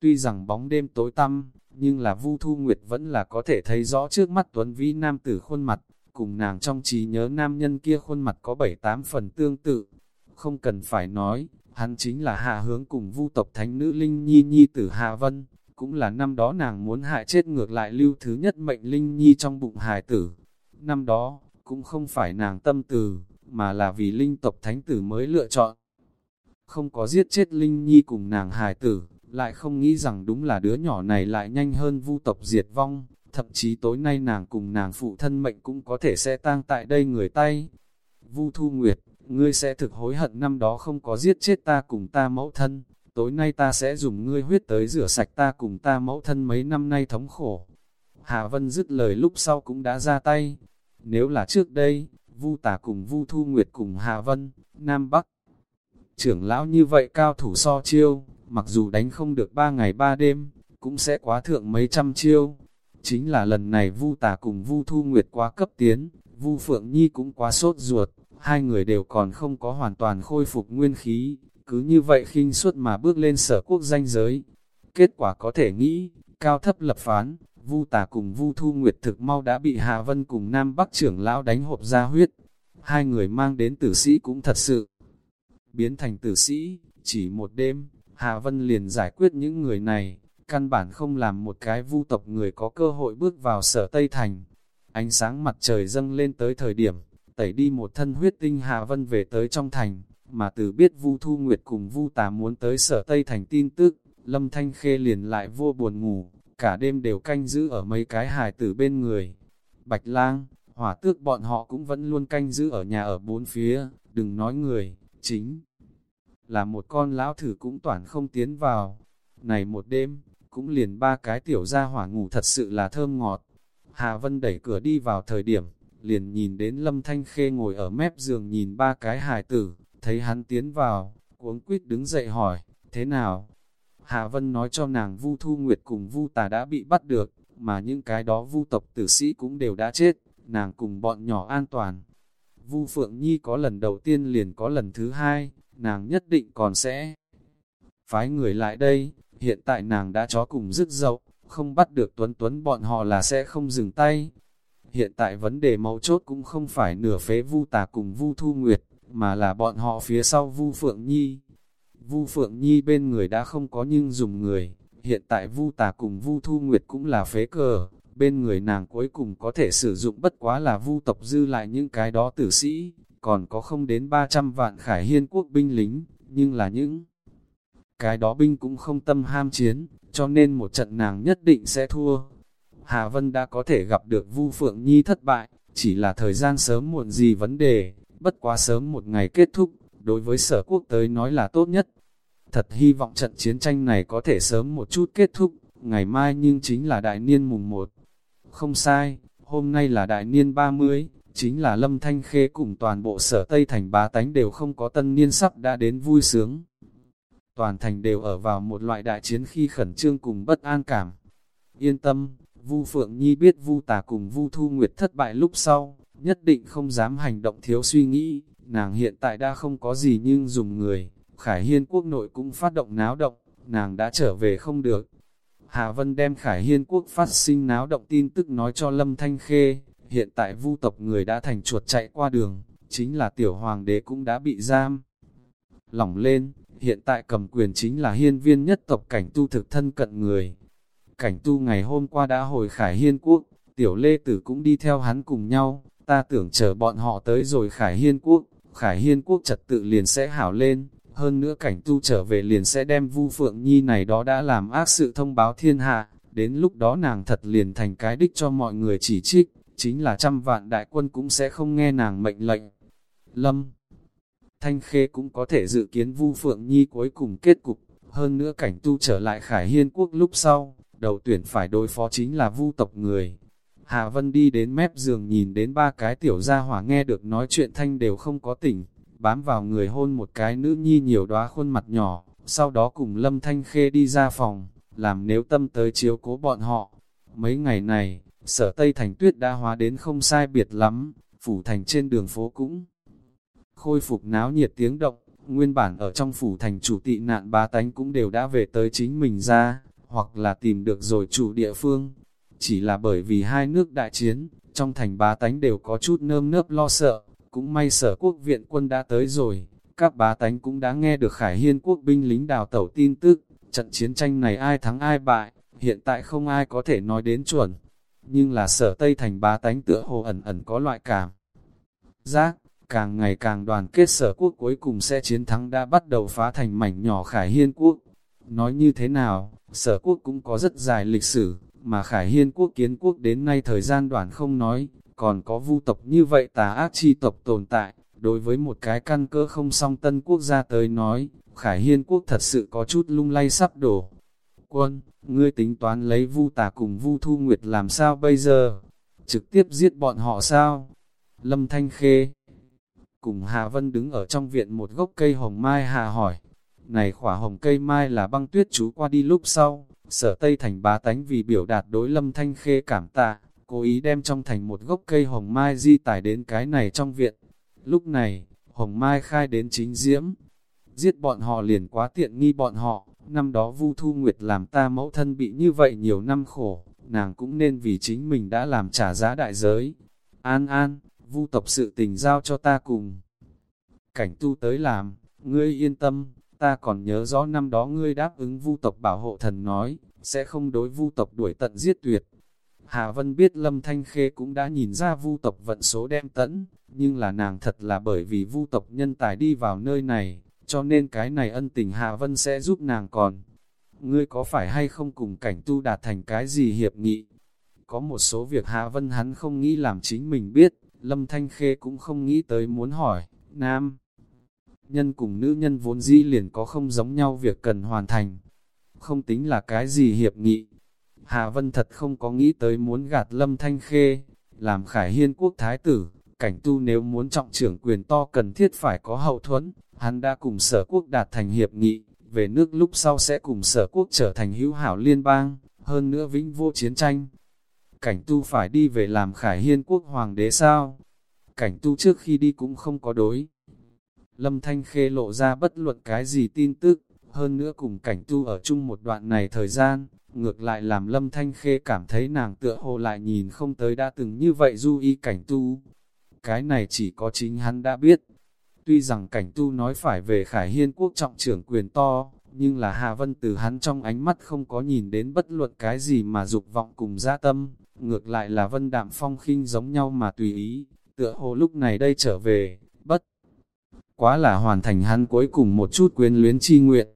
Tuy rằng bóng đêm tối tăm, nhưng là vu thu nguyệt vẫn là có thể thấy rõ trước mắt tuấn vĩ nam tử khuôn mặt, cùng nàng trong trí nhớ nam nhân kia khuôn mặt có bảy tám phần tương tự. Không cần phải nói, Hắn chính là hạ hướng cùng vu tộc thánh nữ Linh Nhi Nhi tử Hạ Vân, cũng là năm đó nàng muốn hại chết ngược lại lưu thứ nhất mệnh Linh Nhi trong bụng hài tử. Năm đó, cũng không phải nàng tâm từ, mà là vì linh tộc thánh tử mới lựa chọn. Không có giết chết Linh Nhi cùng nàng hài tử, lại không nghĩ rằng đúng là đứa nhỏ này lại nhanh hơn vu tộc diệt vong, thậm chí tối nay nàng cùng nàng phụ thân mệnh cũng có thể sẽ tang tại đây người tay. Vu Thu Nguyệt, ngươi sẽ thực hối hận năm đó không có giết chết ta cùng ta mẫu thân, tối nay ta sẽ dùng ngươi huyết tới rửa sạch ta cùng ta mẫu thân mấy năm nay thống khổ. Hà Vân dứt lời lúc sau cũng đã ra tay. Nếu là trước đây, Vu Tả cùng Vu Thu Nguyệt cùng Hà Vân, Nam Bắc. Trưởng lão như vậy cao thủ so chiêu, mặc dù đánh không được ba ngày ba đêm, cũng sẽ quá thượng mấy trăm chiêu. Chính là lần này Vu Tả cùng Vu Thu Nguyệt quá cấp tiến, Vu Phượng Nhi cũng quá sốt ruột, hai người đều còn không có hoàn toàn khôi phục nguyên khí, cứ như vậy khinh suất mà bước lên sở quốc danh giới. Kết quả có thể nghĩ, cao thấp lập phán, Vu Tà cùng Vu Thu Nguyệt thực mau đã bị Hà Vân cùng Nam Bắc trưởng lão đánh hộp ra huyết. Hai người mang đến tử sĩ cũng thật sự biến thành tử sĩ, chỉ một đêm, Hà Vân liền giải quyết những người này, căn bản không làm một cái vu tộc người có cơ hội bước vào sở Tây Thành. Ánh sáng mặt trời dâng lên tới thời điểm, tẩy đi một thân huyết tinh Hà Vân về tới trong thành, mà từ biết Vu Thu Nguyệt cùng Vu Tà muốn tới sở Tây thành tin tức, Lâm Thanh Khê liền lại vô buồn ngủ, cả đêm đều canh giữ ở mấy cái hài tử bên người. Bạch Lang, hỏa tước bọn họ cũng vẫn luôn canh giữ ở nhà ở bốn phía, đừng nói người, chính là một con lão thử cũng toàn không tiến vào. Này một đêm, cũng liền ba cái tiểu gia hỏa ngủ thật sự là thơm ngọt. Hà Vân đẩy cửa đi vào thời điểm, liền nhìn đến Lâm Thanh Khê ngồi ở mép giường nhìn ba cái hài tử, thấy hắn tiến vào, cuống quýt đứng dậy hỏi, thế nào? Hà Vân nói cho nàng Vu Thu Nguyệt cùng Vu Tà đã bị bắt được, mà những cái đó Vu tộc tử sĩ cũng đều đã chết, nàng cùng bọn nhỏ an toàn. Vu Phượng Nhi có lần đầu tiên liền có lần thứ hai, nàng nhất định còn sẽ phái người lại đây, hiện tại nàng đã chó cùng dứt dậu, không bắt được Tuấn Tuấn bọn họ là sẽ không dừng tay. Hiện tại vấn đề mấu chốt cũng không phải nửa phế Vu Tà cùng Vu Thu Nguyệt, mà là bọn họ phía sau Vu Phượng Nhi. Vu Phượng Nhi bên người đã không có nhưng dùng người, hiện tại Vu Tà cùng Vu Thu Nguyệt cũng là phế cờ, bên người nàng cuối cùng có thể sử dụng bất quá là Vu tộc dư lại những cái đó tử sĩ, còn có không đến 300 vạn khải hiên quốc binh lính, nhưng là những cái đó binh cũng không tâm ham chiến, cho nên một trận nàng nhất định sẽ thua. Hà Vân đã có thể gặp được Vu Phượng Nhi thất bại, chỉ là thời gian sớm muộn gì vấn đề, bất quá sớm một ngày kết thúc, đối với sở quốc tới nói là tốt nhất. Thật hy vọng trận chiến tranh này có thể sớm một chút kết thúc, ngày mai nhưng chính là đại niên mùng 1. Không sai, hôm nay là đại niên 30, chính là Lâm Thanh Khê cùng toàn bộ sở Tây Thành bá tánh đều không có tân niên sắp đã đến vui sướng. Toàn thành đều ở vào một loại đại chiến khi khẩn trương cùng bất an cảm. Yên tâm, Vu Phượng Nhi biết Vu Tà cùng Vu Thu Nguyệt thất bại lúc sau, nhất định không dám hành động thiếu suy nghĩ, nàng hiện tại đã không có gì nhưng dùng người, Khải Hiên quốc nội cũng phát động náo động, nàng đã trở về không được. Hà Vân đem Khải Hiên quốc phát sinh náo động tin tức nói cho Lâm Thanh Khê, hiện tại vu tộc người đã thành chuột chạy qua đường, chính là tiểu hoàng đế cũng đã bị giam. Lỏng lên, hiện tại cầm quyền chính là hiên viên nhất tộc cảnh tu thực thân cận người. Cảnh tu ngày hôm qua đã hồi Khải Hiên quốc, tiểu lê tử cũng đi theo hắn cùng nhau, ta tưởng chờ bọn họ tới rồi Khải Hiên quốc, Khải Hiên quốc trật tự liền sẽ hảo lên, hơn nữa cảnh tu trở về liền sẽ đem Vu Phượng Nhi này đó đã làm ác sự thông báo thiên hạ, đến lúc đó nàng thật liền thành cái đích cho mọi người chỉ trích, chính là trăm vạn đại quân cũng sẽ không nghe nàng mệnh lệnh. Lâm Thanh Khê cũng có thể dự kiến Vu Phượng Nhi cuối cùng kết cục, hơn nữa cảnh tu trở lại Khải Hiên quốc lúc sau, đầu tuyển phải đối phó chính là Vu tộc người. Hà Vân đi đến mép giường nhìn đến ba cái tiểu gia hỏa nghe được nói chuyện thanh đều không có tỉnh, bám vào người hôn một cái nữ nhi nhiều đóa khuôn mặt nhỏ, sau đó cùng Lâm Thanh Khê đi ra phòng, làm nếu tâm tới chiếu cố bọn họ. Mấy ngày này, sở Tây Thành tuyết đã hóa đến không sai biệt lắm, phủ thành trên đường phố cũng khôi phục náo nhiệt tiếng động, nguyên bản ở trong phủ thành chủ tị nạn ba tánh cũng đều đã về tới chính mình ra, hoặc là tìm được rồi chủ địa phương. Chỉ là bởi vì hai nước đại chiến, trong thành bá tánh đều có chút nơm nớp lo sợ, cũng may sở quốc viện quân đã tới rồi, các bá tánh cũng đã nghe được Khải Hiên quốc binh lính đào tẩu tin tức, trận chiến tranh này ai thắng ai bại, hiện tại không ai có thể nói đến chuẩn. Nhưng là sở Tây thành bá tánh tựa hồ ẩn ẩn có loại cảm. Giác, càng ngày càng đoàn kết sở quốc cuối cùng sẽ chiến thắng đã bắt đầu phá thành mảnh nhỏ Khải Hiên quốc. Nói như thế nào, sở quốc cũng có rất dài lịch sử, mà Khải Hiên quốc kiến quốc đến nay thời gian đoàn không nói, còn có vu tộc như vậy tà ác chi tộc tồn tại, đối với một cái căn cơ không song tân quốc gia tới nói, Khải Hiên quốc thật sự có chút lung lay sắp đổ. Quân, ngươi tính toán lấy vu tà cùng vu thu nguyệt làm sao bây giờ? Trực tiếp giết bọn họ sao? Lâm Thanh Khê Cùng Hà Vân đứng ở trong viện một gốc cây hồng mai Hà hỏi, này khỏa hồng cây mai là băng tuyết chú qua đi lúc sau, sở Tây Thành bá tánh vì biểu đạt đối Lâm Thanh Khê cảm tạ, cố ý đem trong thành một gốc cây hồng mai di tải đến cái này trong viện. Lúc này, hồng mai khai đến chính diễm, giết bọn họ liền quá tiện nghi bọn họ, năm đó Vu Thu Nguyệt làm ta mẫu thân bị như vậy nhiều năm khổ, nàng cũng nên vì chính mình đã làm trả giá đại giới. An an, Vu tộc sự tình giao cho ta cùng. Cảnh tu tới làm, ngươi yên tâm, ta còn nhớ rõ năm đó ngươi đáp ứng Vu tộc bảo hộ thần nói, sẽ không đối Vu tộc đuổi tận giết tuyệt, Hà Vân biết Lâm Thanh Khê cũng đã nhìn ra vu tộc vận số đem tẫn, nhưng là nàng thật là bởi vì vu tộc nhân tài đi vào nơi này, cho nên cái này ân tình Hạ Vân sẽ giúp nàng còn. Ngươi có phải hay không cùng cảnh tu đạt thành cái gì hiệp nghị? Có một số việc Hạ Vân hắn không nghĩ làm chính mình biết, Lâm Thanh Khê cũng không nghĩ tới muốn hỏi, Nam. nhân cùng nữ nhân vốn dĩ liền có không giống nhau việc cần hoàn thành. Không tính là cái gì hiệp nghị. Hạ Vân thật không có nghĩ tới muốn gạt Lâm Thanh Khê, làm khải hiên quốc thái tử, cảnh tu nếu muốn trọng trưởng quyền to cần thiết phải có hậu thuẫn, hắn đã cùng sở quốc đạt thành hiệp nghị, về nước lúc sau sẽ cùng sở quốc trở thành hữu hảo liên bang, hơn nữa vĩnh vô chiến tranh. Cảnh tu phải đi về làm khải hiên quốc hoàng đế sao? Cảnh tu trước khi đi cũng không có đối. Lâm Thanh Khê lộ ra bất luận cái gì tin tức, hơn nữa cùng cảnh tu ở chung một đoạn này thời gian, ngược lại làm Lâm Thanh Khê cảm thấy nàng tựa hồ lại nhìn không tới đã từng như vậy du y cảnh tu. Cái này chỉ có chính hắn đã biết. Tuy rằng cảnh tu nói phải về Khải Hiên quốc trọng trưởng quyền to, nhưng là Hà Vân từ hắn trong ánh mắt không có nhìn đến bất luận cái gì mà dục vọng cùng gia tâm, ngược lại là Vân Đạm Phong khinh giống nhau mà tùy ý, tựa hồ lúc này đây trở về, bất quá là hoàn thành hắn cuối cùng một chút quyến luyến chi nguyện.